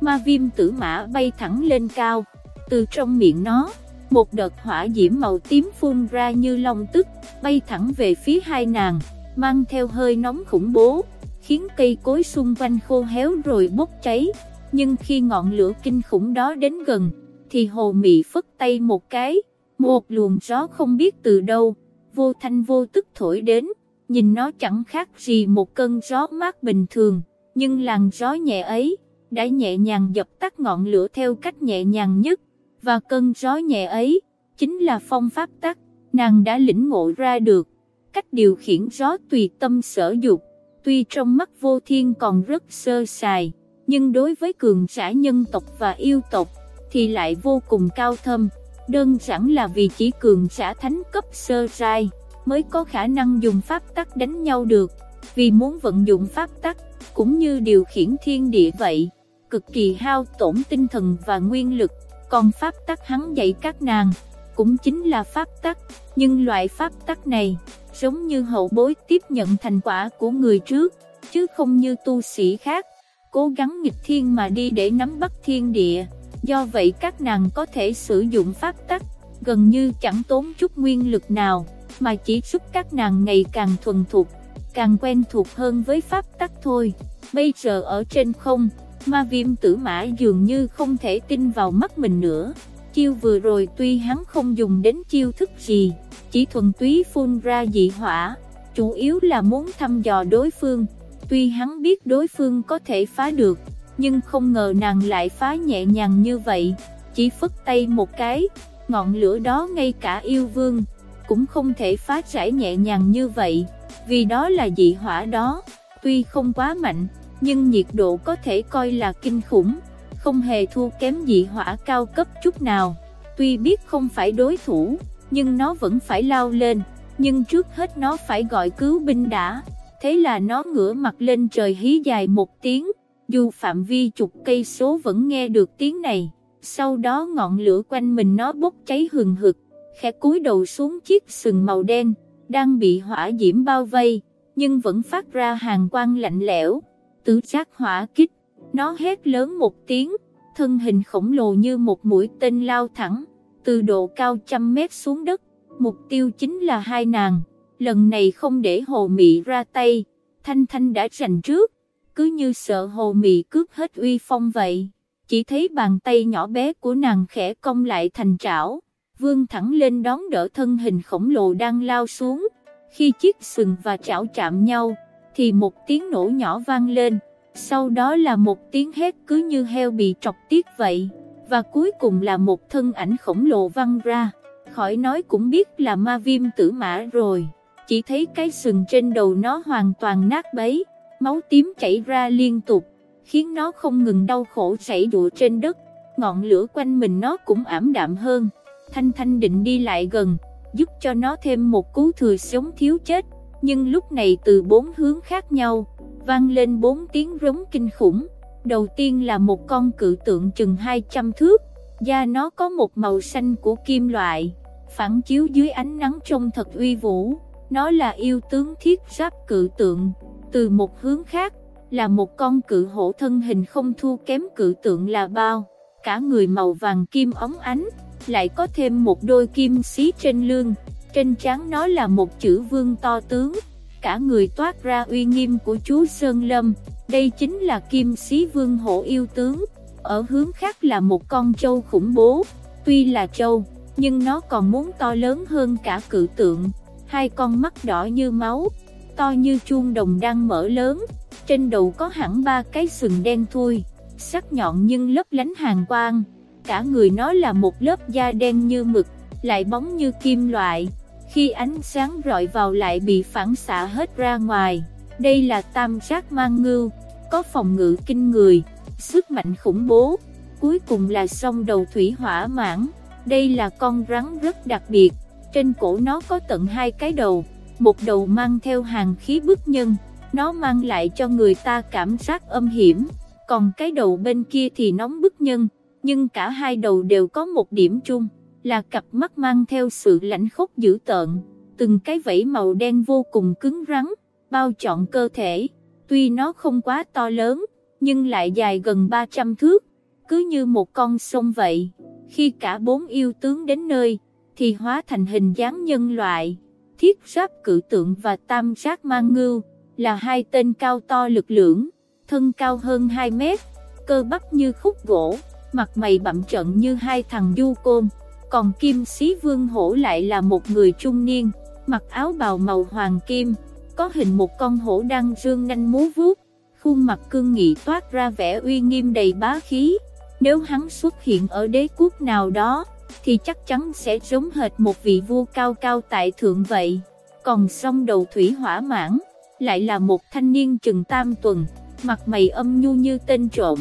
Ma viêm tử mã bay thẳng lên cao, từ trong miệng nó, một đợt hỏa diễm màu tím phun ra như long tức, bay thẳng về phía hai nàng, mang theo hơi nóng khủng bố, khiến cây cối xung quanh khô héo rồi bốc cháy. Nhưng khi ngọn lửa kinh khủng đó đến gần, thì hồ mị phất tay một cái, một luồng gió không biết từ đâu, vô thanh vô tức thổi đến, nhìn nó chẳng khác gì một cơn gió mát bình thường, nhưng làn gió nhẹ ấy, đã nhẹ nhàng dập tắt ngọn lửa theo cách nhẹ nhàng nhất, và cơn gió nhẹ ấy, chính là phong pháp tắc, nàng đã lĩnh ngộ ra được, cách điều khiển gió tùy tâm sở dục, tuy trong mắt vô thiên còn rất sơ sài, nhưng đối với cường giả nhân tộc và yêu tộc, thì lại vô cùng cao thâm, đơn giản là vì chỉ cường giả thánh cấp sơ sai, mới có khả năng dùng pháp tắc đánh nhau được, vì muốn vận dụng pháp tắc, cũng như điều khiển thiên địa vậy, cực kỳ hao tổn tinh thần và nguyên lực, còn pháp tắc hắn dạy các nàng, cũng chính là pháp tắc, nhưng loại pháp tắc này, giống như hậu bối tiếp nhận thành quả của người trước, chứ không như tu sĩ khác, cố gắng nghịch thiên mà đi để nắm bắt thiên địa, do vậy các nàng có thể sử dụng pháp tắc, gần như chẳng tốn chút nguyên lực nào, mà chỉ giúp các nàng ngày càng thuần thục, càng quen thuộc hơn với pháp tắc thôi. Bây giờ ở trên không, ma viêm tử mã dường như không thể tin vào mắt mình nữa. Chiêu vừa rồi tuy hắn không dùng đến chiêu thức gì, chỉ thuần túy phun ra dị hỏa, chủ yếu là muốn thăm dò đối phương. Tuy hắn biết đối phương có thể phá được, nhưng không ngờ nàng lại phá nhẹ nhàng như vậy, chỉ phất tay một cái, ngọn lửa đó ngay cả yêu vương, cũng không thể phá trải nhẹ nhàng như vậy, vì đó là dị hỏa đó, tuy không quá mạnh, nhưng nhiệt độ có thể coi là kinh khủng, không hề thua kém dị hỏa cao cấp chút nào, tuy biết không phải đối thủ, nhưng nó vẫn phải lao lên, nhưng trước hết nó phải gọi cứu binh đã, thế là nó ngửa mặt lên trời hí dài một tiếng, dù phạm vi chục cây số vẫn nghe được tiếng này, sau đó ngọn lửa quanh mình nó bốc cháy hừng hực, khẽ cúi đầu xuống chiếc sừng màu đen, đang bị hỏa diễm bao vây, nhưng vẫn phát ra hàng quang lạnh lẽo, tứ giác hỏa kích, nó hét lớn một tiếng, thân hình khổng lồ như một mũi tên lao thẳng, từ độ cao trăm mét xuống đất, mục tiêu chính là hai nàng, lần này không để hồ mị ra tay, thanh thanh đã giành trước, cứ như sợ hồ mị cướp hết uy phong vậy, chỉ thấy bàn tay nhỏ bé của nàng khẽ cong lại thành trảo, vương thẳng lên đón đỡ thân hình khổng lồ đang lao xuống, khi chiếc sừng và chảo chạm nhau, thì một tiếng nổ nhỏ vang lên, sau đó là một tiếng hét cứ như heo bị trọc tiết vậy, và cuối cùng là một thân ảnh khổng lồ văng ra, khỏi nói cũng biết là ma viêm tử mã rồi, chỉ thấy cái sừng trên đầu nó hoàn toàn nát bấy, máu tím chảy ra liên tục, khiến nó không ngừng đau khổ chảy đụa trên đất, ngọn lửa quanh mình nó cũng ảm đạm hơn, Thanh Thanh định đi lại gần, giúp cho nó thêm một cú thừa sống thiếu chết, nhưng lúc này từ bốn hướng khác nhau, vang lên bốn tiếng rống kinh khủng. Đầu tiên là một con cự tượng chừng 200 thước, da nó có một màu xanh của kim loại, phản chiếu dưới ánh nắng trông thật uy vũ. Nó là yêu tướng thiết giáp cự tượng. Từ một hướng khác, là một con cự hổ thân hình không thua kém cự tượng là bao, cả người màu vàng kim óng ánh, lại có thêm một đôi kim xí trên lưng, trên trán nó là một chữ vương to tướng, cả người toát ra uy nghiêm của chú Sơn Lâm, đây chính là kim xí vương hổ yêu tướng, ở hướng khác là một con trâu khủng bố, tuy là trâu, nhưng nó còn muốn to lớn hơn cả cự tượng, hai con mắt đỏ như máu, to như chuông đồng đang mở lớn, trên đầu có hẳn ba cái sừng đen thui, sắc nhọn nhưng lấp lánh hàng quang. Cả người nó là một lớp da đen như mực, lại bóng như kim loại, khi ánh sáng rọi vào lại bị phản xạ hết ra ngoài. Đây là tam giác mang ngưu, có phòng ngự kinh người, sức mạnh khủng bố, cuối cùng là sông đầu thủy hỏa mãn. Đây là con rắn rất đặc biệt, trên cổ nó có tận hai cái đầu, một đầu mang theo hàng khí bức nhân, nó mang lại cho người ta cảm giác âm hiểm, còn cái đầu bên kia thì nóng bức nhân nhưng cả hai đầu đều có một điểm chung, là cặp mắt mang theo sự lãnh khốc dữ tợn, từng cái vẫy màu đen vô cùng cứng rắn, bao trọn cơ thể, tuy nó không quá to lớn, nhưng lại dài gần 300 thước, cứ như một con sông vậy. Khi cả bốn yêu tướng đến nơi, thì hóa thành hình dáng nhân loại, thiết giáp cử tượng và tam giác mang ngưu, là hai tên cao to lực lưỡng, thân cao hơn 2 mét, cơ bắp như khúc gỗ mặt mày bậm trận như hai thằng du côn, còn Kim Sĩ Vương Hổ lại là một người trung niên, mặc áo bào màu hoàng kim, có hình một con hổ đang dương nanh múa vuốt, khuôn mặt cương nghị toát ra vẻ uy nghiêm đầy bá khí. Nếu hắn xuất hiện ở đế quốc nào đó, thì chắc chắn sẽ giống hệt một vị vua cao cao tại thượng vậy. Còn song đầu thủy hỏa mãn, lại là một thanh niên chừng tam tuần, mặt mày âm nhu như tên trộm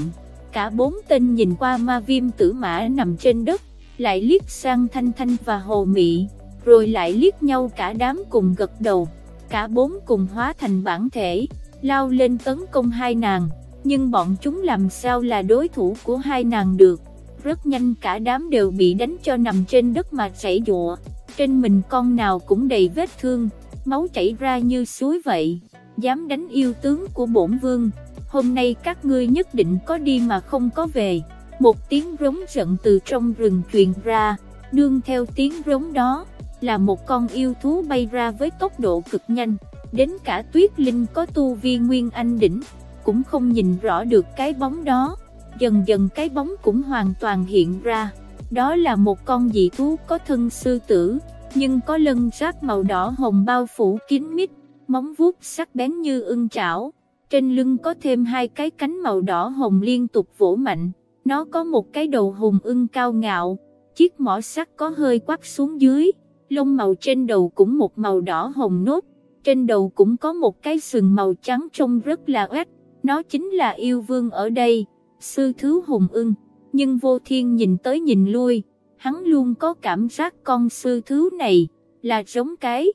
cả bốn tên nhìn qua ma viêm tử mã nằm trên đất, lại liếc sang Thanh Thanh và Hồ Mị, rồi lại liếc nhau cả đám cùng gật đầu, cả bốn cùng hóa thành bản thể, lao lên tấn công hai nàng, nhưng bọn chúng làm sao là đối thủ của hai nàng được, rất nhanh cả đám đều bị đánh cho nằm trên đất mà chảy dụa, trên mình con nào cũng đầy vết thương, máu chảy ra như suối vậy, dám đánh yêu tướng của bổn vương hôm nay các ngươi nhất định có đi mà không có về, một tiếng rống giận từ trong rừng truyền ra, nương theo tiếng rống đó, là một con yêu thú bay ra với tốc độ cực nhanh, đến cả tuyết linh có tu vi nguyên anh đỉnh, cũng không nhìn rõ được cái bóng đó, dần dần cái bóng cũng hoàn toàn hiện ra, đó là một con dị thú có thân sư tử, nhưng có lân giáp màu đỏ hồng bao phủ kín mít, móng vuốt sắc bén như ưng chảo, trên lưng có thêm hai cái cánh màu đỏ hồng liên tục vỗ mạnh, nó có một cái đầu hùng ưng cao ngạo, chiếc mỏ sắt có hơi quắp xuống dưới, lông màu trên đầu cũng một màu đỏ hồng nốt, trên đầu cũng có một cái sừng màu trắng trông rất là oét, nó chính là yêu vương ở đây, sư thứ hùng ưng, nhưng vô thiên nhìn tới nhìn lui, hắn luôn có cảm giác con sư thứ này, là giống cái.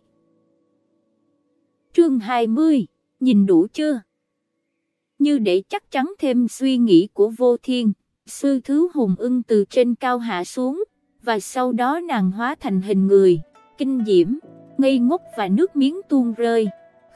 Chương 20, nhìn đủ chưa? Như để chắc chắn thêm suy nghĩ của vô thiên, sư thứ hùng ưng từ trên cao hạ xuống, và sau đó nàng hóa thành hình người, kinh diễm, ngây ngốc và nước miếng tuôn rơi,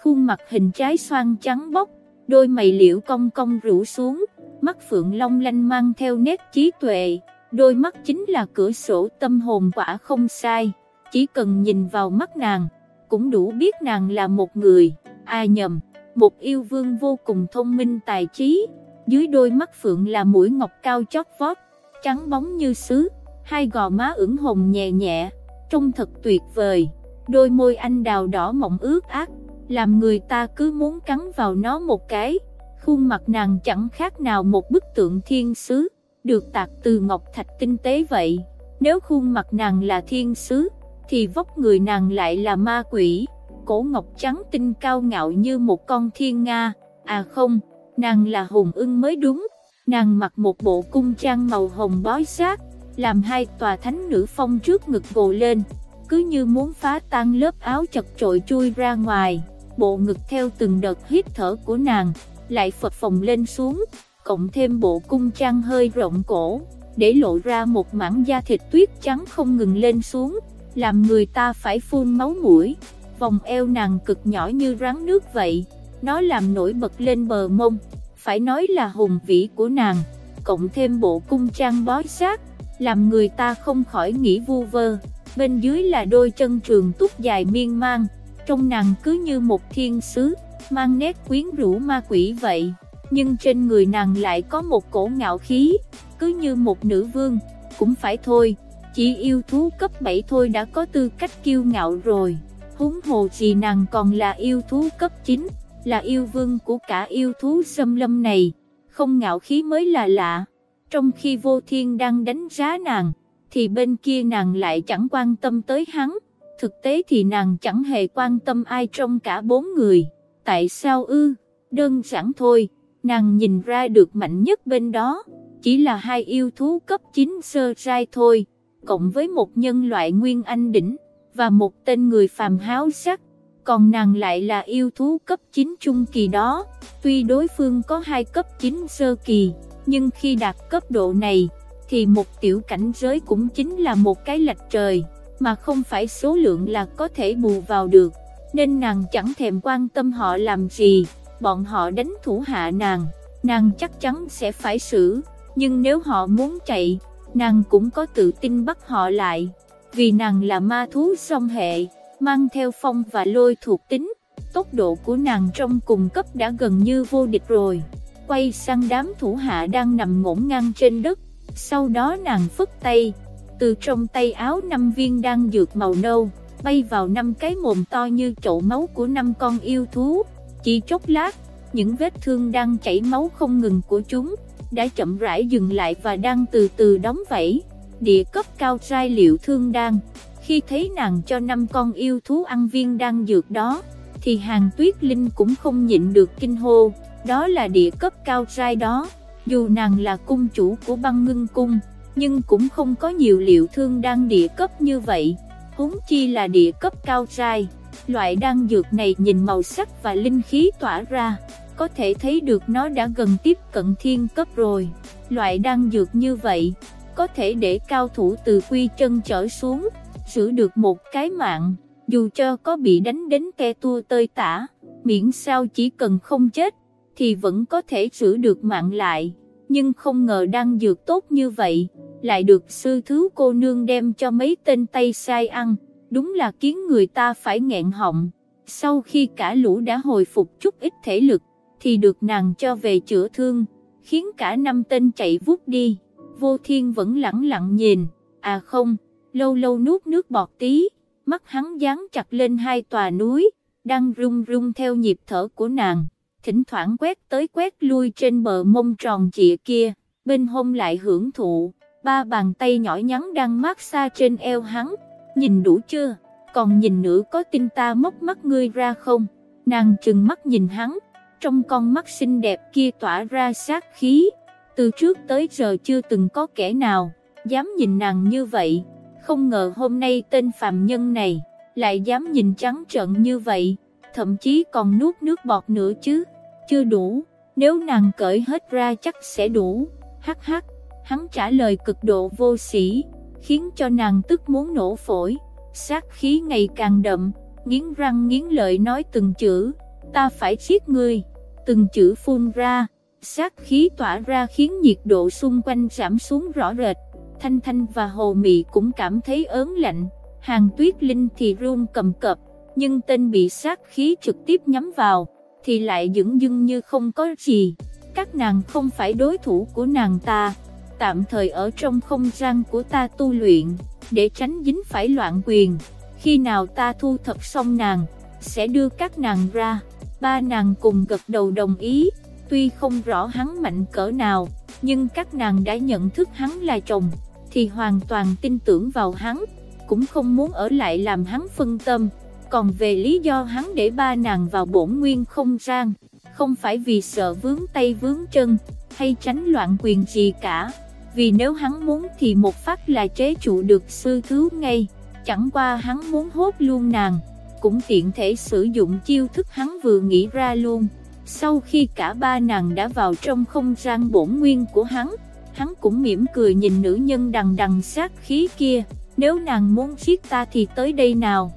khuôn mặt hình trái xoan trắng bóc, đôi mày liễu cong cong rũ xuống, mắt phượng long lanh mang theo nét trí tuệ, đôi mắt chính là cửa sổ tâm hồn quả không sai, chỉ cần nhìn vào mắt nàng, cũng đủ biết nàng là một người, ai nhầm, một yêu vương vô cùng thông minh tài trí, dưới đôi mắt phượng là mũi ngọc cao chót vót, trắng bóng như sứ, hai gò má ửng hồng nhẹ nhẹ, trông thật tuyệt vời, đôi môi anh đào đỏ mọng ướt át, làm người ta cứ muốn cắn vào nó một cái, khuôn mặt nàng chẳng khác nào một bức tượng thiên sứ, được tạc từ ngọc thạch tinh tế vậy, nếu khuôn mặt nàng là thiên sứ, thì vóc người nàng lại là ma quỷ, cổ ngọc trắng tinh cao ngạo như một con thiên nga, à không, nàng là hùng ưng mới đúng, nàng mặc một bộ cung trang màu hồng bói sát, làm hai tòa thánh nữ phong trước ngực gồ lên, cứ như muốn phá tan lớp áo chật trội chui ra ngoài, bộ ngực theo từng đợt hít thở của nàng, lại phật phồng lên xuống, cộng thêm bộ cung trang hơi rộng cổ, để lộ ra một mảng da thịt tuyết trắng không ngừng lên xuống, làm người ta phải phun máu mũi, vòng eo nàng cực nhỏ như rắn nước vậy, nó làm nổi bật lên bờ mông, phải nói là hùng vĩ của nàng, cộng thêm bộ cung trang bó sát, làm người ta không khỏi nghĩ vu vơ, bên dưới là đôi chân trường túc dài miên man, trong nàng cứ như một thiên sứ, mang nét quyến rũ ma quỷ vậy, nhưng trên người nàng lại có một cổ ngạo khí, cứ như một nữ vương, cũng phải thôi, chỉ yêu thú cấp 7 thôi đã có tư cách kiêu ngạo rồi, huống hồ gì nàng còn là yêu thú cấp 9, là yêu vương của cả yêu thú xâm lâm này, không ngạo khí mới là lạ. Trong khi vô thiên đang đánh giá nàng, thì bên kia nàng lại chẳng quan tâm tới hắn, thực tế thì nàng chẳng hề quan tâm ai trong cả bốn người, tại sao ư, đơn giản thôi, nàng nhìn ra được mạnh nhất bên đó, chỉ là hai yêu thú cấp 9 sơ rai thôi, cộng với một nhân loại nguyên anh đỉnh, và một tên người phàm háo sắc, còn nàng lại là yêu thú cấp 9 trung kỳ đó, tuy đối phương có hai cấp 9 sơ kỳ nhưng khi đạt cấp độ này, thì một tiểu cảnh giới cũng chính là một cái lạch trời, mà không phải số lượng là có thể bù vào được, nên nàng chẳng thèm quan tâm họ làm gì, bọn họ đánh thủ hạ nàng, nàng chắc chắn sẽ phải xử, nhưng nếu họ muốn chạy, nàng cũng có tự tin bắt họ lại, vì nàng là ma thú song hệ, mang theo phong và lôi thuộc tính, tốc độ của nàng trong cùng cấp đã gần như vô địch rồi. Quay sang đám thủ hạ đang nằm ngổn ngang trên đất, sau đó nàng phất tay, từ trong tay áo năm viên đang dược màu nâu, bay vào năm cái mồm to như chậu máu của năm con yêu thú, chỉ chốc lát, những vết thương đang chảy máu không ngừng của chúng, đã chậm rãi dừng lại và đang từ từ đóng vẫy, địa cấp cao trai liệu thương đang, khi thấy nàng cho năm con yêu thú ăn viên đang dược đó, thì hàng tuyết linh cũng không nhịn được kinh hô, đó là địa cấp cao trai đó, dù nàng là cung chủ của băng ngưng cung, nhưng cũng không có nhiều liệu thương đan địa cấp như vậy, huống chi là địa cấp cao trai. Loại đan dược này nhìn màu sắc và linh khí tỏa ra, có thể thấy được nó đã gần tiếp cận thiên cấp rồi. Loại đan dược như vậy, có thể để cao thủ từ quy chân trở xuống, giữ được một cái mạng, dù cho có bị đánh đến ke tua tơi tả, miễn sao chỉ cần không chết, thì vẫn có thể giữ được mạng lại. nhưng không ngờ đang dược tốt như vậy, lại được sư thứ cô nương đem cho mấy tên tay sai ăn, đúng là khiến người ta phải nghẹn họng. Sau khi cả lũ đã hồi phục chút ít thể lực, thì được nàng cho về chữa thương, khiến cả năm tên chạy vút đi, vô thiên vẫn lặng lặng nhìn, à không, lâu lâu nuốt nước bọt tí, mắt hắn dán chặt lên hai tòa núi, đang rung rung theo nhịp thở của nàng, thỉnh thoảng quét tới quét lui trên bờ mông tròn trịa kia, bên hông lại hưởng thụ, ba bàn tay nhỏ nhắn đang mát xa trên eo hắn, nhìn đủ chưa, còn nhìn nữa có tin ta móc mắt ngươi ra không, nàng trừng mắt nhìn hắn, trong con mắt xinh đẹp kia tỏa ra sát khí, từ trước tới giờ chưa từng có kẻ nào, dám nhìn nàng như vậy, không ngờ hôm nay tên phàm nhân này, lại dám nhìn trắng trợn như vậy, thậm chí còn nuốt nước bọt nữa chứ, chưa đủ, nếu nàng cởi hết ra chắc sẽ đủ, hắc hắc, hắn trả lời cực độ vô sĩ, khiến cho nàng tức muốn nổ phổi, sát khí ngày càng đậm, nghiến răng nghiến lợi nói từng chữ, ta phải giết ngươi, từng chữ phun ra, sát khí tỏa ra khiến nhiệt độ xung quanh giảm xuống rõ rệt, Thanh Thanh và Hồ Mị cũng cảm thấy ớn lạnh, hàng tuyết linh thì run cầm cập, nhưng tên bị sát khí trực tiếp nhắm vào, thì lại dững dưng như không có gì, các nàng không phải đối thủ của nàng ta, tạm thời ở trong không gian của ta tu luyện, để tránh dính phải loạn quyền, khi nào ta thu thập xong nàng, sẽ đưa các nàng ra, ba nàng cùng gật đầu đồng ý, tuy không rõ hắn mạnh cỡ nào, nhưng các nàng đã nhận thức hắn là chồng, thì hoàn toàn tin tưởng vào hắn, cũng không muốn ở lại làm hắn phân tâm. Còn về lý do hắn để ba nàng vào bổn nguyên không gian, không phải vì sợ vướng tay vướng chân, hay tránh loạn quyền gì cả, vì nếu hắn muốn thì một phát là chế trụ được sư thứ ngay, chẳng qua hắn muốn hốt luôn nàng, cũng tiện thể sử dụng chiêu thức hắn vừa nghĩ ra luôn. Sau khi cả ba nàng đã vào trong không gian bổn nguyên của hắn, hắn cũng mỉm cười nhìn nữ nhân đằng đằng sát khí kia, nếu nàng muốn giết ta thì tới đây nào.